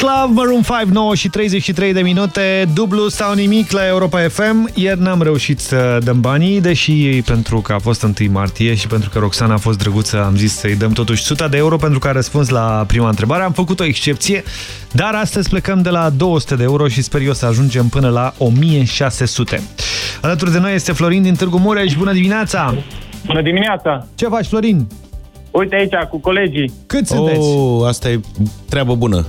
This Love, Maroon 5, 9 și 33 de minute, dublu sau nimic la Europa FM. Ieri n-am reușit să dăm banii, deși pentru că a fost 1 martie și pentru că Roxana a fost drăguță, am zis să-i dăm totuși 100 de euro pentru că a răspuns la prima întrebare. Am făcut o excepție, dar astăzi plecăm de la 200 de euro și sper eu să ajungem până la 1600. Alături de noi este Florin din Târgu Mureș. Bună dimineața! Bună dimineața! Ce faci, Florin? Uite aici, cu colegii. Cât sunteți? Oh, asta e treabă bună.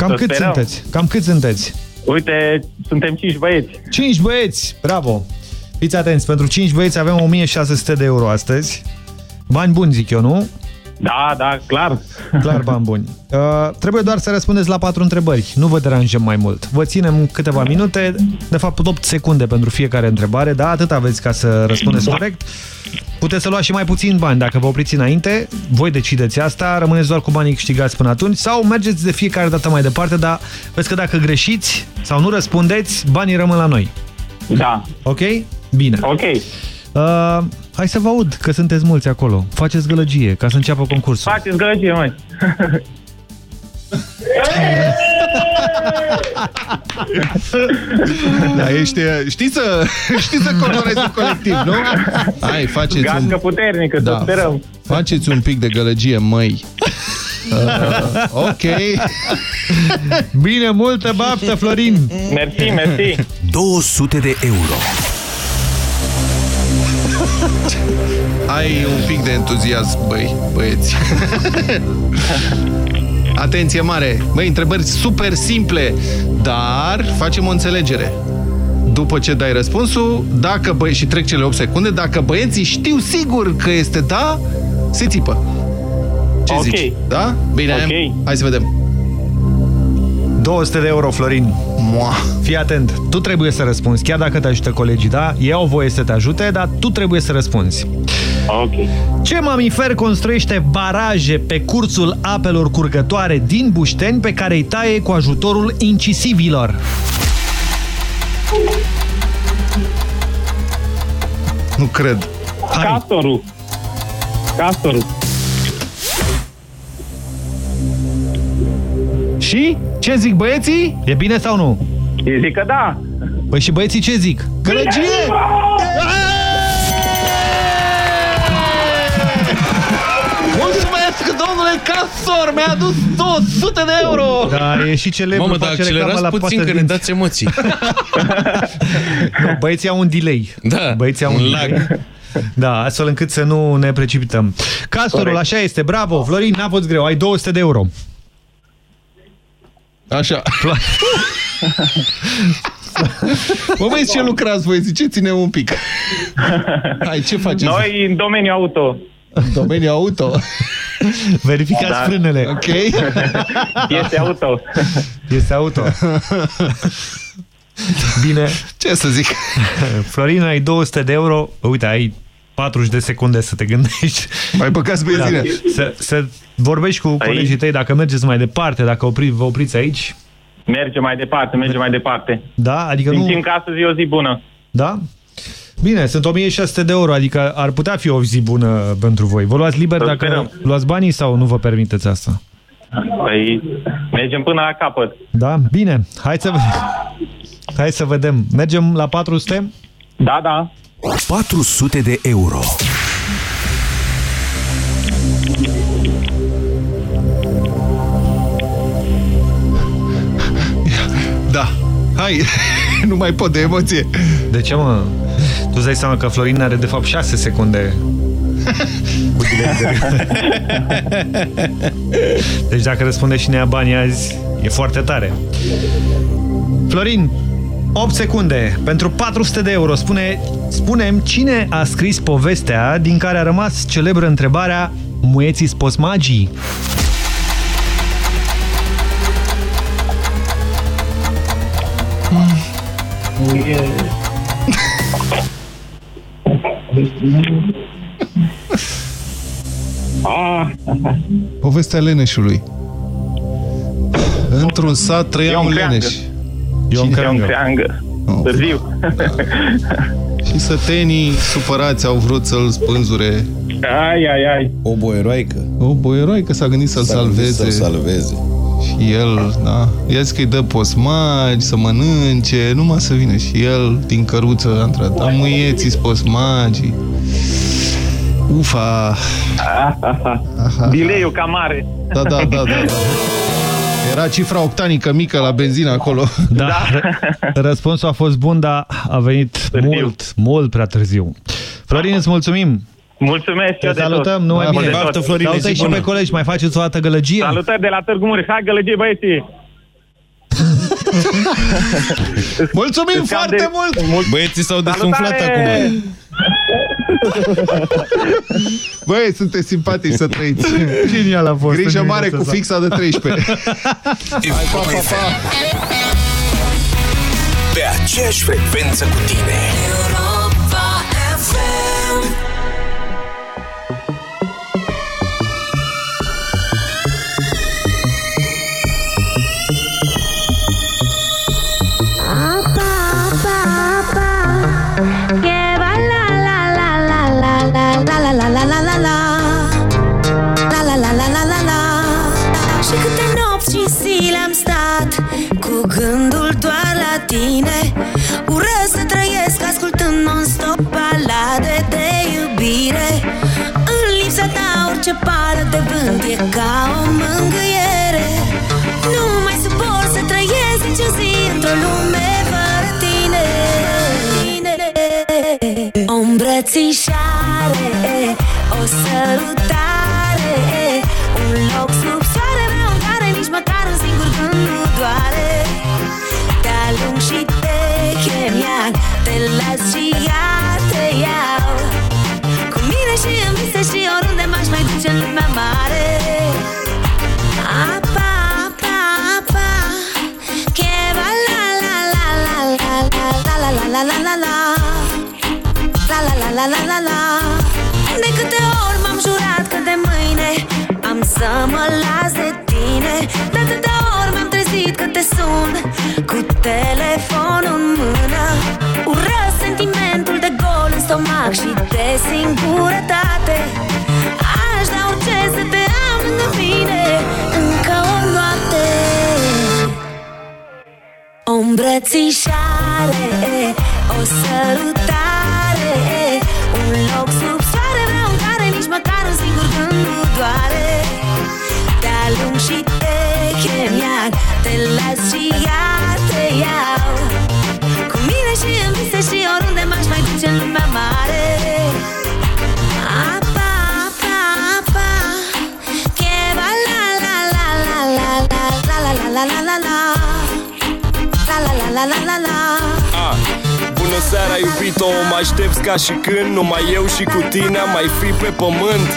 Cam Să cât sperăm. sunteți? Cam cât sunteți? Uite, suntem cinci băieți. 5 băieți, bravo! Fiți atenți, pentru 5 băieți avem 1600 de euro astăzi. Bani buni, zic eu, nu? Da, da, clar. Clar bani buni. Uh, trebuie doar să răspundeți la patru întrebări. Nu vă deranjăm mai mult. Vă ținem câteva minute, de fapt 8 secunde pentru fiecare întrebare, da, atât aveți ca să răspundeți corect. Puteți să luați și mai puțin bani dacă vă opriți înainte. Voi decideți asta, rămâneți doar cu banii câștigați până atunci sau mergeți de fiecare dată mai departe, dar vezi că dacă greșiți sau nu răspundeți, banii rămân la noi. Da. Ok? Bine. Ok. Uh, hai să vă aud că sunteți mulți acolo. Faceți gălăgie ca să înceapă concursul. Faceți gălăgie, măi. <laughs> Da, ești, știi să, știi să coordonezi un colectiv, nu? Hai, faceți Gașcă un, puternică, să Da. sperăm. faceți un pic de gălăgie, măi. <laughs> Uh, ok. Bine, multă baftă, Florin! Mersi, mersi. <laughs> 200 de euro. Ai un pic de entuziasm, băi, băieți. <laughs> Atenție mare! Băi, întrebări super simple, dar facem o înțelegere. După ce dai răspunsul, dacă băi și trec cele 8 secunde, dacă băieții știu sigur că este da, se țipă. Ce Ok. zici? Da? Bine, Ok. hai să vedem. 200 de euro, Florin. Mua. Fii atent, tu trebuie să răspunzi, chiar dacă te ajută colegii, da? Ei au voie să te ajute, dar tu trebuie să răspunzi. Ok. Ce mamifer construiește baraje pe cursul apelor curgătoare din Bușteni pe care îi taie cu ajutorul incisivilor? Nu cred. Castorul. Castorul. Și? Ce zic băieții? E bine sau nu? Eu zic că da. Păi și băieții ce zic? Gălăgie! Mulțumesc, domnule Castor! Mi-a adus 200 de euro! Da, e și celebru. Mamă, dar face reclamă accelerați la puțin pastă că de ne dinți. dați emoții. <laughs> <laughs> Nu, băieții au un delay. Da, băieții au un, un delay. lag. Da, astfel încât să nu ne precipităm. Castorul, Corect. așa este, bravo. Florin, n-a fost greu, ai 200 de euro. Așa. <laughs> Mă vezi ce lucrați voi, ziceți-ne un pic. Hai, ce faceți? Noi în domeniul auto. În domeniul auto. Verificați Da. frânele. Ok. <laughs> Este auto. Este auto. Bine. Ce să zic? Florin, ai 200 de euro. Uite, ai 40 de secunde să te gândești. Mai băgați benzină. Să, să vorbești cu colegii tăi dacă mergeți mai departe, dacă opri, vă opriți aici. Merge mai departe, merge mai departe. Da? Adică Simțim nu... că astăzi e o zi bună. Da? Bine, sunt 1600 de euro, adică ar putea fi o zi bună pentru voi. Vă luați liber Să dacă sperăm. luați banii sau nu vă permiteți asta? Păi, mergem până la capăt. Da? Bine, hai să vedem. Hai să vedem. Mergem la 400? Da, da. 400 de euro. Da. Hai, <laughs> nu mai pot de emoție. De ce, mă? Tu îți dai seama că Florin are de fapt 6 secunde <laughs> cu delay de- Deci dacă răspunde și ne ia banii azi, e foarte tare. Florin, 8 secunde pentru 400 de euro. Spune, spunem cine a scris povestea din care a rămas celebră întrebarea Muieții spos magii? <laughs> Ah, Povestea Leneșului. Într-un sat trăia Ion un Creangă. leneș. Ion Ion Creangă. Creangă. Târziu. <laughs> Și sătenii supărați au vrut să-l spânzure. Ai, ai, ai. O boieroaică. O boieroaică s-a gândit să-l S-a gândit salveze. Să-l salveze. Și el, da, i-a zis că îi dă posmagi, să mănânce, numai să vină. Și el, din căruță, a intrat, da, muieți posmagii. Ufa! <laughs> Delay-ul cam mare. Da, da, da, da, da. Era cifra octanică mică la benzină acolo. Da, <laughs> răspunsul a fost bun, dar a venit mult, mult prea târziu. Florin, îți mulțumim! Mulțumesc și eu Te de tot. salutăm, numai Da, bine. de tot. Salută și pe colegi, mai faceți o dată gălăgie? Salutări de la Târgu Mureș. Hai gălăgie, băieții! <laughs> Mulțumim Îți cam foarte de- mult! Băieții s-au desumflat acum. <laughs> Băi, sunteți simpatici să trăiți. Genial a fost. Grijă în mare dimineața cu asta. fixa de 13. <laughs> Hai, pa, pa, pa. Pe aceeași frecvență cu tine. Vânt e ca o mângâiere. Nu mai suport să trăiesc nici o zi într-o lume fără tine. O îmbrățișare, o sărutare te sun Cu telefonul în mână. Urăs sentimentul de gol în stomac Și de singurătate. Aș da orice să te am lângă mine Încă o noapte. O îmbrățișare, o sărutare Un loc sub soare vreau în care nici măcar un singur gând nu doare. Te alung și Bună seara, iubito, mă aștepți ca și când Numai eu și cu tine am mai fi pe pământ.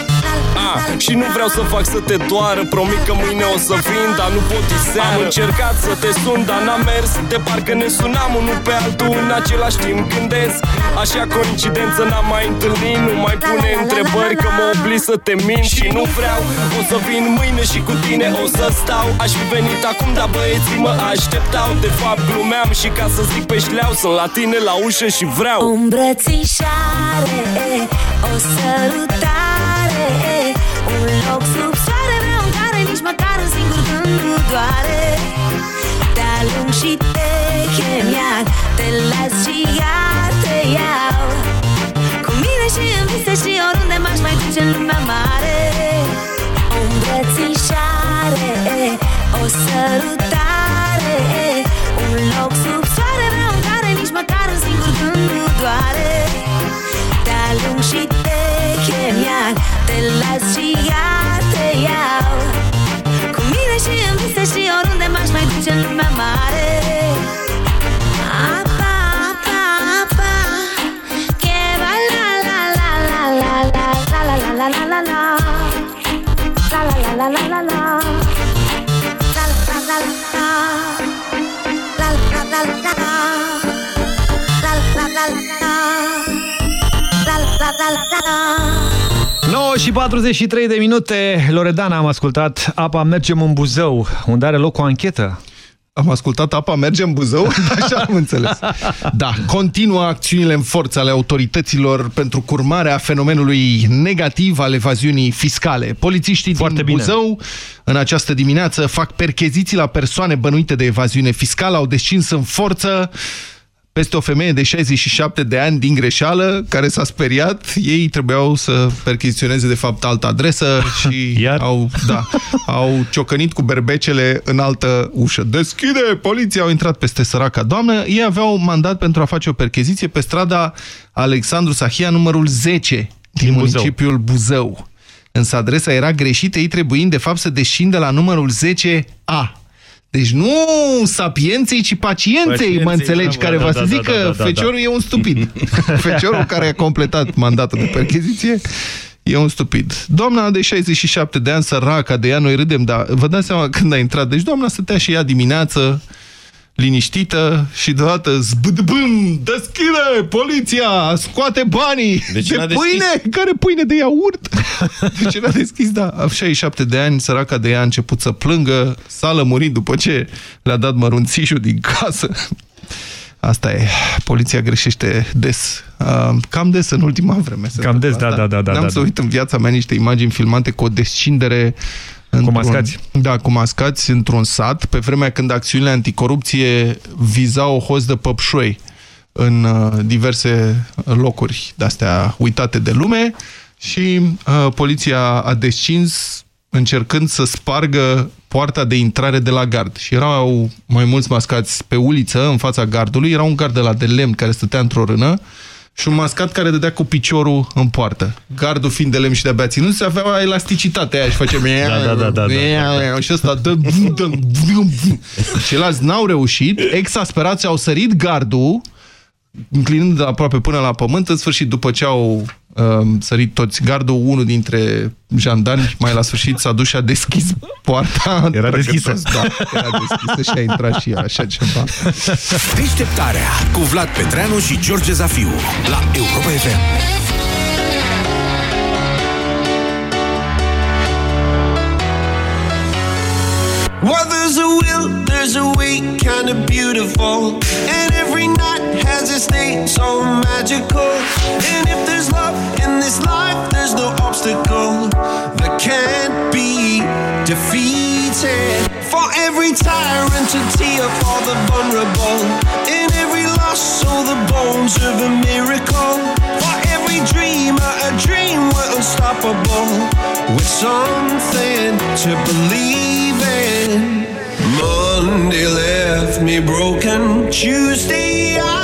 Ah, și nu vreau să fac să te doară Promit că mâine o să vin, dar nu pot diseară. Am încercat să te sun, dar n-am mers De parcă ne sunam unul pe altul în același timp Gândesc, așa coincidență n-am mai întâlnit Nu mai pune întrebări că mă oblig să te mint Și nu vreau, o să vin mâine și cu tine o să stau. Aș fi venit acum, dar băieții mă așteptau. De fapt glumeam și ca să zic pe șleau Sunt la tine la ușă și vreau. O îmbrățișare, o sărutare Un loc sub soare vreau în care nici măcar un singur gând nu doare. Te alung și te chem iar Te las și 9 și 43 de minute, Loredana am ascultat Apa, mergem în Buzău, unde are loc o anchetă. Am ascultat apa merge în Buzău? <laughs> Așa am înțeles. Da, continuă acțiunile în forță ale autorităților pentru curmarea fenomenului negativ al evaziunii fiscale. Polițiștii Foarte din bine. Buzău în această dimineață fac percheziții la persoane bănuite de evaziune fiscală, au descins în forță peste o femeie de 67 de ani din greșeală, care s-a speriat, ei trebuiau să percheziționeze de fapt altă adresă și <laughs> Iar? Au, da, au ciocănit cu berbecele în altă ușă. Deschide! Poliția au intrat peste săraca doamnă. Ei aveau mandat pentru a face o percheziție pe strada Alexandru Sahia numărul 10 din, din municipiul Buzău. Însă adresa era greșită, ei trebuind de fapt să descindă la numărul 10A. Deci nu sapienței, ci pacienței, Pacienței, mă înțelegi, da, care da, va da, să da, zică da, da, da, feciorul da. e un stupid. <laughs> Feciorul care a completat mandatul de percheziție e un stupid. Doamna de 67 de ani, săraca de ea, noi râdem, dar vă dați seama când a intrat. Deci doamna stătea și ea dimineață, liniștită și deodată zbâdbâm, deschide poliția, scoate banii De ce de n-a deschis? pâine, care pâine de iaurt? De ce n-a deschis, da. A 67 de ani, săraca de ea a început să plângă, s-a lămurit după ce le-a dat mărunțișul din casă. Asta e. Poliția greșește des. Uh, Cam des în ultima vreme. se Cam des, întâmplă da, asta. da, da, da, N-am da, să da. uit în viața mea niște imagini filmate cu o descindere cu mascați. Da, cu mascați într-un sat, pe vremea când acțiunile anticorupție vizau o hoz de păpșoi în uh, diverse locuri de-astea uitate de lume și uh, poliția a descins încercând să spargă poarta de intrare de la gard. Și erau mai mulți mascați pe uliță, în fața gardului. Era un gard de la de lemn care stătea într-o rână și un mascat care dădea cu piciorul în poartă. Gardul fiind de lemn și de-abia ținut, se avea elasticitatea aia și face... Da, da, da, da, da. Și ăsta dă... dă Ceilalți n-au reușit, exasperați au sărit gardul, înclinând aproape până la pământ, în sfârșit, după ce au um, sărit toți gardul, unul dintre jandarmi, mai la sfârșit, s-a dus și a deschis poarta. Era deschisă. Da, era deschisă și a intrat și ea, așa ceva. Deșteptarea cu Vlad Petreanu și George Zafiu la Europa FM. Well, there's a will, there's a way, kind of beautiful. And every night its day, so magical. And if there's love in this life, there's no obstacle that can't be defeated. For every tyrant, a tear for the vulnerable. In every loss, so the bones of a miracle. For every dreamer, a dream we're unstoppable. With something to believe in. Monday left me broken. Tuesday I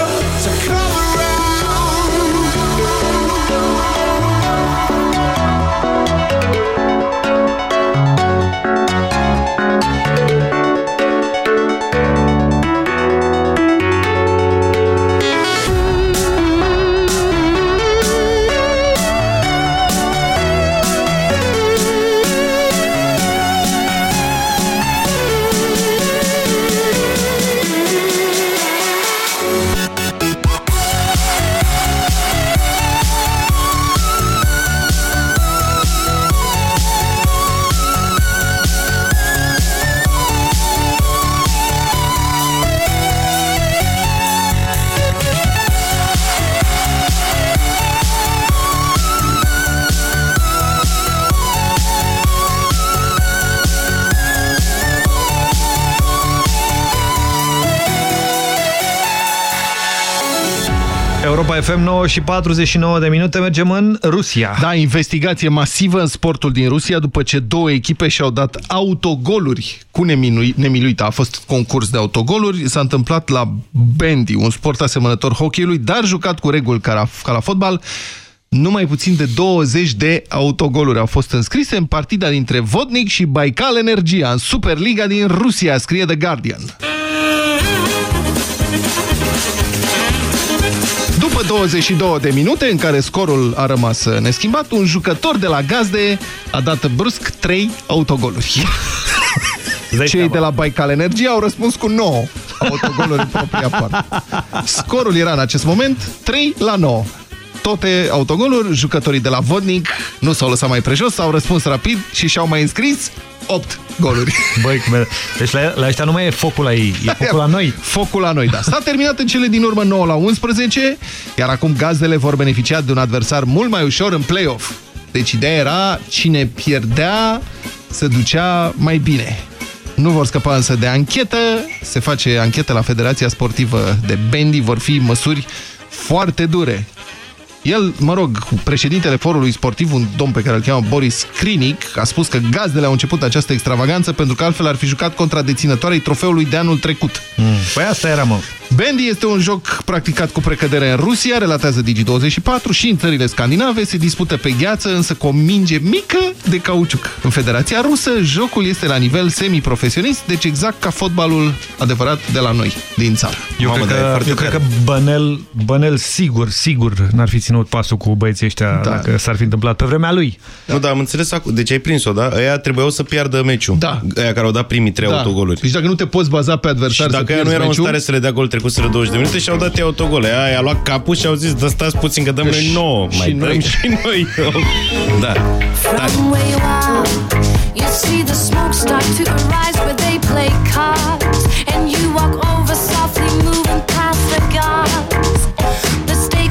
Europa FM 9 și 49 de minute, mergem în Rusia. Da, investigație masivă în sportul din Rusia după ce două echipe și-au dat autogoluri cu nemiluita. A fost concurs de autogoluri, s-a întâmplat la bandy, un sport asemănător hockeyului, dar jucat cu reguli ca la, ca la fotbal. Numai puțin de 20 de autogoluri au fost înscrise în partida dintre Vodnik și Baikal Energia în Superliga din Rusia, scrie The Guardian. După 22 de minute în care scorul a rămas neschimbat, un jucător de la Gazde a dat brusc 3 autogoluri. Cei de la Baikal Energie au răspuns cu 9 autogoluri în propria parte. <laughs> Scorul era în acest moment 3 la 9. Toate autogoluri, jucătorii de la Vodnik nu s-au lăsat mai prejos, au răspuns rapid și și-au mai înscris 8 goluri. <laughs> Băi, cum e... deci la, la ăștia nu mai e focul la ei, e <laughs> focul la noi. Focul la noi, da. S-a terminat în cele din urmă 9 la 11, iar acum gazdele vor beneficia de un adversar mult mai ușor în play-off. Deci ideea era cine pierdea se ducea mai bine. Nu vor scăpa însă de anchetă, se face anchetă la Federația Sportivă de Bandy, vor fi măsuri foarte dure. El, mă rog, președintele forului sportiv, un domn pe care îl cheamă Boris Crinic, a spus că gazdele au început această extravaganță pentru că altfel ar fi jucat contra deținătoarei trofeului de anul trecut. Mm. Păi asta era, mă. Bandy este un joc practicat cu precădere în Rusia, relatează Digi24 și în țările scandinave se dispută pe gheață, însă cu o minge mică de cauciuc. În Federația Rusă, jocul este la nivel semi-profesionist, deci exact ca fotbalul adevărat de la noi, din țară. Eu, Mamă, cred, dar e că, foarte eu cred tare. că Bănel, Bănel sigur, sigur n-ar fi ținut pasul cu băieții ăștia Da. dacă s-ar fi întâmplat pe vremea lui. Nu, dar am înțeles acum. Deci ai prins-o, da? Ăia trebuiau să piardă meciul. Da. Ăia care au dat primii trei Da. autogoluri. Deci dacă nu te poți baza pe adversar Și să dacă ea nu pierzi erau în meciul, stare să le dea gol trecuseră 20 de minute și au dat ei autogole. Aia i-a luat capul și au zis, dă stați puțin că dăm noi nouă. și Mai noi. dăm și noi. da. From where you are, you see the smoke start to arise where they play cards, and you walk over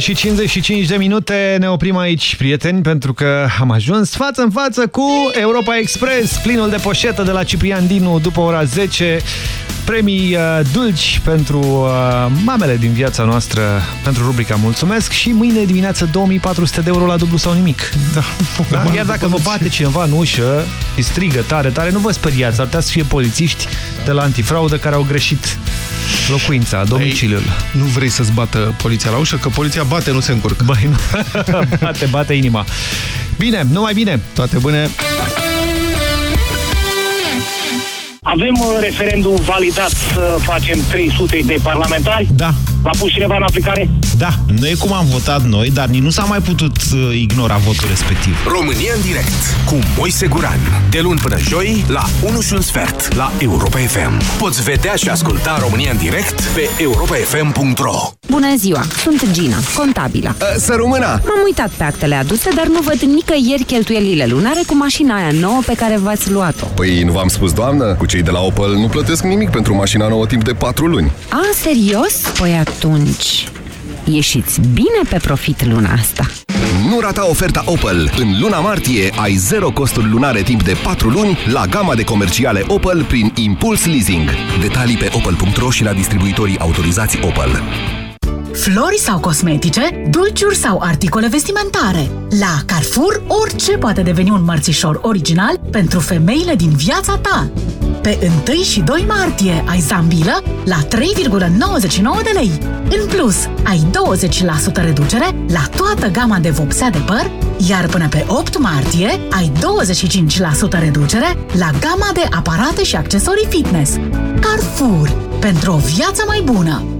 și 55 de minute, ne oprim aici, prieteni, pentru că am ajuns față în față cu Europa Express, plinul de poșetă de la Ciprian Dinu după ora 10, premii uh, dulci pentru uh, mamele din viața noastră, pentru rubrica Mulțumesc și mâine dimineață 2400 de euro la dublu sau nimic. Da. da? Iar dacă vă bate cineva în ușă și strigă tare, tare, nu vă speriați, ar putea să fie polițiști de la antifraudă care au greșit locuința, domiciliul. Nu vrei să-ți bată poliția la ușă, că poliția bate, nu se încurcă. Băi, nu. <laughs> bate, bate inima. Bine, numai bine. Toate bune. Avem uh, referendum validat să facem 300 de parlamentari? Da. L-a pus cineva în aplicare? Da, nu e cum am votat noi, dar nici nu s-a mai putut uh, ignora votul respectiv. România în direct cu Moise Guran. De luni până joi la 1 și un sfert la Europa FM. Poți vedea și asculta România în direct pe europafm.ro Bună ziua, sunt Gina, contabila. Să rămână! M-am uitat pe actele aduse, dar nu văd nicăieri cheltuielile lunare cu mașina aia nouă pe care v-ați luat-o. Păi nu v-am spus, doamnă, cu cei de la Opel nu plătesc nimic pentru mașina nouă timp de 4 luni. A, serios? Păi atunci... Ieșiți bine pe profit luna asta. Nu rata oferta Opel. În luna martie ai zero costuri lunare timp de 4 luni la gama de comerciale Opel prin Impuls Leasing. Detalii pe opel.ro și la distribuitorii autorizați Opel. Flori sau cosmetice, dulciuri sau articole vestimentare. La Carrefour, orice poate deveni un mărțișor original pentru femeile din viața ta. Pe 1 și 2 martie ai zambilă la 3,99 de lei. În plus, ai 20% reducere la toată gama de vopsea de păr, iar până pe 8 martie ai 25% reducere la gama de aparate și accesorii fitness. Carrefour. Pentru o viață mai bună!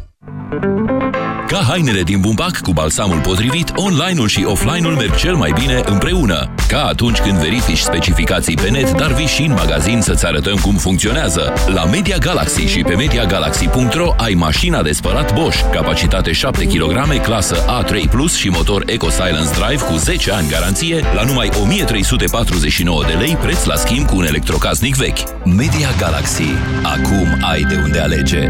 Ca hainele din bumbac cu balsamul potrivit, online-ul și offline-ul merg cel mai bine împreună. Ca atunci când verifici specificații pe net, dar vii și în magazin să-ți arătăm cum funcționează. La Media Galaxy și pe MediaGalaxy.ro ai mașina de spălat Bosch, capacitate 7 kg, clasă A3+, Plus și motor Eco Silence Drive cu 10 ani garanție, la numai 1349 de lei, preț la schimb cu un electrocasnic vechi. Media Galaxy. Acum ai de unde alege.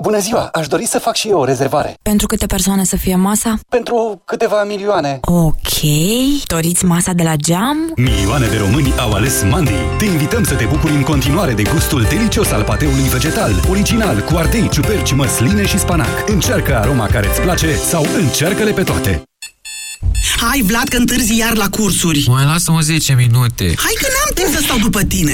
Bună ziua! Aș dori să fac și eu o rezervare. Pentru câte persoane să fie masa? Pentru câteva milioane. Ok. Doriți masa de la geam? Milioane de români au ales Mandi. Te invităm să te bucuri în continuare de gustul delicios al pateului vegetal, original, cu ardei, ciuperci, măsline și spanac. Încearcă aroma care îți place sau încearcă-le pe toate. Hai, Vlad, că întârzi iar la cursuri. Mai lasă-mă 10 minute. Hai că n-am timp să stau după tine.